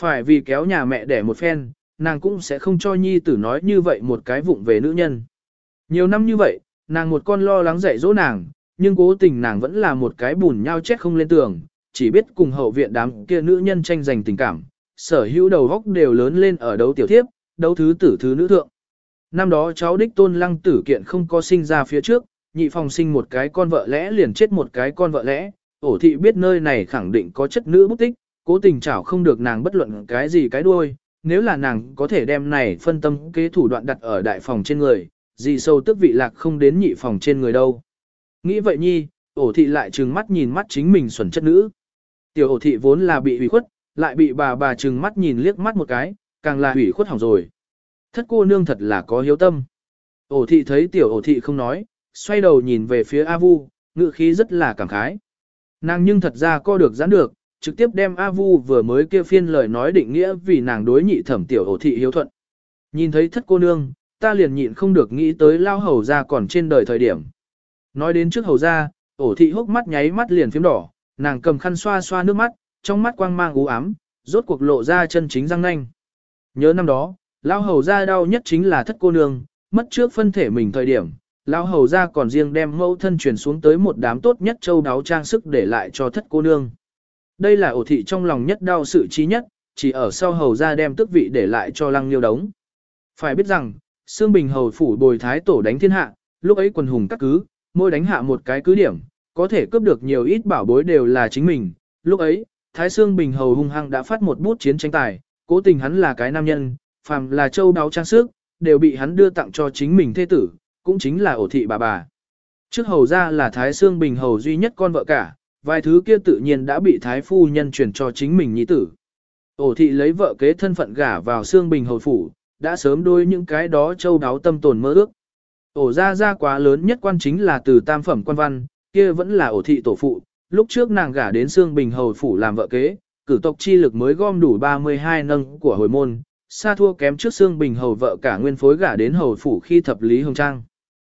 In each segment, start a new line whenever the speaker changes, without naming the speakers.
Phải vì kéo nhà mẹ đẻ một phen, nàng cũng sẽ không cho nhi tử nói như vậy một cái vụng về nữ nhân. Nhiều năm như vậy, nàng một con lo lắng dạy dỗ nàng, nhưng cố tình nàng vẫn là một cái bùn nhau chết không lên tường, chỉ biết cùng hậu viện đám kia nữ nhân tranh giành tình cảm, sở hữu đầu góc đều lớn lên ở đấu tiểu thiếp, đấu thứ tử thứ nữ thượng. Năm đó cháu đích tôn lăng tử kiện không có sinh ra phía trước, nhị phòng sinh một cái con vợ lẽ liền chết một cái con vợ lẽ, ổ thị biết nơi này khẳng định có chất nữ bút tích, cố tình chảo không được nàng bất luận cái gì cái đuôi, nếu là nàng có thể đem này phân tâm kế thủ đoạn đặt ở đại phòng trên người, gì sâu tức vị lạc không đến nhị phòng trên người đâu. Nghĩ vậy nhi, ổ thị lại trừng mắt nhìn mắt chính mình xuẩn chất nữ. Tiểu ổ thị vốn là bị ủy khuất, lại bị bà bà trừng mắt nhìn liếc mắt một cái, càng là ủy khuất hỏng rồi. Thất cô nương thật là có hiếu tâm. Ổ thị thấy tiểu ổ thị không nói, xoay đầu nhìn về phía A Vu, ngự khí rất là cảm khái. Nàng nhưng thật ra co được giãn được, trực tiếp đem A Vu vừa mới kia phiên lời nói định nghĩa vì nàng đối nhị thẩm tiểu ổ thị hiếu thuận. Nhìn thấy thất cô nương, ta liền nhịn không được nghĩ tới lao hầu ra còn trên đời thời điểm. Nói đến trước hầu ra, ổ thị hốc mắt nháy mắt liền phím đỏ, nàng cầm khăn xoa xoa nước mắt, trong mắt quang mang u ám, rốt cuộc lộ ra chân chính răng nanh. Nhớ năm đó, lao hầu ra đau nhất chính là thất cô nương, mất trước phân thể mình thời điểm, Lão hầu ra còn riêng đem mẫu thân truyền xuống tới một đám tốt nhất châu đáo trang sức để lại cho thất cô nương. Đây là ổ thị trong lòng nhất đau sự trí nhất, chỉ ở sau hầu ra đem tước vị để lại cho lăng liêu đống. Phải biết rằng, Sương Bình hầu phủ bồi thái tổ đánh thiên hạ, lúc ấy quần hùng các cứ, mỗi đánh hạ một cái cứ điểm, có thể cướp được nhiều ít bảo bối đều là chính mình. Lúc ấy, Thái Sương Bình hầu hung hăng đã phát một bút chiến tranh tài, cố tình hắn là cái nam nhân, phàm là châu đáo trang sức, đều bị hắn đưa tặng cho chính mình thế tử, cũng chính là ổ thị bà bà. Trước hầu ra là Thái Sương Bình hầu duy nhất con vợ cả, vài thứ kia tự nhiên đã bị Thái Phu nhân truyền cho chính mình nhi tử. Ổ thị lấy vợ kế thân phận gả vào Sương Bình Hồi phủ, đã sớm đôi những cái đó châu đáo tâm tồn mơ ước. Ổ ra ra quá lớn nhất quan chính là từ tam phẩm quan văn, kia vẫn là ổ thị tổ phụ, lúc trước nàng gả đến Sương Bình hầu phủ làm vợ kế, cử tộc chi lực mới gom đủ 32 nâng của hồi môn, xa thua kém trước Sương Bình hầu vợ cả nguyên phối gả đến hầu phủ khi thập lý hồng trang.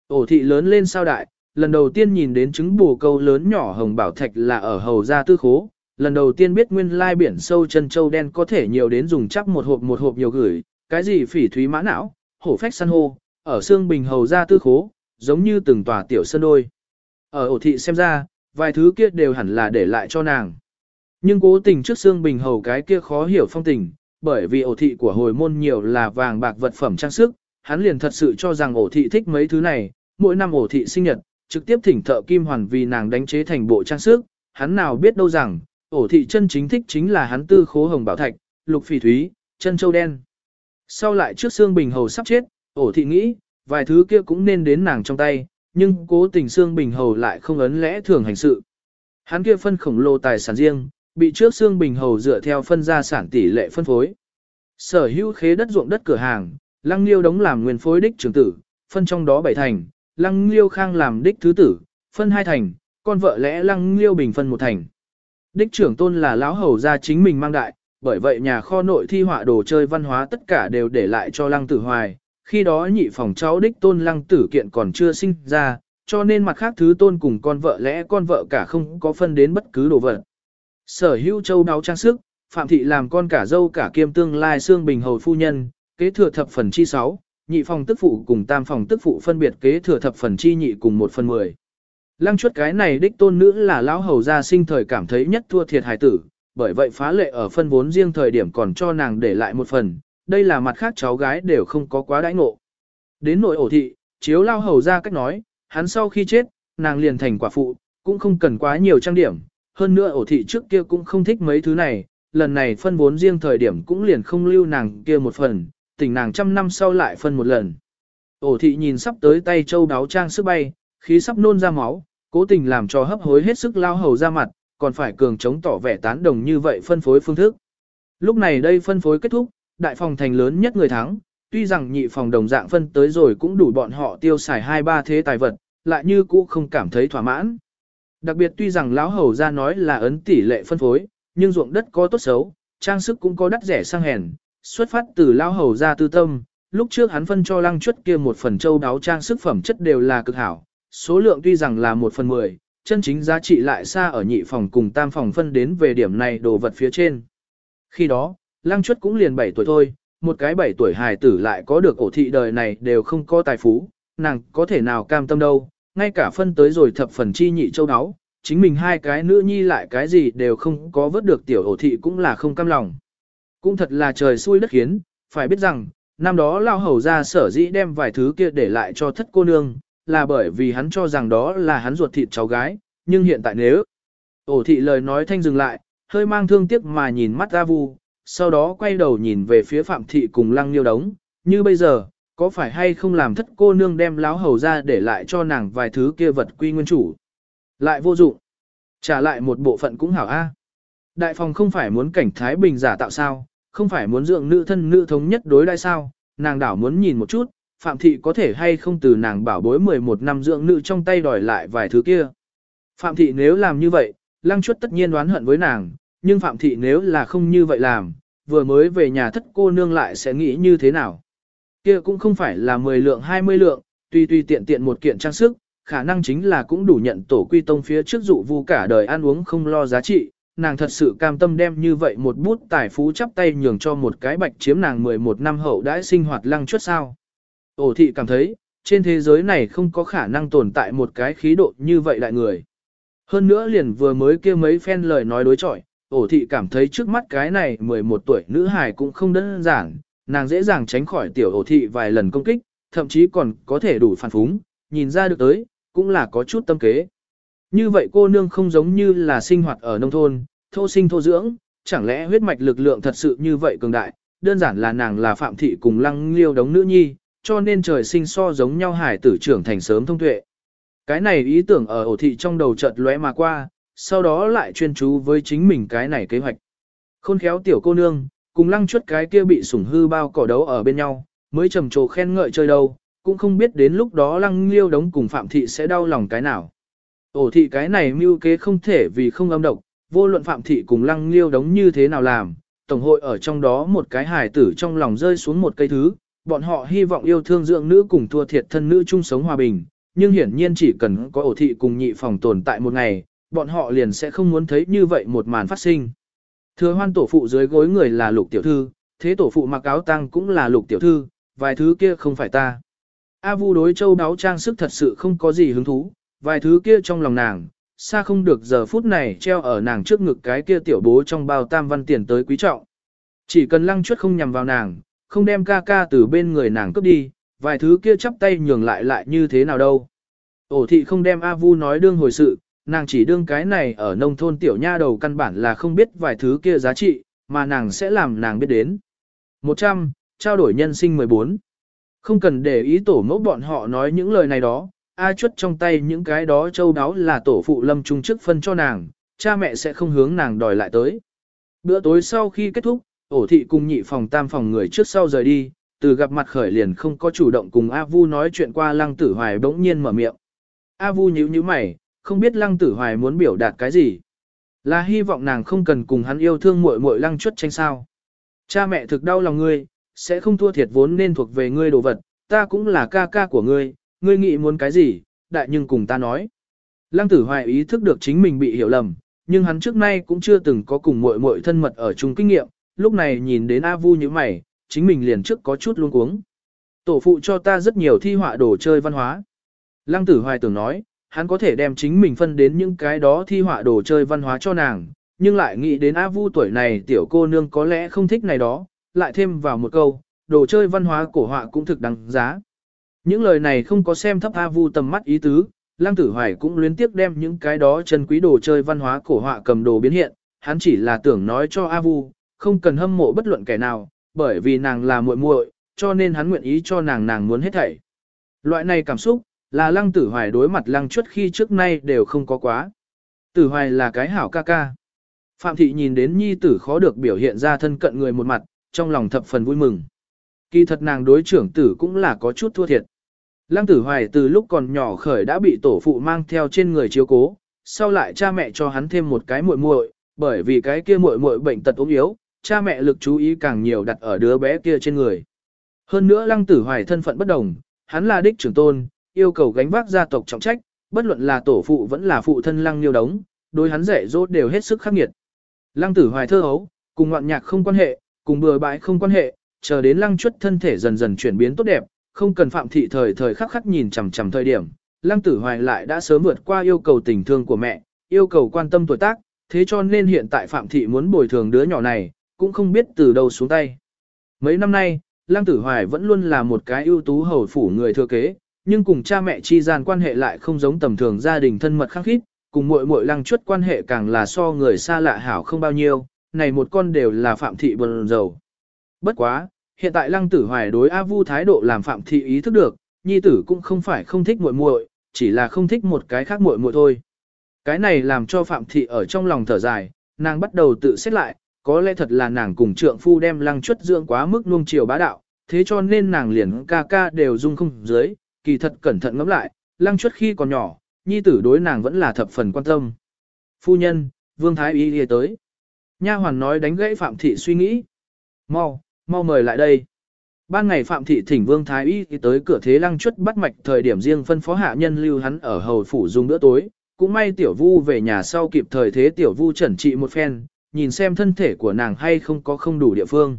Ổ thị lớn lên sao đại, lần đầu tiên nhìn đến trứng bù câu lớn nhỏ hồng bảo thạch là ở hầu gia tư khố, lần đầu tiên biết nguyên lai biển sâu chân châu đen có thể nhiều đến dùng chắc một hộp một hộp nhiều gửi, cái gì phỉ thúy mã não, hổ phách san hô, ở xương bình hầu gia tư khố, giống như từng tòa tiểu sân đôi. Ở ổ thị xem ra, vài thứ kia đều hẳn là để lại cho nàng. Nhưng cố tình trước xương bình hầu cái kia khó hiểu phong tình, bởi vì ổ thị của hồi môn nhiều là vàng bạc vật phẩm trang sức, hắn liền thật sự cho rằng ổ thị thích mấy thứ này, mỗi năm ổ thị sinh nhật, trực tiếp thỉnh thợ kim hoàn vì nàng đánh chế thành bộ trang sức, hắn nào biết đâu rằng, ổ thị chân chính thích chính là hắn tư khố hồng bảo thạch, lục phỉ thúy, chân châu đen. Sau lại trước xương bình hầu sắp chết, ổ thị nghĩ, vài thứ kia cũng nên đến nàng trong tay, nhưng cố tình xương bình hầu lại không ấn lẽ thường hành sự. Hắn kia phân khổng lồ tài sản riêng, bị trước xương bình hầu dựa theo phân gia sản tỷ lệ phân phối. Sở hữu khế đất ruộng đất cửa hàng, lăng liêu đóng làm nguyên phối đích trưởng tử, phân trong đó bảy thành, lăng liêu khang làm đích thứ tử, phân hai thành, con vợ lẽ lăng liêu bình phân một thành. Đích trưởng tôn là lão hầu gia chính mình mang đại, bởi vậy nhà kho nội thi họa đồ chơi văn hóa tất cả đều để lại cho lăng tử hoài, khi đó nhị phòng cháu đích tôn lăng tử kiện còn chưa sinh ra, cho nên mặt khác thứ tôn cùng con vợ lẽ con vợ cả không có phân đến bất cứ đồ vật. Sở hữu châu đáo trang sức, Phạm Thị làm con cả dâu cả kiêm tương lai xương bình hầu phu nhân, kế thừa thập phần chi sáu, nhị phòng tức phụ cùng tam phòng tức phụ phân biệt kế thừa thập phần chi nhị cùng một phần mười. Lăng chuất cái này đích tôn nữ là lão hầu gia sinh thời cảm thấy nhất thua thiệt hài tử, bởi vậy phá lệ ở phân vốn riêng thời điểm còn cho nàng để lại một phần, đây là mặt khác cháu gái đều không có quá đãi ngộ. Đến nội ổ thị, chiếu lao hầu ra cách nói, hắn sau khi chết, nàng liền thành quả phụ, cũng không cần quá nhiều trang điểm, hơn nữa ổ thị trước kia cũng không thích mấy thứ này, lần này phân vốn riêng thời điểm cũng liền không lưu nàng kia một phần, tỉnh nàng trăm năm sau lại phân một lần. Ổ thị nhìn sắp tới tay châu đáo trang sức bay, khí sắp nôn ra máu, cố tình làm cho hấp hối hết sức lao hầu ra mặt, còn phải cường chống tỏ vẻ tán đồng như vậy phân phối phương thức. Lúc này đây phân phối kết thúc, đại phòng thành lớn nhất người thắng, tuy rằng nhị phòng đồng dạng phân tới rồi cũng đủ bọn họ tiêu xài hai ba thế tài vật, lại như cũ không cảm thấy thỏa mãn. Đặc biệt tuy rằng lão hầu ra nói là ấn tỷ lệ phân phối, nhưng ruộng đất có tốt xấu, trang sức cũng có đắt rẻ sang hèn, xuất phát từ lão hầu ra tư tâm, lúc trước hắn phân cho lăng chuất kia một phần châu đáo trang sức phẩm chất đều là cực hảo, số lượng tuy rằng là một phần mười, chân chính giá trị lại xa ở nhị phòng cùng tam phòng phân đến về điểm này đồ vật phía trên. Khi đó, lăng chuất cũng liền 7 tuổi thôi, một cái 7 tuổi hài tử lại có được ổ thị đời này đều không có tài phú, nàng có thể nào cam tâm đâu, ngay cả phân tới rồi thập phần chi nhị châu đáo, chính mình hai cái nữ nhi lại cái gì đều không có vớt được tiểu ổ thị cũng là không cam lòng. Cũng thật là trời xui đất khiến, phải biết rằng, năm đó lao hầu ra sở dĩ đem vài thứ kia để lại cho thất cô nương, là bởi vì hắn cho rằng đó là hắn ruột thịt cháu gái, nhưng hiện tại nếu ổ thị lời nói thanh dừng lại, hơi mang thương tiếc mà nhìn mắt A Vu, sau đó quay đầu nhìn về phía Phạm thị cùng Lăng Nhiêu Đống, như bây giờ, có phải hay không làm thất cô nương đem láo hầu ra để lại cho nàng vài thứ kia vật quy nguyên chủ. Lại vô dụng. Trả lại một bộ phận cũng hảo A. Đại phòng không phải muốn cảnh Thái Bình giả tạo sao, không phải muốn dưỡng nữ thân nữ thống nhất đối đại sao, nàng đảo muốn nhìn một chút, Phạm Thị có thể hay không từ nàng bảo bối 11 năm dưỡng nữ trong tay đòi lại vài thứ kia. Phạm Thị nếu làm như vậy, Lăng Chuất tất nhiên đoán hận với nàng, nhưng Phạm Thị nếu là không như vậy làm, vừa mới về nhà thất cô nương lại sẽ nghĩ như thế nào. Kia cũng không phải là 10 lượng 20 lượng, tuy tuy tiện tiện một kiện trang sức, khả năng chính là cũng đủ nhận tổ quy tông phía trước dụ vu cả đời ăn uống không lo giá trị, nàng thật sự cam tâm đem như vậy một bút tài phú chắp tay nhường cho một cái bạch chiếm nàng 11 năm hậu đãi sinh hoạt lăng chuất sao. Ổ thị cảm thấy, trên thế giới này không có khả năng tồn tại một cái khí độ như vậy đại người. Hơn nữa liền vừa mới kia mấy phen lời nói đối chọi, ổ thị cảm thấy trước mắt cái này 11 tuổi nữ hài cũng không đơn giản, nàng dễ dàng tránh khỏi tiểu ổ thị vài lần công kích, thậm chí còn có thể đủ phản phúng, nhìn ra được tới, cũng là có chút tâm kế. Như vậy cô nương không giống như là sinh hoạt ở nông thôn, thô sinh thô dưỡng, chẳng lẽ huyết mạch lực lượng thật sự như vậy cường đại, đơn giản là nàng là phạm thị cùng lăng liêu đống nữ nhi, cho nên trời sinh so giống nhau hải tử trưởng thành sớm thông tuệ. Cái này ý tưởng ở ổ thị trong đầu chợt lóe mà qua, sau đó lại chuyên chú với chính mình cái này kế hoạch. Khôn khéo tiểu cô nương, cùng lăng chuất cái kia bị sủng hư bao cỏ đấu ở bên nhau, mới trầm trồ khen ngợi chơi đâu, cũng không biết đến lúc đó lăng liêu đống cùng phạm thị sẽ đau lòng cái nào. Ổ thị cái này mưu kế không thể vì không âm độc, vô luận phạm thị cùng lăng liêu đống như thế nào làm, tổng hội ở trong đó một cái hài tử trong lòng rơi xuống một cây thứ, bọn họ hy vọng yêu thương dưỡng nữ cùng thua thiệt thân nữ chung sống hòa bình, nhưng hiển nhiên chỉ cần có ổ thị cùng nhị phòng tồn tại một ngày, bọn họ liền sẽ không muốn thấy như vậy một màn phát sinh. Thừa hoan tổ phụ dưới gối người là lục tiểu thư, thế tổ phụ mặc áo tăng cũng là lục tiểu thư, vài thứ kia không phải ta. A vu đối châu đáo trang sức thật sự không có gì hứng thú, vài thứ kia trong lòng nàng, xa không được giờ phút này treo ở nàng trước ngực cái kia tiểu bố trong bao tam văn tiền tới quý trọng. Chỉ cần lăng chuất không nhằm vào nàng, không đem ca ca từ bên người nàng cướp đi, vài thứ kia chắp tay nhường lại lại như thế nào đâu. Ổ thị không đem A Vu nói đương hồi sự, nàng chỉ đương cái này ở nông thôn tiểu nha đầu căn bản là không biết vài thứ kia giá trị, mà nàng sẽ làm nàng biết đến. 100. Trao đổi nhân sinh 14. Không cần để ý tổ mẫu bọn họ nói những lời này đó, A chuất trong tay những cái đó châu đáo là tổ phụ lâm trung chức phân cho nàng, cha mẹ sẽ không hướng nàng đòi lại tới. Bữa tối sau khi kết thúc, ổ thị cùng nhị phòng tam phòng người trước sau rời đi, từ gặp mặt khởi liền không có chủ động cùng A Vu nói chuyện qua lăng tử hoài bỗng nhiên mở miệng. A Vu nhíu nhíu mày, không biết lăng tử hoài muốn biểu đạt cái gì. Là hy vọng nàng không cần cùng hắn yêu thương muội muội lăng chuất tranh sao. Cha mẹ thực đau lòng ngươi, sẽ không thua thiệt vốn nên thuộc về ngươi đồ vật, ta cũng là ca ca của ngươi, ngươi nghĩ muốn cái gì, đại nhưng cùng ta nói. Lăng tử hoài ý thức được chính mình bị hiểu lầm, nhưng hắn trước nay cũng chưa từng có cùng muội muội thân mật ở chung kinh nghiệm, lúc này nhìn đến A Vu như mày, chính mình liền trước có chút luống cuống. Tổ phụ cho ta rất nhiều thi họa đồ chơi văn hóa. Lăng tử hoài tưởng nói, hắn có thể đem chính mình phân đến những cái đó thi họa đồ chơi văn hóa cho nàng, nhưng lại nghĩ đến A Vu tuổi này tiểu cô nương có lẽ không thích này đó, lại thêm vào một câu, đồ chơi văn hóa cổ họa cũng thực đáng giá. Những lời này không có xem thấp A Vu tầm mắt ý tứ, Lăng Tử Hoài cũng luyến tiếc đem những cái đó chân quý đồ chơi văn hóa cổ họa cầm đồ biến hiện, hắn chỉ là tưởng nói cho A Vu, không cần hâm mộ bất luận kẻ nào, bởi vì nàng là muội muội, cho nên hắn nguyện ý cho nàng nàng muốn hết thảy. Loại này cảm xúc, là Lăng Tử Hoài đối mặt Lăng Chuất khi trước nay đều không có quá. Tử Hoài là cái hảo ca ca. Phạm Thị nhìn đến nhi tử khó được biểu hiện ra thân cận người một mặt, trong lòng thập phần vui mừng. Kỳ thật nàng đối trưởng tử cũng là có chút thua thiệt. Lăng tử hoài từ lúc còn nhỏ khởi đã bị tổ phụ mang theo trên người chiếu cố, sau lại cha mẹ cho hắn thêm một cái muội muội, bởi vì cái kia muội muội bệnh tật ốm yếu, cha mẹ lực chú ý càng nhiều đặt ở đứa bé kia trên người. Hơn nữa lăng tử hoài thân phận bất đồng, hắn là đích trưởng tôn, yêu cầu gánh vác gia tộc trọng trách, bất luận là tổ phụ vẫn là phụ thân lăng liêu đống, đối hắn dạy dỗ đều hết sức khắc nghiệt. Lăng tử hoài thơ hấu, cùng ngoạn nhạc không quan hệ, cùng bừa bãi không quan hệ, chờ đến lăng chuất thân thể dần dần chuyển biến tốt đẹp, không cần phạm thị thời thời khắc khắc nhìn chằm chằm thời điểm. Lăng tử hoài lại đã sớm vượt qua yêu cầu tình thương của mẹ, yêu cầu quan tâm tuổi tác, thế cho nên hiện tại phạm thị muốn bồi thường đứa nhỏ này, cũng không biết từ đâu xuống tay. Mấy năm nay, Lăng Tử Hoài vẫn luôn là một cái ưu tú hầu phủ người thừa kế, nhưng cùng cha mẹ chi gian quan hệ lại không giống tầm thường gia đình thân mật khăng khít, cùng muội muội Lăng Chuất quan hệ càng là so người xa lạ hảo không bao nhiêu, này một con đều là Phạm thị buồn rầu. Bất quá, hiện tại Lăng Tử Hoài đối A Vu thái độ làm Phạm thị ý thức được, nhi tử cũng không phải không thích muội muội, chỉ là không thích một cái khác muội muội thôi. Cái này làm cho Phạm thị ở trong lòng thở dài, nàng bắt đầu tự xét lại, có lẽ thật là nàng cùng trượng phu đem lăng chuất dưỡng quá mức nuông chiều bá đạo, thế cho nên nàng liền ca ca đều dung không dưới, kỳ thật cẩn thận ngẫm lại, lăng chuất khi còn nhỏ, nhi tử đối nàng vẫn là thập phần quan tâm. Phu nhân, vương thái y đi tới. Nha hoàn nói đánh gãy phạm thị suy nghĩ. Mau, mau mời lại đây. Ban ngày Phạm Thị thỉnh Vương Thái Y tới cửa thế lăng chuất bắt mạch thời điểm riêng phân phó hạ nhân lưu hắn ở hầu phủ dùng bữa tối, cũng may tiểu vu về nhà sau kịp thời thế tiểu vu chẩn trị một phen, nhìn xem thân thể của nàng hay không có không đủ địa phương.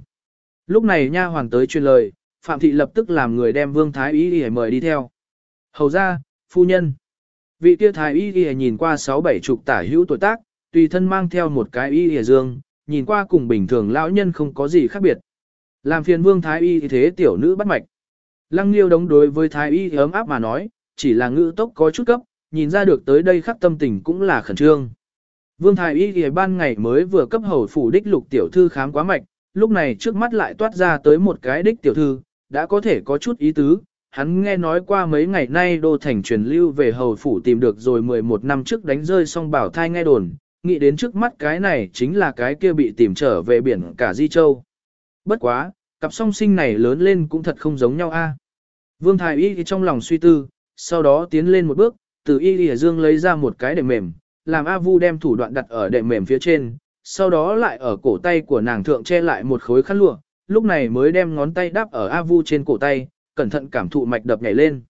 Lúc này nha hoàng tới truyền lời, Phạm Thị lập tức làm người đem Vương Thái Y đi mời đi theo. Hầu ra, phu nhân. Vị kia Thái Y đi nhìn qua sáu bảy chục tả hữu tuổi tác, tùy thân mang theo một cái Y đi dương, nhìn qua cùng bình thường lão nhân không có gì khác biệt. Làm phiền Vương Thái Y thế tiểu nữ bắt mạch. Lăng Liêu đống đối với Thái Y ấm áp mà nói, chỉ là ngữ tốc có chút cấp, nhìn ra được tới đây khắc tâm tình cũng là khẩn trương. Vương Thái Y thì ban ngày mới vừa cấp hầu phủ đích lục tiểu thư khám quá mạch, lúc này trước mắt lại toát ra tới một cái đích tiểu thư, đã có thể có chút ý tứ. Hắn nghe nói qua mấy ngày nay đô thành truyền lưu về hầu phủ tìm được rồi 11 năm trước đánh rơi xong bảo thai nghe đồn, nghĩ đến trước mắt cái này chính là cái kia bị tìm trở về biển cả Di Châu. Bất quá, cặp song sinh này lớn lên cũng thật không giống nhau a. Vương Thái Y thì trong lòng suy tư, sau đó tiến lên một bước, từ Y Lìa Dương lấy ra một cái đệm mềm, làm A Vu đem thủ đoạn đặt ở đệm mềm phía trên, sau đó lại ở cổ tay của nàng thượng che lại một khối khăn lụa, lúc này mới đem ngón tay đáp ở A Vu trên cổ tay, cẩn thận cảm thụ mạch đập nhảy lên.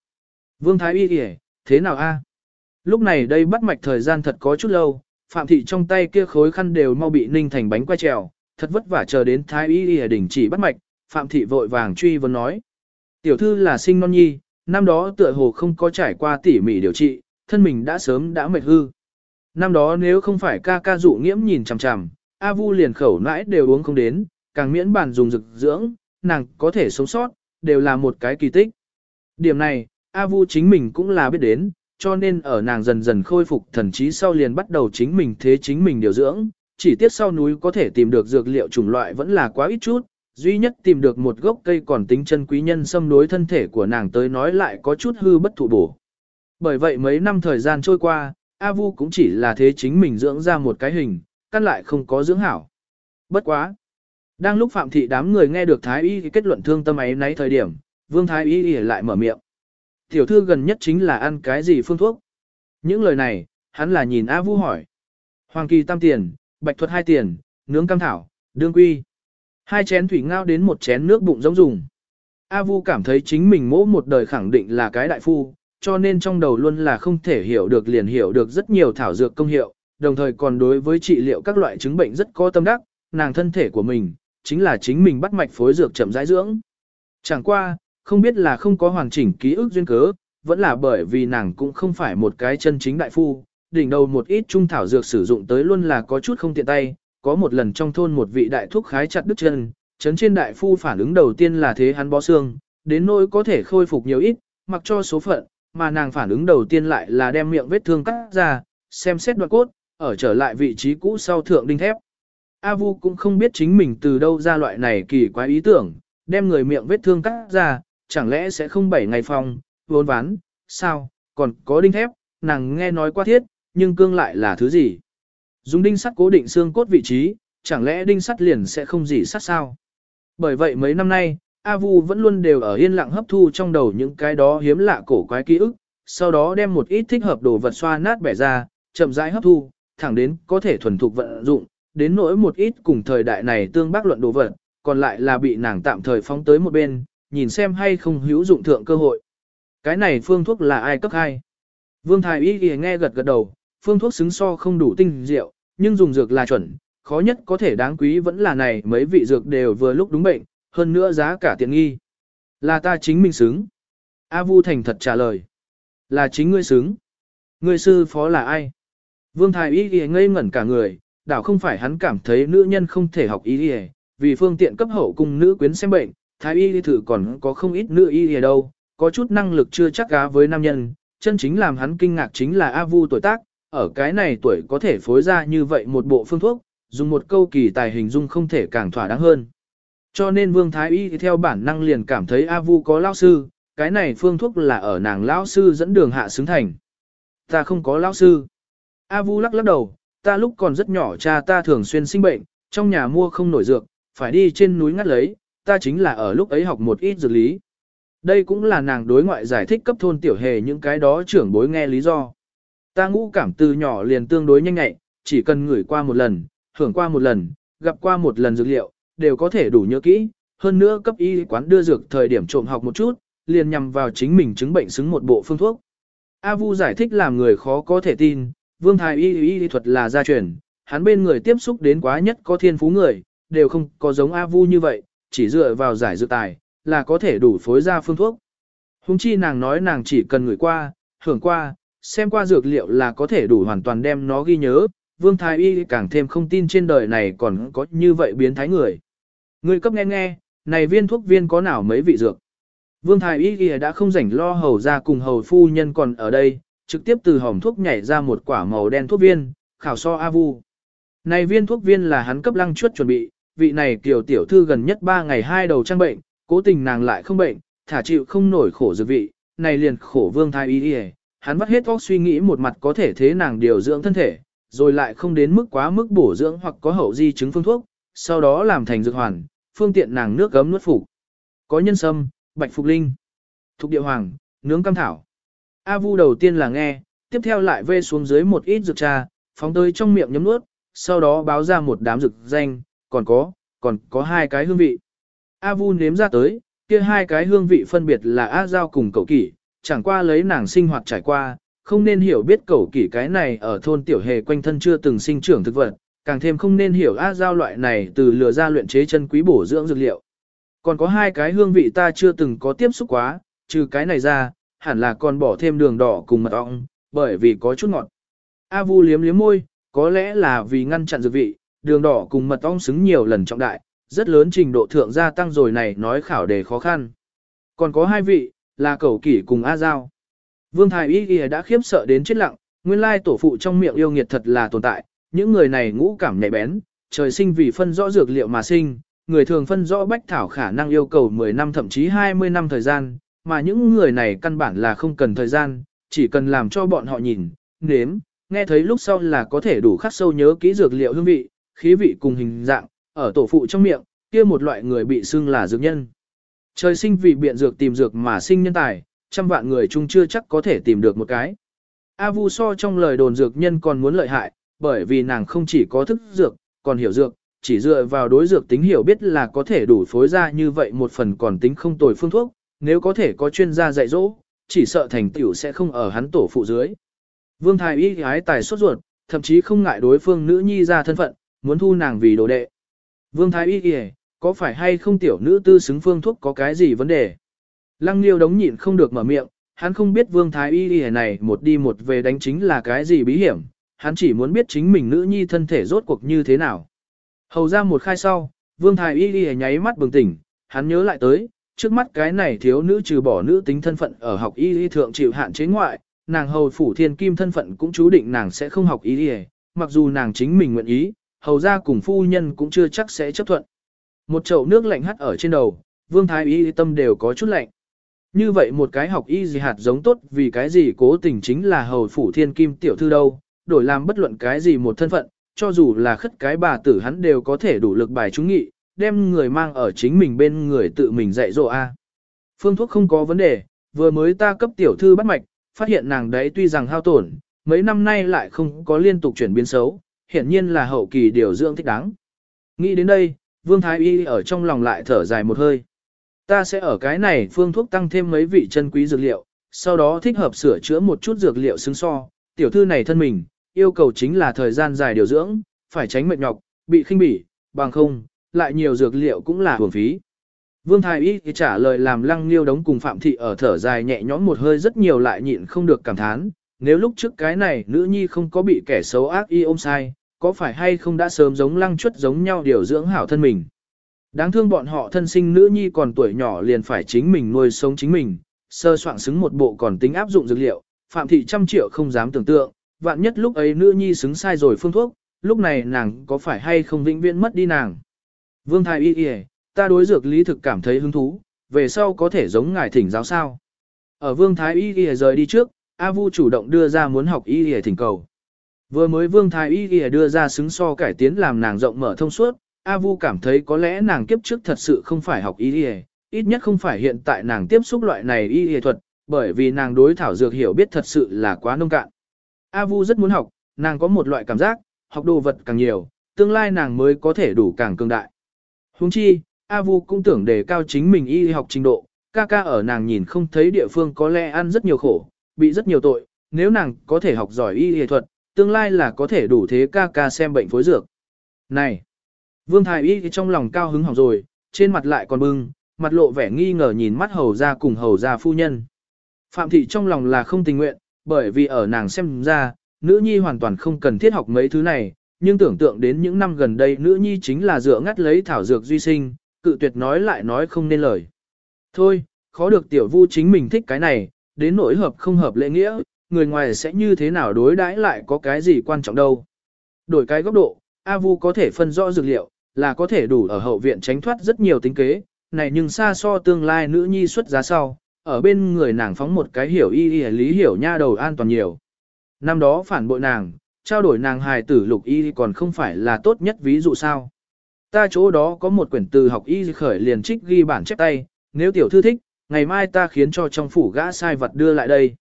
Vương Thái Y Lìa, thế nào a? Lúc này đây bắt mạch thời gian thật có chút lâu, Phạm Thị trong tay kia khối khăn đều mau bị ninh thành bánh quay trèo, thật vất vả chờ đến Thái Y y đỉnh chỉ bắt mạch, Phạm Thị vội vàng truy vấn nói. Tiểu thư là sinh non nhi, năm đó tựa hồ không có trải qua tỉ mỉ điều trị, thân mình đã sớm đã mệt hư. Năm đó nếu không phải ca ca dụ nghiễm nhìn chằm chằm, A Vu liền khẩu nãi đều uống không đến, càng miễn bàn dùng dược dưỡng, nàng có thể sống sót, đều là một cái kỳ tích. Điểm này, A Vu chính mình cũng là biết đến, cho nên ở nàng dần dần khôi phục thần trí sau liền bắt đầu chính mình thế chính mình điều dưỡng, chỉ tiếc sau núi có thể tìm được dược liệu chủng loại vẫn là quá ít chút, duy nhất tìm được một gốc cây còn tính chân quý nhân xâm đối thân thể của nàng tới nói lại có chút hư bất thụ bổ. Bởi vậy mấy năm thời gian trôi qua, A Vu cũng chỉ là thế chính mình dưỡng ra một cái hình, căn lại không có dưỡng hảo. Bất quá. Đang lúc Phạm Thị đám người nghe được Thái Y kết luận thương tâm ấy nấy thời điểm, Vương Thái Y lại mở miệng. Tiểu thư gần nhất chính là ăn cái gì phương thuốc? Những lời này, hắn là nhìn A Vu hỏi. Hoàng kỳ tam tiền, bạch thuật hai tiền, nướng cam thảo, đương quy. Hai chén thủy ngao đến một chén nước bụng giống dùng. A Vu cảm thấy chính mình mỗi một đời khẳng định là cái đại phu, cho nên trong đầu luôn là không thể hiểu được liền hiểu được rất nhiều thảo dược công hiệu, đồng thời còn đối với trị liệu các loại chứng bệnh rất có tâm đắc, nàng thân thể của mình, chính là chính mình bắt mạch phối dược chậm rãi dưỡng. Chẳng qua, không biết là không có hoàn chỉnh ký ức duyên cớ, vẫn là bởi vì nàng cũng không phải một cái chân chính đại phu, đỉnh đầu một ít trung thảo dược sử dụng tới luôn là có chút không tiện tay, có một lần trong thôn một vị đại thúc khái chặt đứt chân, chấn trên đại phu phản ứng đầu tiên là thế hắn bó xương, đến nỗi có thể khôi phục nhiều ít, mặc cho số phận, mà nàng phản ứng đầu tiên lại là đem miệng vết thương cắt ra, xem xét đoạn cốt, ở trở lại vị trí cũ sau thượng đinh thép. A Vu cũng không biết chính mình từ đâu ra loại này kỳ quái ý tưởng, đem người miệng vết thương cắt ra, chẳng lẽ sẽ không bảy ngày phòng, vốn ván, sao, còn có đinh thép, nàng nghe nói qua thiết, nhưng cương lại là thứ gì? Dùng đinh sắt cố định xương cốt vị trí, chẳng lẽ đinh sắt liền sẽ không gì sắt sao? Bởi vậy mấy năm nay, A Vu vẫn luôn đều ở yên lặng hấp thu trong đầu những cái đó hiếm lạ cổ quái ký ức, sau đó đem một ít thích hợp đồ vật xoa nát bẻ ra, chậm rãi hấp thu, thẳng đến có thể thuần thục vận dụng, đến nỗi một ít cùng thời đại này tương bác luận đồ vật, còn lại là bị nàng tạm thời phóng tới một bên, nhìn xem hay không hữu dụng thượng cơ hội. Cái này phương thuốc là ai cấp hai? Vương Thái Y nghe gật gật đầu, phương thuốc xứng so không đủ tinh diệu, nhưng dùng dược là chuẩn, khó nhất có thể đáng quý vẫn là này mấy vị dược đều vừa lúc đúng bệnh, hơn nữa giá cả tiện nghi. Là ta chính mình xứng. A Vu thành thật trả lời. Là chính ngươi xứng. Ngươi sư phó là ai? Vương Thái Y Y ngây ngẩn cả người, đảo không phải hắn cảm thấy nữ nhân không thể học y y, vì phương tiện cấp hậu cùng nữ quyến xem bệnh, Thái Y thử còn có không ít nữ y y đâu, có chút năng lực chưa chắc cá với nam nhân, chân chính làm hắn kinh ngạc chính là A Vu tuổi tác, ở cái này tuổi có thể phối ra như vậy một bộ phương thuốc, dùng một câu kỳ tài hình dung không thể càng thỏa đáng hơn. Cho nên Vương Thái Y theo bản năng liền cảm thấy A Vu có lao sư, cái này phương thuốc là ở nàng lão sư dẫn đường hạ xứng thành. Ta không có lão sư. A Vu lắc lắc đầu, ta lúc còn rất nhỏ cha ta thường xuyên sinh bệnh, trong nhà mua không nổi dược, phải đi trên núi ngắt lấy, ta chính là ở lúc ấy học một ít dược lý. Đây cũng là nàng đối ngoại giải thích cấp thôn tiểu hề những cái đó trưởng bối nghe lý do. Ta ngũ cảm từ nhỏ liền tương đối nhanh nhạy, chỉ cần ngửi qua một lần, hưởng qua một lần, gặp qua một lần dược liệu, đều có thể đủ nhớ kỹ. Hơn nữa cấp y quán đưa dược thời điểm trộm học một chút, liền nhằm vào chính mình chứng bệnh xứng một bộ phương thuốc. A Vu giải thích làm người khó có thể tin, Vương Thái y y y thuật là gia truyền, hắn bên người tiếp xúc đến quá nhất có thiên phú người, đều không có giống A Vu như vậy, chỉ dựa vào giải dược tài, là có thể đủ phối ra phương thuốc. Hùng chi nàng nói nàng chỉ cần người qua, hưởng qua, xem qua dược liệu là có thể đủ hoàn toàn đem nó ghi nhớ, Vương Thái Y càng thêm không tin trên đời này còn có như vậy biến thái người. Người cấp nghe nghe, này viên thuốc viên có nào mấy vị dược. Vương Thái Y đã không rảnh lo hầu ra cùng hầu phu nhân còn ở đây, trực tiếp từ hòm thuốc nhảy ra một quả màu đen thuốc viên, khảo so A Vu. Này viên thuốc viên là hắn cấp lăng chuất chuẩn bị, vị này tiểu tiểu thư gần nhất 3 ngày hai đầu trang bệnh, cố tình nàng lại không bệnh, thả chịu không nổi khổ dược vị, này liền khổ vương Thái y hắn vắt hết óc suy nghĩ một mặt có thể thế nàng điều dưỡng thân thể, rồi lại không đến mức quá mức bổ dưỡng hoặc có hậu di chứng phương thuốc, sau đó làm thành dược hoàn, phương tiện nàng nước gấm nuốt phục. Có nhân sâm, bạch phục linh, thuộc địa hoàng, nướng cam thảo. A Vu đầu tiên là nghe, tiếp theo lại vê xuống dưới một ít dược trà, phóng tới trong miệng nhấm nuốt, sau đó báo ra một đám dược danh, còn có, còn có hai cái hương vị. A Vu nếm ra tới, kia hai cái hương vị phân biệt là A Giao cùng cậu kỷ, chẳng qua lấy nàng sinh hoạt trải qua, không nên hiểu biết cẩu kỷ cái này ở thôn tiểu hề quanh thân chưa từng sinh trưởng thực vật, càng thêm không nên hiểu A Giao loại này từ lừa ra luyện chế chân quý bổ dưỡng dược liệu. Còn có hai cái hương vị ta chưa từng có tiếp xúc quá, trừ cái này ra, hẳn là còn bỏ thêm đường đỏ cùng mật ong, bởi vì có chút ngọt. A Vu liếm liếm môi, có lẽ là vì ngăn chặn dược vị, đường đỏ cùng mật ong xứng nhiều lần trọng đại, rất lớn trình độ thượng gia tăng rồi này nói khảo đề khó khăn. Còn có hai vị, là cầu kỷ cùng A Giao. Vương Thái Y Y đã khiếp sợ đến chết lặng, nguyên lai tổ phụ trong miệng yêu nghiệt thật là tồn tại, những người này ngũ cảm nhạy bén, trời sinh vì phân rõ dược liệu mà sinh, người thường phân rõ bách thảo khả năng yêu cầu 10 năm thậm chí 20 năm thời gian, mà những người này căn bản là không cần thời gian, chỉ cần làm cho bọn họ nhìn, nếm, nghe thấy lúc sau là có thể đủ khắc sâu nhớ kỹ dược liệu hương vị, khí vị cùng hình dạng, ở tổ phụ trong miệng, kia một loại người bị xưng là dược nhân. Trời sinh vì biện dược tìm dược mà sinh nhân tài, trăm vạn người chung chưa chắc có thể tìm được một cái. A Vu so trong lời đồn dược nhân còn muốn lợi hại, bởi vì nàng không chỉ có thức dược, còn hiểu dược, chỉ dựa vào đối dược tính hiểu biết là có thể đủ phối ra như vậy một phần còn tính không tồi phương thuốc, nếu có thể có chuyên gia dạy dỗ, chỉ sợ thành tiểu sẽ không ở hắn tổ phụ dưới. Vương Thái Y ái tài sốt ruột, thậm chí không ngại đối phương nữ nhi ra thân phận, muốn thu nàng vì đồ đệ. Vương Thái Y kìa, có phải hay không tiểu nữ tư xứng phương thuốc có cái gì vấn đề? Lăng Liêu đống nhịn không được mở miệng, hắn không biết Vương Thái Y Y này một đi một về đánh chính là cái gì bí hiểm, hắn chỉ muốn biết chính mình nữ nhi thân thể rốt cuộc như thế nào. Hầu ra một khai sau, Vương Thái Y Y nháy mắt bừng tỉnh, hắn nhớ lại tới, trước mắt cái này thiếu nữ trừ bỏ nữ tính thân phận ở học y y thượng chịu hạn chế ngoại, nàng hầu phủ thiên kim thân phận cũng chú định nàng sẽ không học y y, mặc dù nàng chính mình nguyện ý, hầu ra cùng phu nhân cũng chưa chắc sẽ chấp thuận. Một chậu nước lạnh hắt ở trên đầu, vương thái y tâm đều có chút lạnh. Như vậy một cái học y gì hạt giống tốt vì cái gì cố tình chính là hầu phủ thiên kim tiểu thư đâu, đổi làm bất luận cái gì một thân phận, cho dù là khất cái bà tử hắn đều có thể đủ lực bài trúng nghị, đem người mang ở chính mình bên người tự mình dạy dỗ a. Phương thuốc không có vấn đề, vừa mới ta cấp tiểu thư bắt mạch, phát hiện nàng đấy tuy rằng hao tổn, mấy năm nay lại không có liên tục chuyển biến xấu, hiển nhiên là hậu kỳ điều dưỡng thích đáng. Nghĩ đến đây, Vương Thái Y ở trong lòng lại thở dài một hơi. Ta sẽ ở cái này phương thuốc tăng thêm mấy vị chân quý dược liệu, sau đó thích hợp sửa chữa một chút dược liệu xứng so. Tiểu thư này thân mình, yêu cầu chính là thời gian dài điều dưỡng, phải tránh mệt nhọc, bị khinh bỉ, bằng không, lại nhiều dược liệu cũng là hưởng phí. Vương Thái Y trả lời làm lăng liêu đống cùng Phạm Thị ở thở dài nhẹ nhõm một hơi rất nhiều lại nhịn không được cảm thán, nếu lúc trước cái này nữ nhi không có bị kẻ xấu ác y ôm sai, có phải hay không đã sớm giống lăng chuất giống nhau điều dưỡng hảo thân mình. Đáng thương bọn họ thân sinh nữ nhi còn tuổi nhỏ liền phải chính mình nuôi sống chính mình, sơ soạn xứng một bộ còn tính áp dụng dược liệu, Phạm Thị trăm triệu không dám tưởng tượng, vạn nhất lúc ấy nữ nhi xứng sai rồi phương thuốc, lúc này nàng có phải hay không vĩnh viễn mất đi nàng. Vương Thái Y Y, ta đối dược lý thực cảm thấy hứng thú, về sau có thể giống ngài thỉnh giáo sao. Ở Vương Thái Y Y rời đi trước, A Vu chủ động đưa ra muốn học Y Y thỉnh cầu. Vừa mới Vương Thái Y Y đưa ra xứng so cải tiến làm nàng rộng mở thông suốt, A Vu cảm thấy có lẽ nàng kiếp trước thật sự không phải học Y Y, ít nhất không phải hiện tại nàng tiếp xúc loại này Y Y thuật, bởi vì nàng đối thảo dược hiểu biết thật sự là quá nông cạn. A Vu rất muốn học, nàng có một loại cảm giác, học đồ vật càng nhiều, tương lai nàng mới có thể đủ càng cường đại. Huống chi, A Vu cũng tưởng đề cao chính mình y học trình độ, ca ca ở nàng nhìn không thấy địa phương có lẽ ăn rất nhiều khổ, bị rất nhiều tội, nếu nàng có thể học giỏi y y thuật, tương lai là có thể đủ thế ca ca xem bệnh phối dược. Này! Vương Thái Y trong lòng cao hứng hỏng rồi, trên mặt lại còn bưng, mặt lộ vẻ nghi ngờ nhìn mắt hầu ra cùng hầu ra phu nhân. Phạm thị trong lòng là không tình nguyện, bởi vì ở nàng xem ra, nữ nhi hoàn toàn không cần thiết học mấy thứ này, nhưng tưởng tượng đến những năm gần đây nữ nhi chính là dựa ngắt lấy thảo dược duy sinh, cự tuyệt nói lại nói không nên lời. Thôi, khó được tiểu vu chính mình thích cái này, đến nỗi hợp không hợp lễ nghĩa, người ngoài sẽ như thế nào đối đãi lại có cái gì quan trọng đâu. Đổi cái góc độ, A Vu có thể phân rõ dược liệu, là có thể đủ ở hậu viện tránh thoát rất nhiều tính kế, này nhưng xa so tương lai nữ nhi xuất giá sau, ở bên người nàng phóng một cái hiểu y y lý hiểu nha đầu an toàn nhiều. Năm đó phản bội nàng, trao đổi nàng hài tử lục y còn không phải là tốt nhất ví dụ sao. Ta chỗ đó có một quyển từ học y khởi liền trích ghi bản chép tay, nếu tiểu thư thích, ngày mai ta khiến cho trong phủ gã sai vật đưa lại đây.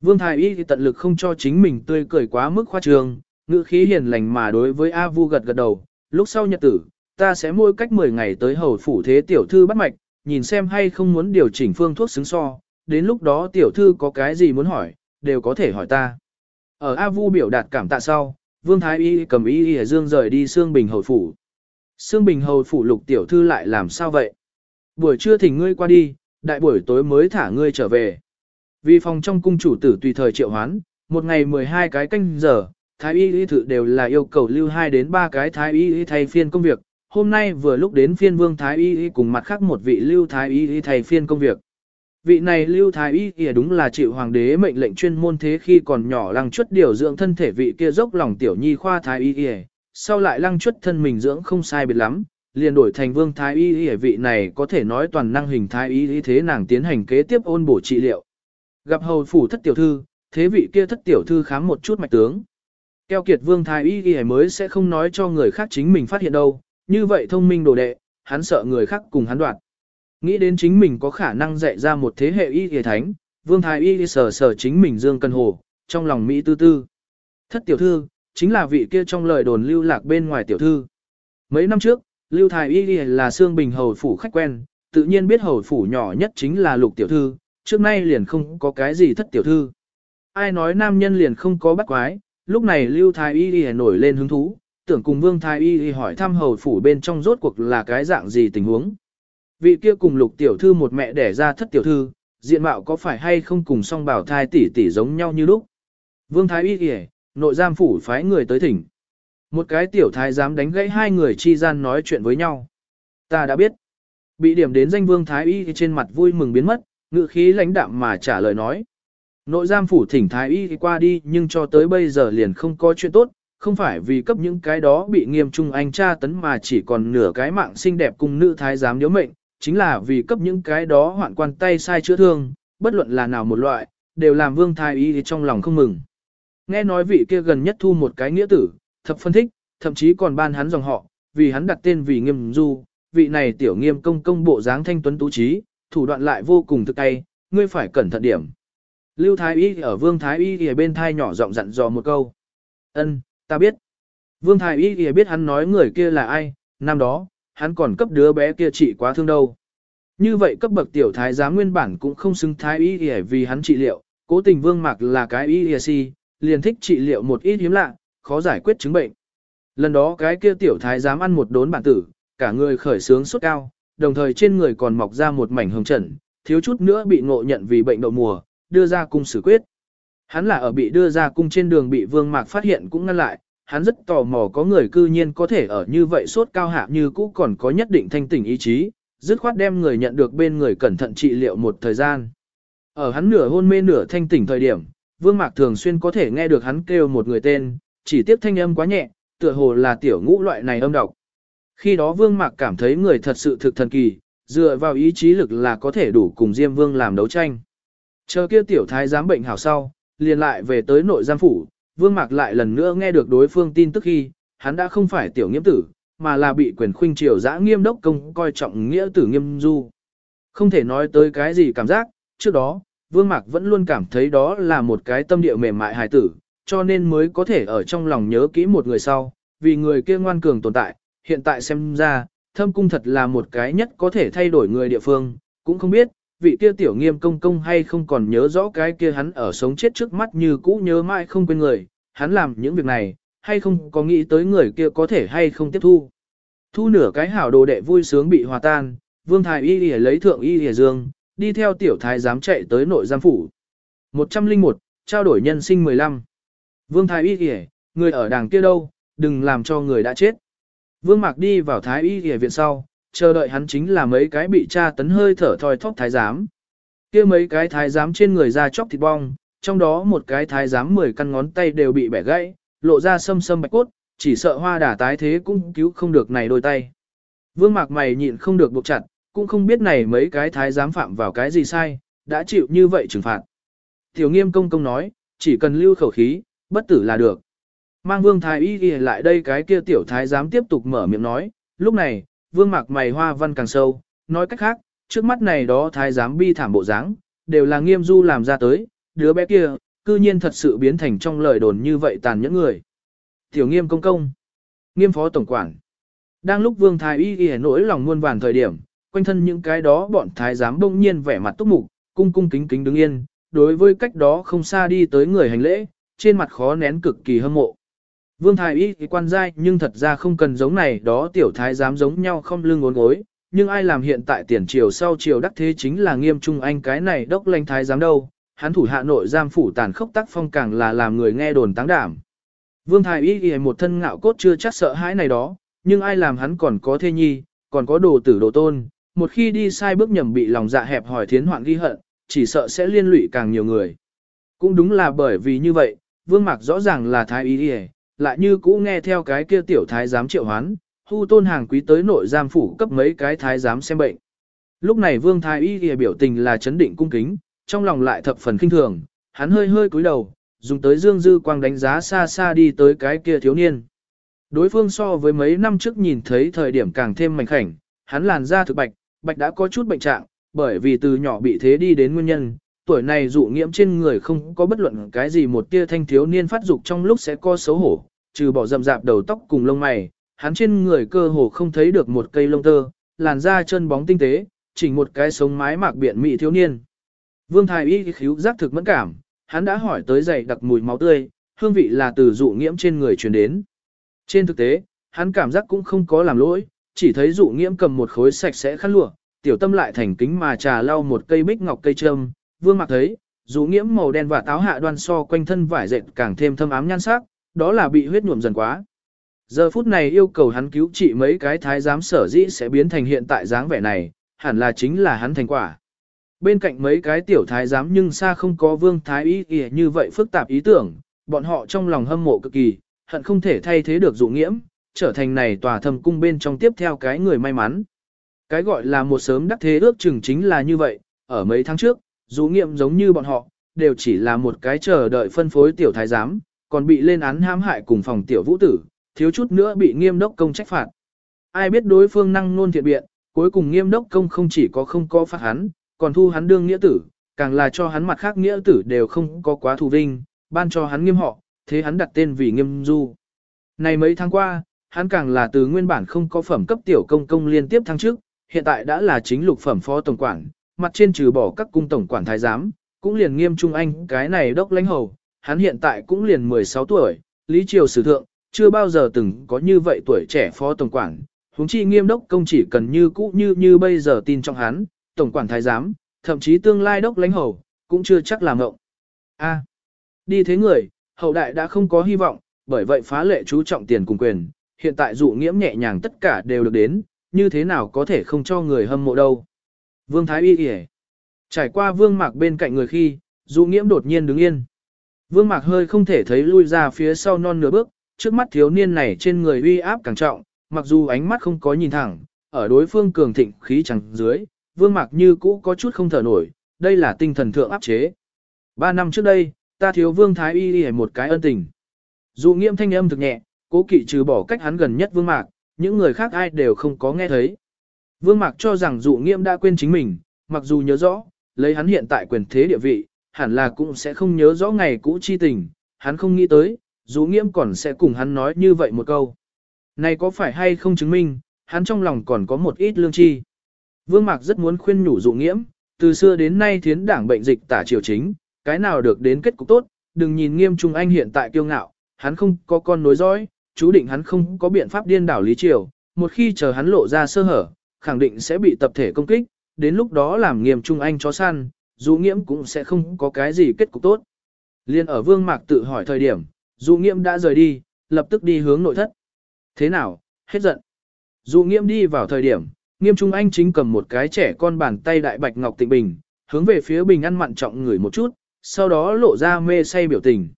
Vương Thái Y thì tận lực không cho chính mình tươi cười quá mức khoa trường, ngữ khí hiền lành mà đối với A Vu gật gật đầu, lúc sau nhật tử, ta sẽ mỗi cách 10 ngày tới hầu phủ thế tiểu thư bắt mạch, nhìn xem hay không muốn điều chỉnh phương thuốc xứng so, đến lúc đó tiểu thư có cái gì muốn hỏi, đều có thể hỏi ta. Ở A Vu biểu đạt cảm tạ sau, Vương Thái Y cầm Y Y Dương rời đi Sương Bình hầu phủ. Sương Bình hầu phủ lục tiểu thư lại làm sao vậy? Buổi trưa thỉnh ngươi qua đi, đại buổi tối mới thả ngươi trở về. Vì phòng trong cung chủ tử tùy thời triệu hoán, một ngày 12 cái canh giờ, thái y y thự đều là yêu cầu lưu 2 đến 3 cái thái y y thay phiên công việc. Hôm nay vừa lúc đến phiên vương thái y y cùng mặt khác một vị lưu thái y y thay phiên công việc. Vị này lưu thái y y đúng là chịu hoàng đế mệnh lệnh chuyên môn thế khi còn nhỏ lăng chuất điều dưỡng thân thể vị kia dốc lòng tiểu nhi khoa thái y y, sau lại lăng chuất thân mình dưỡng không sai biệt lắm, liền đổi thành vương thái y y vị này có thể nói toàn năng hình thái y y thế nàng tiến hành kế tiếp ôn bổ trị liệu. Gặp hầu phủ thất tiểu thư, thế vị kia thất tiểu thư khám một chút mạch tướng. Keo kiệt vương thái y y mới sẽ không nói cho người khác chính mình phát hiện đâu, như vậy thông minh đồ đệ, hắn sợ người khác cùng hắn đoạt. Nghĩ đến chính mình có khả năng dạy ra một thế hệ y y thánh, vương thái y y sờ sờ chính mình dương cân hồ, trong lòng Mỹ tư tư. Thất tiểu thư, chính là vị kia trong lời đồn lưu lạc bên ngoài tiểu thư. Mấy năm trước, lưu thái y y là xương bình hầu phủ khách quen, tự nhiên biết hầu phủ nhỏ nhất chính là lục tiểu thư, trước nay liền không có cái gì thất tiểu thư. Ai nói nam nhân liền không có bắt quái, lúc này Lưu Thái Y Y nổi lên hứng thú, tưởng cùng Vương Thái Y Y hỏi thăm hầu phủ bên trong rốt cuộc là cái dạng gì tình huống. Vị kia cùng lục tiểu thư một mẹ đẻ ra thất tiểu thư, diện mạo có phải hay không cùng song bảo thai tỷ tỷ giống nhau như lúc. Vương Thái Y Y, nội giam phủ phái người tới thỉnh. Một cái tiểu thái dám đánh gãy hai người chi gian nói chuyện với nhau. Ta đã biết. Bị điểm đến danh Vương Thái Y trên mặt vui mừng biến mất, ngự khí lãnh đạm mà trả lời nói. Nội giam phủ thỉnh thái y qua đi nhưng cho tới bây giờ liền không có chuyện tốt, không phải vì cấp những cái đó bị nghiêm trung anh tra tấn mà chỉ còn nửa cái mạng xinh đẹp cùng nữ thái giám điếu mệnh, chính là vì cấp những cái đó hoạn quan tay sai chữa thương, bất luận là nào một loại, đều làm vương thái y trong lòng không mừng. Nghe nói vị kia gần nhất thu một cái nghĩa tử, thập phân thích, thậm chí còn ban hắn dòng họ, vì hắn đặt tên vì nghiêm du, vị này tiểu nghiêm công công bộ dáng thanh tuấn tú trí, thủ đoạn lại vô cùng thực tay, ngươi phải cẩn thận điểm. Lưu Thái Y ở Vương Thái Y ở bên thai nhỏ giọng dặn dò một câu. Ân, ta biết. Vương Thái Y biết hắn nói người kia là ai, năm đó, hắn còn cấp đứa bé kia trị quá thương đâu. Như vậy cấp bậc tiểu thái giám nguyên bản cũng không xứng Thái Y vì hắn trị liệu, cố tình Vương Mạc là cái Y si, liền thích trị liệu một ít hiếm lạ, khó giải quyết chứng bệnh. Lần đó cái kia tiểu thái dám ăn một đốn bản tử, cả người khởi sướng sốt cao, đồng thời trên người còn mọc ra một mảnh hồng trần, thiếu chút nữa bị ngộ nhận vì bệnh đậu mùa, đưa ra cung xử quyết. Hắn là ở bị đưa ra cung trên đường bị vương mạc phát hiện cũng ngăn lại, hắn rất tò mò có người cư nhiên có thể ở như vậy sốt cao hạ như cũ còn có nhất định thanh tỉnh ý chí, dứt khoát đem người nhận được bên người cẩn thận trị liệu một thời gian. Ở hắn nửa hôn mê nửa thanh tỉnh thời điểm, vương mạc thường xuyên có thể nghe được hắn kêu một người tên, chỉ tiếp thanh âm quá nhẹ, tựa hồ là tiểu ngũ loại này âm độc. Khi đó vương mạc cảm thấy người thật sự thực thần kỳ, dựa vào ý chí lực là có thể đủ cùng Diêm Vương làm đấu tranh. Chờ kia tiểu thái giám bệnh hảo sau, liền lại về tới nội giam phủ, Vương Mạc lại lần nữa nghe được đối phương tin tức khi, hắn đã không phải tiểu nghiêm tử, mà là bị quyền khuynh triều giã nghiêm đốc công coi trọng nghĩa tử nghiêm du. Không thể nói tới cái gì cảm giác, trước đó, Vương Mạc vẫn luôn cảm thấy đó là một cái tâm địa mềm mại hài tử, cho nên mới có thể ở trong lòng nhớ kỹ một người sau, vì người kia ngoan cường tồn tại, hiện tại xem ra, thâm cung thật là một cái nhất có thể thay đổi người địa phương, cũng không biết, vị kia tiểu nghiêm công công hay không còn nhớ rõ cái kia hắn ở sống chết trước mắt như cũ nhớ mãi không quên người, hắn làm những việc này, hay không có nghĩ tới người kia có thể hay không tiếp thu. Thu nửa cái hảo đồ đệ vui sướng bị hòa tan, vương thái y lìa lấy thượng y lìa dương, đi theo tiểu thái giám chạy tới nội giam phủ. 101, trao đổi nhân sinh 15. Vương thái y lìa, người ở đàng kia đâu, đừng làm cho người đã chết. Vương Mạc đi vào thái y y viện sau, chờ đợi hắn chính là mấy cái bị tra tấn hơi thở thoi thóp thái giám. kia mấy cái thái giám trên người da chóc thịt bong, trong đó một cái thái giám 10 căn ngón tay đều bị bẻ gãy, lộ ra sâm sâm bạch cốt, chỉ sợ hoa đả tái thế cũng cứu không được này đôi tay. Vương Mạc mày nhịn không được buộc chặt, cũng không biết này mấy cái thái giám phạm vào cái gì sai, đã chịu như vậy trừng phạt. Tiểu nghiêm công công nói, chỉ cần lưu khẩu khí, bất tử là được. Mang vương thái y ghi lại đây cái kia tiểu thái giám tiếp tục mở miệng nói, lúc này, vương mạc mày hoa văn càng sâu, nói cách khác, trước mắt này đó thái giám bi thảm bộ dáng, đều là nghiêm du làm ra tới, đứa bé kia, cư nhiên thật sự biến thành trong lời đồn như vậy tàn nhẫn người. Tiểu nghiêm công công, nghiêm phó tổng quản. Đang lúc vương thái y ghi nỗi lòng muôn vàn thời điểm, quanh thân những cái đó bọn thái giám bỗng nhiên vẻ mặt túc mục, cung cung kính kính đứng yên, đối với cách đó không xa đi tới người hành lễ, trên mặt khó nén cực kỳ hâm mộ. Vương thái y thì quan giai nhưng thật ra không cần giống này đó tiểu thái dám giống nhau không lưng ngốn gối, nhưng ai làm hiện tại tiền triều sau triều đắc thế chính là nghiêm trung anh cái này đốc lanh thái giám đâu, hắn thủ hạ nội giam phủ tàn khốc tác phong càng là làm người nghe đồn táng đảm. Vương thái y thì một thân ngạo cốt chưa chắc sợ hãi này đó, nhưng ai làm hắn còn có thê nhi, còn có đồ tử đồ tôn, một khi đi sai bước nhầm bị lòng dạ hẹp hỏi thiến hoạn ghi hận, chỉ sợ sẽ liên lụy càng nhiều người. Cũng đúng là bởi vì như vậy, vương mạc rõ ràng là thái y thì lại như cũ nghe theo cái kia tiểu thái giám triệu hoán, hu tôn hàng quý tới nội giam phủ cấp mấy cái thái giám xem bệnh. Lúc này vương thái y thì biểu tình là chấn định cung kính, trong lòng lại thập phần kinh thường, hắn hơi hơi cúi đầu, dùng tới dương dư quang đánh giá xa xa đi tới cái kia thiếu niên. Đối phương so với mấy năm trước nhìn thấy thời điểm càng thêm mảnh khảnh, hắn làn da thực bạch, bạch đã có chút bệnh trạng, bởi vì từ nhỏ bị thế đi đến nguyên nhân, tuổi này dụ nghiễm trên người không có bất luận cái gì một tia thanh thiếu niên phát dục trong lúc sẽ có xấu hổ, trừ bỏ rậm rạp đầu tóc cùng lông mày, hắn trên người cơ hồ không thấy được một cây lông tơ, làn da chân bóng tinh tế, chỉ một cái sống mái mạc biện mị thiếu niên. Vương Thái Y khíu giác thực mẫn cảm, hắn đã hỏi tới dày đặc mùi máu tươi, hương vị là từ dụ nghiễm trên người truyền đến. Trên thực tế, hắn cảm giác cũng không có làm lỗi, chỉ thấy dụ nghiễm cầm một khối sạch sẽ khăn lụa, tiểu tâm lại thành kính mà trà lau một cây bích ngọc cây trâm, vương mặc thấy, dù nghiễm màu đen và táo hạ đoan so quanh thân vải dệt càng thêm thâm ám nhan sắc, đó là bị huyết nhuộm dần quá. Giờ phút này yêu cầu hắn cứu trị mấy cái thái giám sở dĩ sẽ biến thành hiện tại dáng vẻ này, hẳn là chính là hắn thành quả. Bên cạnh mấy cái tiểu thái giám nhưng xa không có vương thái ý ý như vậy phức tạp ý tưởng, bọn họ trong lòng hâm mộ cực kỳ, hận không thể thay thế được dụ nghiễm, trở thành này tòa thầm cung bên trong tiếp theo cái người may mắn. Cái gọi là một sớm đắc thế ước chừng chính là như vậy, ở mấy tháng trước, dù nghiệm giống như bọn họ, đều chỉ là một cái chờ đợi phân phối tiểu thái giám, còn bị lên án hãm hại cùng phòng tiểu vũ tử, thiếu chút nữa bị nghiêm đốc công trách phạt. Ai biết đối phương năng nôn thiện biện, cuối cùng nghiêm đốc công không chỉ có không có phạt hắn, còn thu hắn đương nghĩa tử, càng là cho hắn mặt khác nghĩa tử đều không có quá thù vinh, ban cho hắn nghiêm họ, thế hắn đặt tên vì nghiêm du. Này mấy tháng qua, hắn càng là từ nguyên bản không có phẩm cấp tiểu công công liên tiếp thăng trước, hiện tại đã là chính lục phẩm phó tổng quản, mặt trên trừ bỏ các cung tổng quản thái giám, cũng liền nghiêm trung anh cái này đốc lãnh hầu, hắn hiện tại cũng liền 16 tuổi, lý triều sử thượng, chưa bao giờ từng có như vậy tuổi trẻ phó tổng quản, huống chi nghiêm đốc công chỉ cần như cũ như như bây giờ tin trong hắn, tổng quản thái giám, thậm chí tương lai đốc lãnh hầu, cũng chưa chắc là ngộng. A. đi thế người, hậu đại đã không có hy vọng, bởi vậy phá lệ chú trọng tiền cùng quyền, hiện tại dụ nghiễm nhẹ nhàng tất cả đều được đến, như thế nào có thể không cho người hâm mộ đâu. Vương Thái Y kìa. Trải qua vương mạc bên cạnh người khi, dụ nghiễm đột nhiên đứng yên. Vương mạc hơi không thể thấy lui ra phía sau non nửa bước, trước mắt thiếu niên này trên người uy áp càng trọng, mặc dù ánh mắt không có nhìn thẳng, ở đối phương cường thịnh khí chẳng dưới, vương mạc như cũ có chút không thở nổi, đây là tinh thần thượng áp chế. Ba năm trước đây, ta thiếu vương thái y đi một cái ân tình. Dù nghiêm thanh âm thực nhẹ, cố kỵ trừ bỏ cách hắn gần nhất vương mạc, những người khác ai đều không có nghe thấy. Vương mạc cho rằng dụ nghiêm đã quên chính mình, mặc dù nhớ rõ, lấy hắn hiện tại quyền thế địa vị, hẳn là cũng sẽ không nhớ rõ ngày cũ chi tình, hắn không nghĩ tới, dụ nghiêm còn sẽ cùng hắn nói như vậy một câu. Này có phải hay không chứng minh, hắn trong lòng còn có một ít lương chi. Vương Mạc rất muốn khuyên nhủ dụ nghiễm, từ xưa đến nay thiến đảng bệnh dịch tả triều chính, cái nào được đến kết cục tốt, đừng nhìn nghiêm trung anh hiện tại kiêu ngạo, hắn không có con nối dõi, chú định hắn không có biện pháp điên đảo lý triều, một khi chờ hắn lộ ra sơ hở, khẳng định sẽ bị tập thể công kích, đến lúc đó làm nghiêm trung anh chó săn, dụ nghiễm cũng sẽ không có cái gì kết cục tốt. Liên ở vương mạc tự hỏi thời điểm, dụ nghiễm đã rời đi, lập tức đi hướng nội thất. Thế nào, hết giận. Dụ nghiễm đi vào thời điểm, nghiêm trung anh chính cầm một cái trẻ con bàn tay đại bạch ngọc tịnh bình, hướng về phía bình ăn mặn trọng người một chút, sau đó lộ ra mê say biểu tình.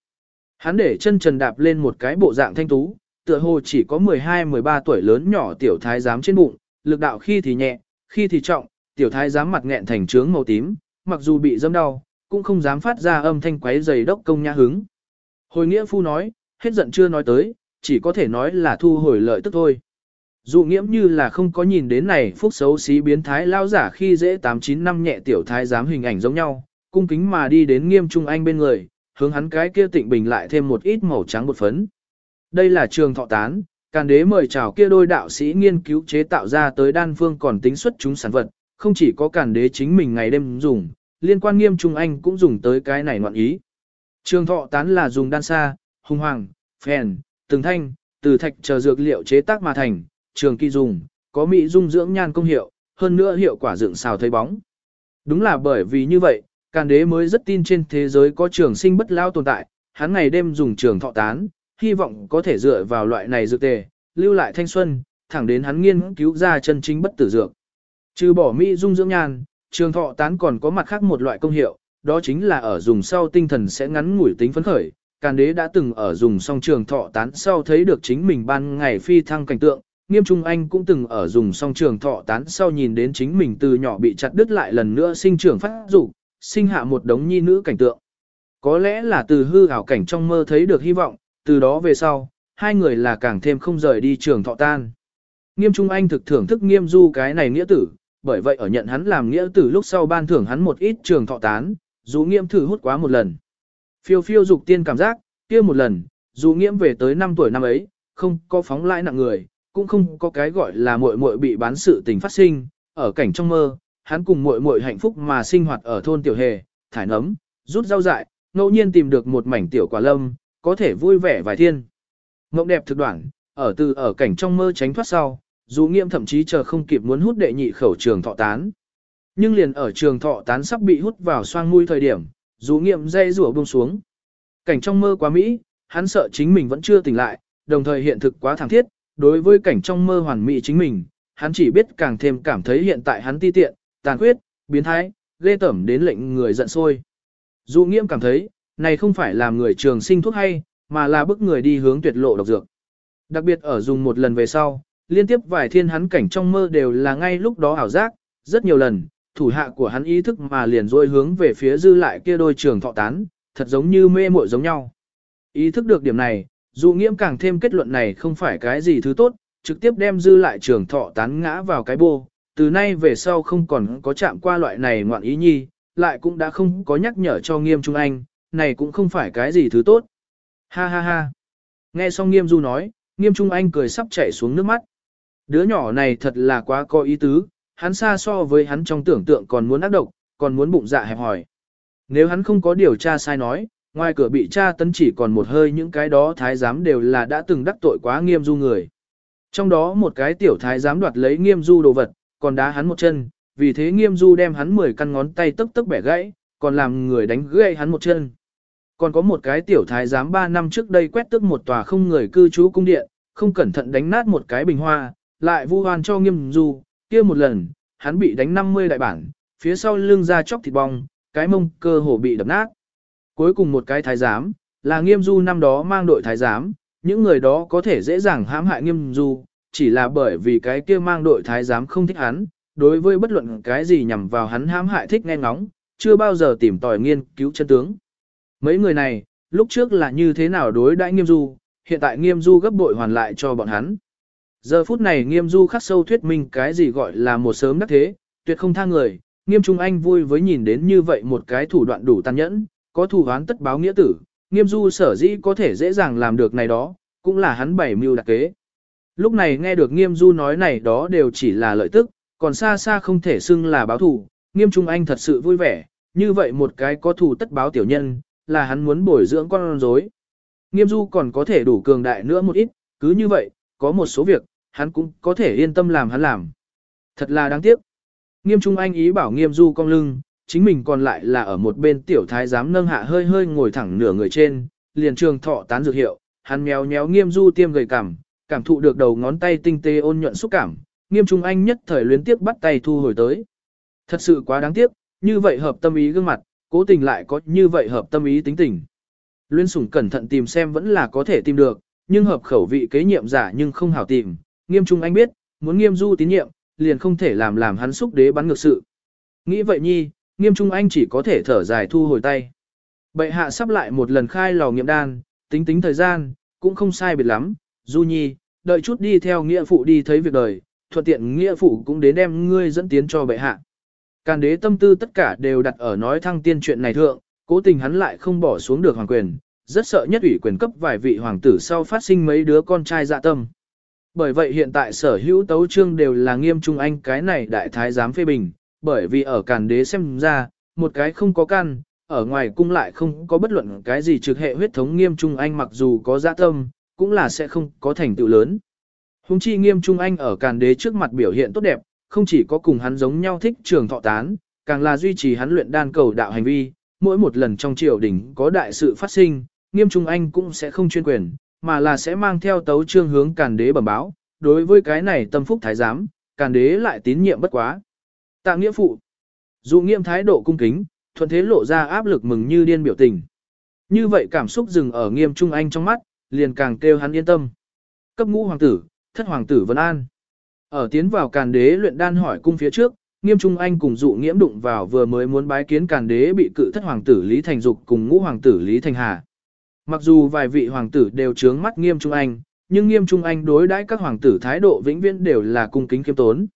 Hắn để chân trần đạp lên một cái bộ dạng thanh tú, tựa hồ chỉ có 12-13 tuổi lớn nhỏ tiểu thái giám trên bụng, lực đạo khi thì nhẹ, khi thì trọng, tiểu thái Dám mặt nghẹn thành trướng màu tím, mặc dù bị dâm đau, cũng không dám phát ra âm thanh quấy dày đốc công nhã hứng. Hồi nghĩa phu nói, hết giận chưa nói tới, chỉ có thể nói là thu hồi lợi tức thôi. Dụ nghiễm như là không có nhìn đến này phúc xấu xí biến thái lao giả khi dễ 8-9 năm nhẹ tiểu thái Dám hình ảnh giống nhau, cung kính mà đi đến nghiêm trung anh bên người, hướng hắn cái kia tịnh bình lại thêm một ít màu trắng bột phấn. Đây là trường thọ tán, càn đế mời chào kia đôi đạo sĩ nghiên cứu chế tạo ra tới đan phương còn tính xuất chúng sản vật, không chỉ có càn đế chính mình ngày đêm dùng, liên quan nghiêm trung anh cũng dùng tới cái này ngoạn ý. Trường thọ tán là dùng đan sa, hung hoàng, phèn, từng thanh, từ thạch chờ dược liệu chế tác mà thành, trường kỳ dùng, có mỹ dung dưỡng nhan công hiệu, hơn nữa hiệu quả dựng xào thấy bóng. Đúng là bởi vì như vậy, Càn đế mới rất tin trên thế giới có trường sinh bất lao tồn tại, hắn ngày đêm dùng trường thọ tán, hy vọng có thể dựa vào loại này dược tề, lưu lại thanh xuân, thẳng đến hắn nghiên cứu ra chân chính bất tử dược. Trừ bỏ mỹ dung dưỡng nhan, trường thọ tán còn có mặt khác một loại công hiệu, đó chính là ở dùng sau tinh thần sẽ ngắn ngủi tính phấn khởi. Càn đế đã từng ở dùng song trường thọ tán sau thấy được chính mình ban ngày phi thăng cảnh tượng, nghiêm trung anh cũng từng ở dùng song trường thọ tán sau nhìn đến chính mình từ nhỏ bị chặt đứt lại lần nữa sinh trưởng phát dục sinh hạ một đống nhi nữ cảnh tượng. Có lẽ là từ hư ảo cảnh trong mơ thấy được hy vọng, từ đó về sau, hai người là càng thêm không rời đi trường thọ tan. Nghiêm Trung Anh thực thưởng thức nghiêm du cái này nghĩa tử, bởi vậy ở nhận hắn làm nghĩa tử lúc sau ban thưởng hắn một ít trường thọ tán, dù nghiêm thử hút quá một lần. Phiêu phiêu dục tiên cảm giác, kia một lần, dù nghiêm về tới 5 tuổi năm ấy, không có phóng lãi nặng người, cũng không có cái gọi là muội muội bị bán sự tình phát sinh, ở cảnh trong mơ, hắn cùng muội muội hạnh phúc mà sinh hoạt ở thôn tiểu hề, thải nấm, rút rau dại, ngẫu nhiên tìm được một mảnh tiểu quả lâm, có thể vui vẻ vài thiên. Mộng đẹp thực đoạn, ở từ ở cảnh trong mơ tránh thoát sau, dù nghiệm thậm chí chờ không kịp muốn hút đệ nhị khẩu trường thọ tán. Nhưng liền ở trường thọ tán sắp bị hút vào xoang mũi thời điểm, dù nghiệm dây rủa buông xuống. Cảnh trong mơ quá mỹ, hắn sợ chính mình vẫn chưa tỉnh lại, đồng thời hiện thực quá thẳng thiết, đối với cảnh trong mơ hoàn mỹ chính mình, hắn chỉ biết càng thêm cảm thấy hiện tại hắn ti tiện, tàn khuyết, biến thái, ghê tẩm đến lệnh người giận sôi. Dụ nghiêm cảm thấy, này không phải làm người trường sinh thuốc hay, mà là bức người đi hướng tuyệt lộ độc dược. Đặc biệt ở dùng một lần về sau, liên tiếp vài thiên hắn cảnh trong mơ đều là ngay lúc đó ảo giác, rất nhiều lần, thủ hạ của hắn ý thức mà liền dôi hướng về phía dư lại kia đôi trường thọ tán, thật giống như mê muội giống nhau. Ý thức được điểm này, dụ nghiễm càng thêm kết luận này không phải cái gì thứ tốt, trực tiếp đem dư lại trường thọ tán ngã vào cái bô, từ nay về sau không còn có chạm qua loại này ngoạn ý nhi, lại cũng đã không có nhắc nhở cho nghiêm trung anh, này cũng không phải cái gì thứ tốt. Ha ha ha. Nghe xong nghiêm du nói, nghiêm trung anh cười sắp chảy xuống nước mắt. Đứa nhỏ này thật là quá có ý tứ, hắn xa so với hắn trong tưởng tượng còn muốn ác độc, còn muốn bụng dạ hẹp hỏi. Nếu hắn không có điều tra sai nói, Ngoài cửa bị tra tấn chỉ còn một hơi những cái đó thái giám đều là đã từng đắc tội quá nghiêm du người. Trong đó một cái tiểu thái giám đoạt lấy nghiêm du đồ vật, còn đá hắn một chân, vì thế nghiêm du đem hắn 10 căn ngón tay tức tức bẻ gãy, còn làm người đánh gãy hắn một chân. Còn có một cái tiểu thái giám 3 năm trước đây quét tức một tòa không người cư trú cung điện, không cẩn thận đánh nát một cái bình hoa, lại vu oan cho nghiêm du, kia một lần, hắn bị đánh 50 đại bản, phía sau lưng ra chóc thịt bong, cái mông cơ hồ bị đập nát. Cuối cùng một cái thái giám, là nghiêm du năm đó mang đội thái giám, những người đó có thể dễ dàng hãm hại nghiêm du, chỉ là bởi vì cái kia mang đội thái giám không thích hắn, đối với bất luận cái gì nhằm vào hắn hãm hại thích nghe ngóng, chưa bao giờ tìm tòi nghiên cứu chân tướng. Mấy người này, lúc trước là như thế nào đối đãi nghiêm du, hiện tại nghiêm du gấp bội hoàn lại cho bọn hắn. Giờ phút này nghiêm du khắc sâu thuyết minh cái gì gọi là một sớm đắc thế, tuyệt không tha người, nghiêm trung anh vui với nhìn đến như vậy một cái thủ đoạn đủ tàn nhẫn, có thủ hoán tất báo nghĩa tử, nghiêm du sở dĩ có thể dễ dàng làm được này đó, cũng là hắn bảy mưu đặc kế. Lúc này nghe được nghiêm du nói này đó đều chỉ là lợi tức, còn xa xa không thể xưng là báo thủ, nghiêm trung anh thật sự vui vẻ, như vậy một cái có thủ tất báo tiểu nhân, là hắn muốn bồi dưỡng con rối. Nghiêm du còn có thể đủ cường đại nữa một ít, cứ như vậy, có một số việc, hắn cũng có thể yên tâm làm hắn làm. Thật là đáng tiếc. Nghiêm trung anh ý bảo nghiêm du cong lưng, chính mình còn lại là ở một bên tiểu thái giám nâng hạ hơi hơi ngồi thẳng nửa người trên, liền trường thọ tán dược hiệu, hắn méo méo nghiêm du tiêm gầy cảm, cảm thụ được đầu ngón tay tinh tế ôn nhuận xúc cảm, nghiêm trung anh nhất thời luyến tiếp bắt tay thu hồi tới. Thật sự quá đáng tiếc, như vậy hợp tâm ý gương mặt, cố tình lại có như vậy hợp tâm ý tính tình. Luyến sủng cẩn thận tìm xem vẫn là có thể tìm được, nhưng hợp khẩu vị kế nhiệm giả nhưng không hảo tìm. Nghiêm trung anh biết, muốn nghiêm du tín nhiệm, liền không thể làm làm hắn xúc đế bắn ngược sự. Nghĩ vậy nhi, nghiêm trung anh chỉ có thể thở dài thu hồi tay. Bệ hạ sắp lại một lần khai lò nghiệm đan, tính tính thời gian, cũng không sai biệt lắm, du nhi, đợi chút đi theo nghĩa phụ đi thấy việc đời, thuận tiện nghĩa phụ cũng đến đem ngươi dẫn tiến cho bệ hạ. Càn đế tâm tư tất cả đều đặt ở nói thăng tiên chuyện này thượng, cố tình hắn lại không bỏ xuống được hoàng quyền, rất sợ nhất ủy quyền cấp vài vị hoàng tử sau phát sinh mấy đứa con trai dạ tâm. Bởi vậy hiện tại sở hữu tấu trương đều là nghiêm trung anh cái này đại thái giám phê bình, bởi vì ở càn đế xem ra, một cái không có căn, ở ngoài cung lại không có bất luận cái gì trực hệ huyết thống nghiêm trung anh mặc dù có dạ tâm, cũng là sẽ không có thành tựu lớn. Hùng chi nghiêm trung anh ở càn đế trước mặt biểu hiện tốt đẹp, không chỉ có cùng hắn giống nhau thích trường thọ tán, càng là duy trì hắn luyện đan cầu đạo hành vi, mỗi một lần trong triều đình có đại sự phát sinh, nghiêm trung anh cũng sẽ không chuyên quyền, mà là sẽ mang theo tấu trương hướng càn đế bẩm báo, đối với cái này tâm phúc thái giám, càn đế lại tín nhiệm bất quá. Tạ nghĩa phụ, dụ nghiêm thái độ cung kính, thuận thế lộ ra áp lực mừng như điên biểu tình. Như vậy cảm xúc dừng ở nghiêm trung anh trong mắt, liền càng kêu hắn yên tâm. Cấp ngũ hoàng tử, thất hoàng tử Vân An. Ở tiến vào càn đế luyện đan hỏi cung phía trước, nghiêm trung anh cùng dụ nghiễm đụng vào vừa mới muốn bái kiến càn đế bị cự thất hoàng tử Lý Thành Dục cùng ngũ hoàng tử Lý Thành Hà. Mặc dù vài vị hoàng tử đều trướng mắt nghiêm trung anh, nhưng nghiêm trung anh đối đãi các hoàng tử thái độ vĩnh viễn đều là cung kính khiêm tốn.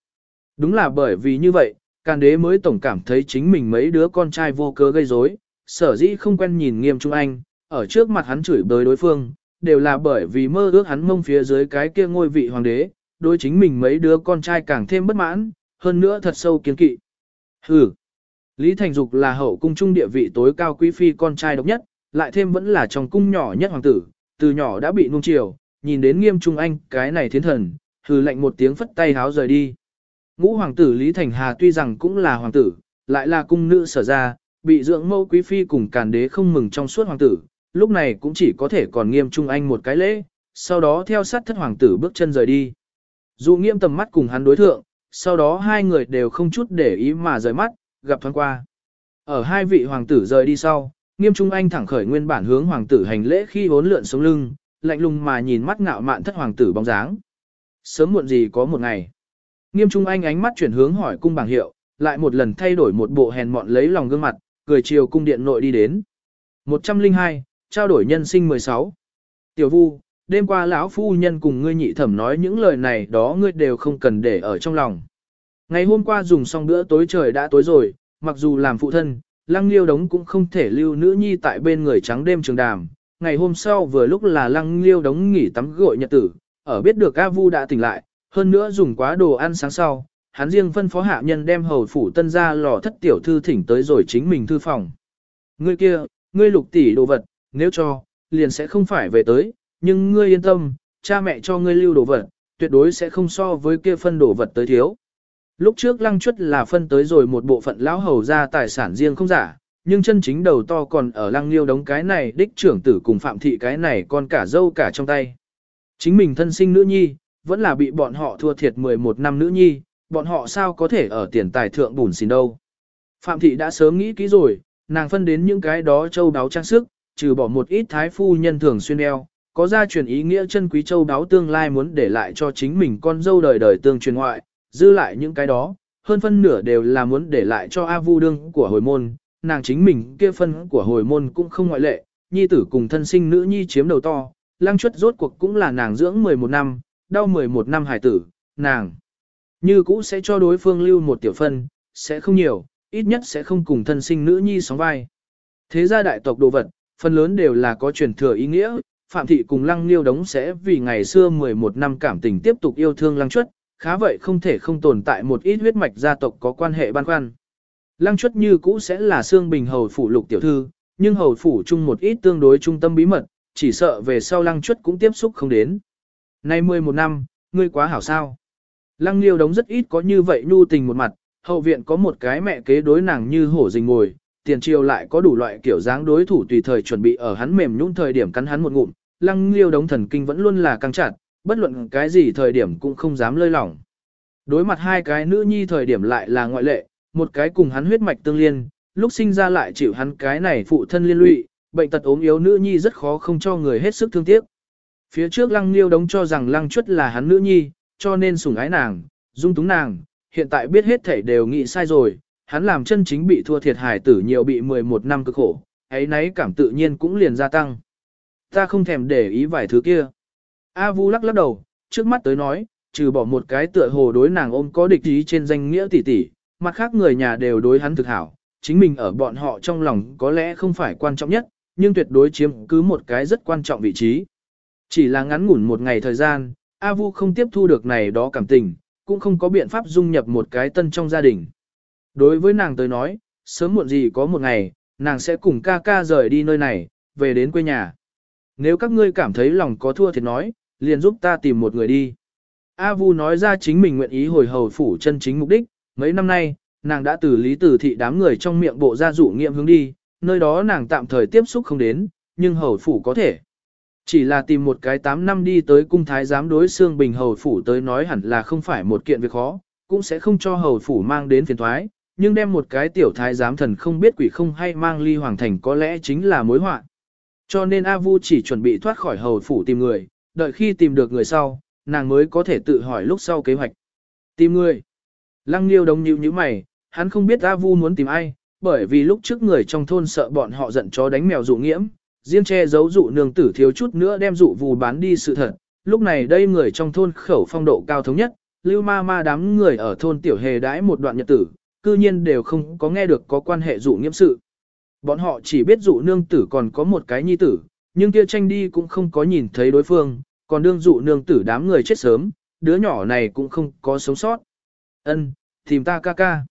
Đúng là bởi vì như vậy, càn đế mới tổng cảm thấy chính mình mấy đứa con trai vô cớ gây rối, sở dĩ không quen nhìn nghiêm trung anh, ở trước mặt hắn chửi bới đối phương, đều là bởi vì mơ ước hắn mông phía dưới cái kia ngôi vị hoàng đế, đối chính mình mấy đứa con trai càng thêm bất mãn, hơn nữa thật sâu kiên kỵ. Hừ. Lý Thành Dục là hậu cung trung địa vị tối cao quý phi con trai độc nhất, lại thêm vẫn là trong cung nhỏ nhất hoàng tử, từ nhỏ đã bị nuông chiều, nhìn đến nghiêm trung anh cái này thiên thần, hừ lạnh một tiếng phất tay háo rời đi. Ngũ hoàng tử Lý Thành Hà tuy rằng cũng là hoàng tử, lại là cung nữ sở ra, bị dưỡng mẫu quý phi cùng càn đế không mừng trong suốt hoàng tử, lúc này cũng chỉ có thể còn nghiêm trung anh một cái lễ, sau đó theo sát thất hoàng tử bước chân rời đi. Dụ nghiêm tầm mắt cùng hắn đối thượng, sau đó hai người đều không chút để ý mà rời mắt, gặp thoáng qua. Ở hai vị hoàng tử rời đi sau, nghiêm trung anh thẳng khởi nguyên bản hướng hoàng tử hành lễ khi hốn lượn sống lưng, lạnh lùng mà nhìn mắt ngạo mạn thất hoàng tử bóng dáng. Sớm muộn gì có một ngày. Nghiêm trung anh ánh mắt chuyển hướng hỏi cung bảng hiệu, lại một lần thay đổi một bộ hèn mọn lấy lòng gương mặt, cười chiều cung điện nội đi đến. 102, trao đổi nhân sinh 16. Tiểu Vu, đêm qua lão phu nhân cùng ngươi nhị thẩm nói những lời này đó ngươi đều không cần để ở trong lòng. Ngày hôm qua dùng xong bữa tối trời đã tối rồi, mặc dù làm phụ thân, lăng liêu đống cũng không thể lưu nữ nhi tại bên người trắng đêm trường đàm. Ngày hôm sau vừa lúc là lăng liêu đống nghỉ tắm gội nhật tử, ở biết được A Vu đã tỉnh lại, hơn nữa dùng quá đồ ăn sáng sau, hắn riêng phân phó hạ nhân đem hầu phủ tân ra lò thất tiểu thư thỉnh tới rồi chính mình thư phòng. Ngươi kia, ngươi lục tỷ đồ vật, nếu cho, liền sẽ không phải về tới, nhưng ngươi yên tâm, cha mẹ cho ngươi lưu đồ vật, tuyệt đối sẽ không so với kia phân đồ vật tới thiếu. Lúc trước lăng chuất là phân tới rồi một bộ phận lão hầu ra tài sản riêng không giả, nhưng chân chính đầu to còn ở lăng liêu đống cái này đích trưởng tử cùng phạm thị cái này còn cả dâu cả trong tay. Chính mình thân sinh nữ nhi, vẫn là bị bọn họ thua thiệt 11 năm nữ nhi, bọn họ sao có thể ở tiền tài thượng bùn xin đâu. Phạm thị đã sớm nghĩ kỹ rồi, nàng phân đến những cái đó châu đáo trang sức, trừ bỏ một ít thái phu nhân thường xuyên đeo, có gia truyền ý nghĩa chân quý châu đáo tương lai muốn để lại cho chính mình con dâu đời đời tương truyền ngoại, dư lại những cái đó, hơn phân nửa đều là muốn để lại cho A Vu đương của hồi môn, nàng chính mình kia phân của hồi môn cũng không ngoại lệ, nhi tử cùng thân sinh nữ nhi chiếm đầu to, lăng chuất rốt cuộc cũng là nàng dưỡng 11 năm, đau 11 năm hải tử, nàng như cũ sẽ cho đối phương lưu một tiểu phân, sẽ không nhiều, ít nhất sẽ không cùng thân sinh nữ nhi sóng vai. Thế gia đại tộc đồ vật, phần lớn đều là có truyền thừa ý nghĩa, Phạm Thị cùng Lăng Liêu Đống sẽ vì ngày xưa 11 năm cảm tình tiếp tục yêu thương Lăng Chuất, khá vậy không thể không tồn tại một ít huyết mạch gia tộc có quan hệ ban quan. Lăng Chuất như cũ sẽ là xương bình hầu phủ lục tiểu thư, nhưng hầu phủ chung một ít tương đối trung tâm bí mật, chỉ sợ về sau Lăng Chuất cũng tiếp xúc không đến. Nay 11 năm, ngươi quá hảo sao. Lăng Liêu Đống rất ít có như vậy nhu tình một mặt, hậu viện có một cái mẹ kế đối nàng như hổ rình ngồi, tiền triều lại có đủ loại kiểu dáng đối thủ tùy thời chuẩn bị ở hắn mềm nhũn thời điểm cắn hắn một ngụm, lăng liêu đống thần kinh vẫn luôn là căng chặt, bất luận cái gì thời điểm cũng không dám lơi lỏng. Đối mặt hai cái nữ nhi thời điểm lại là ngoại lệ, một cái cùng hắn huyết mạch tương liên, lúc sinh ra lại chịu hắn cái này phụ thân liên lụy, bệnh tật ốm yếu nữ nhi rất khó không cho người hết sức thương tiếc. Phía trước lăng liêu đống cho rằng lăng chuất là hắn nữ nhi, cho nên sủng ái nàng, dung túng nàng, hiện tại biết hết thảy đều nghĩ sai rồi, hắn làm chân chính bị thua thiệt hài tử nhiều bị 11 năm cực khổ, ấy nấy cảm tự nhiên cũng liền gia tăng. Ta không thèm để ý vài thứ kia. A Vu lắc lắc đầu, trước mắt tới nói, trừ bỏ một cái tựa hồ đối nàng ôm có địch ý trên danh nghĩa tỷ tỷ, mặt khác người nhà đều đối hắn thực hảo, chính mình ở bọn họ trong lòng có lẽ không phải quan trọng nhất, nhưng tuyệt đối chiếm cứ một cái rất quan trọng vị trí. Chỉ là ngắn ngủn một ngày thời gian, A Vu không tiếp thu được này đó cảm tình, cũng không có biện pháp dung nhập một cái tân trong gia đình. Đối với nàng tới nói, sớm muộn gì có một ngày, nàng sẽ cùng ca ca rời đi nơi này, về đến quê nhà. Nếu các ngươi cảm thấy lòng có thua thì nói, liền giúp ta tìm một người đi. A Vu nói ra chính mình nguyện ý hồi hầu phủ chân chính mục đích, mấy năm nay, nàng đã từ lý tử thị đám người trong miệng bộ ra dụ nghiệm hướng đi, nơi đó nàng tạm thời tiếp xúc không đến, nhưng hầu phủ có thể. Chỉ là tìm một cái 8 năm đi tới cung thái giám đối xương bình hầu phủ tới nói hẳn là không phải một kiện việc khó, cũng sẽ không cho hầu phủ mang đến phiền thoái, nhưng đem một cái tiểu thái giám thần không biết quỷ không hay mang ly hoàng thành có lẽ chính là mối họa. Cho nên A Vu chỉ chuẩn bị thoát khỏi hầu phủ tìm người, đợi khi tìm được người sau, nàng mới có thể tự hỏi lúc sau kế hoạch. Tìm người. Lăng Nghiêu đồng nhíu nhíu mày, hắn không biết A Vu muốn tìm ai, bởi vì lúc trước người trong thôn sợ bọn họ giận chó đánh mèo dụ nghiễm, riêng che giấu dụ nương tử thiếu chút nữa đem dụ vù bán đi sự thật. Lúc này đây người trong thôn khẩu phong độ cao thống nhất, lưu ma ma đám người ở thôn tiểu hề đãi một đoạn nhật tử, cư nhiên đều không có nghe được có quan hệ dụ nghiễm sự. Bọn họ chỉ biết dụ nương tử còn có một cái nhi tử, nhưng kia tranh đi cũng không có nhìn thấy đối phương, còn đương dụ nương tử đám người chết sớm, đứa nhỏ này cũng không có sống sót. Ân, tìm ta ca ca.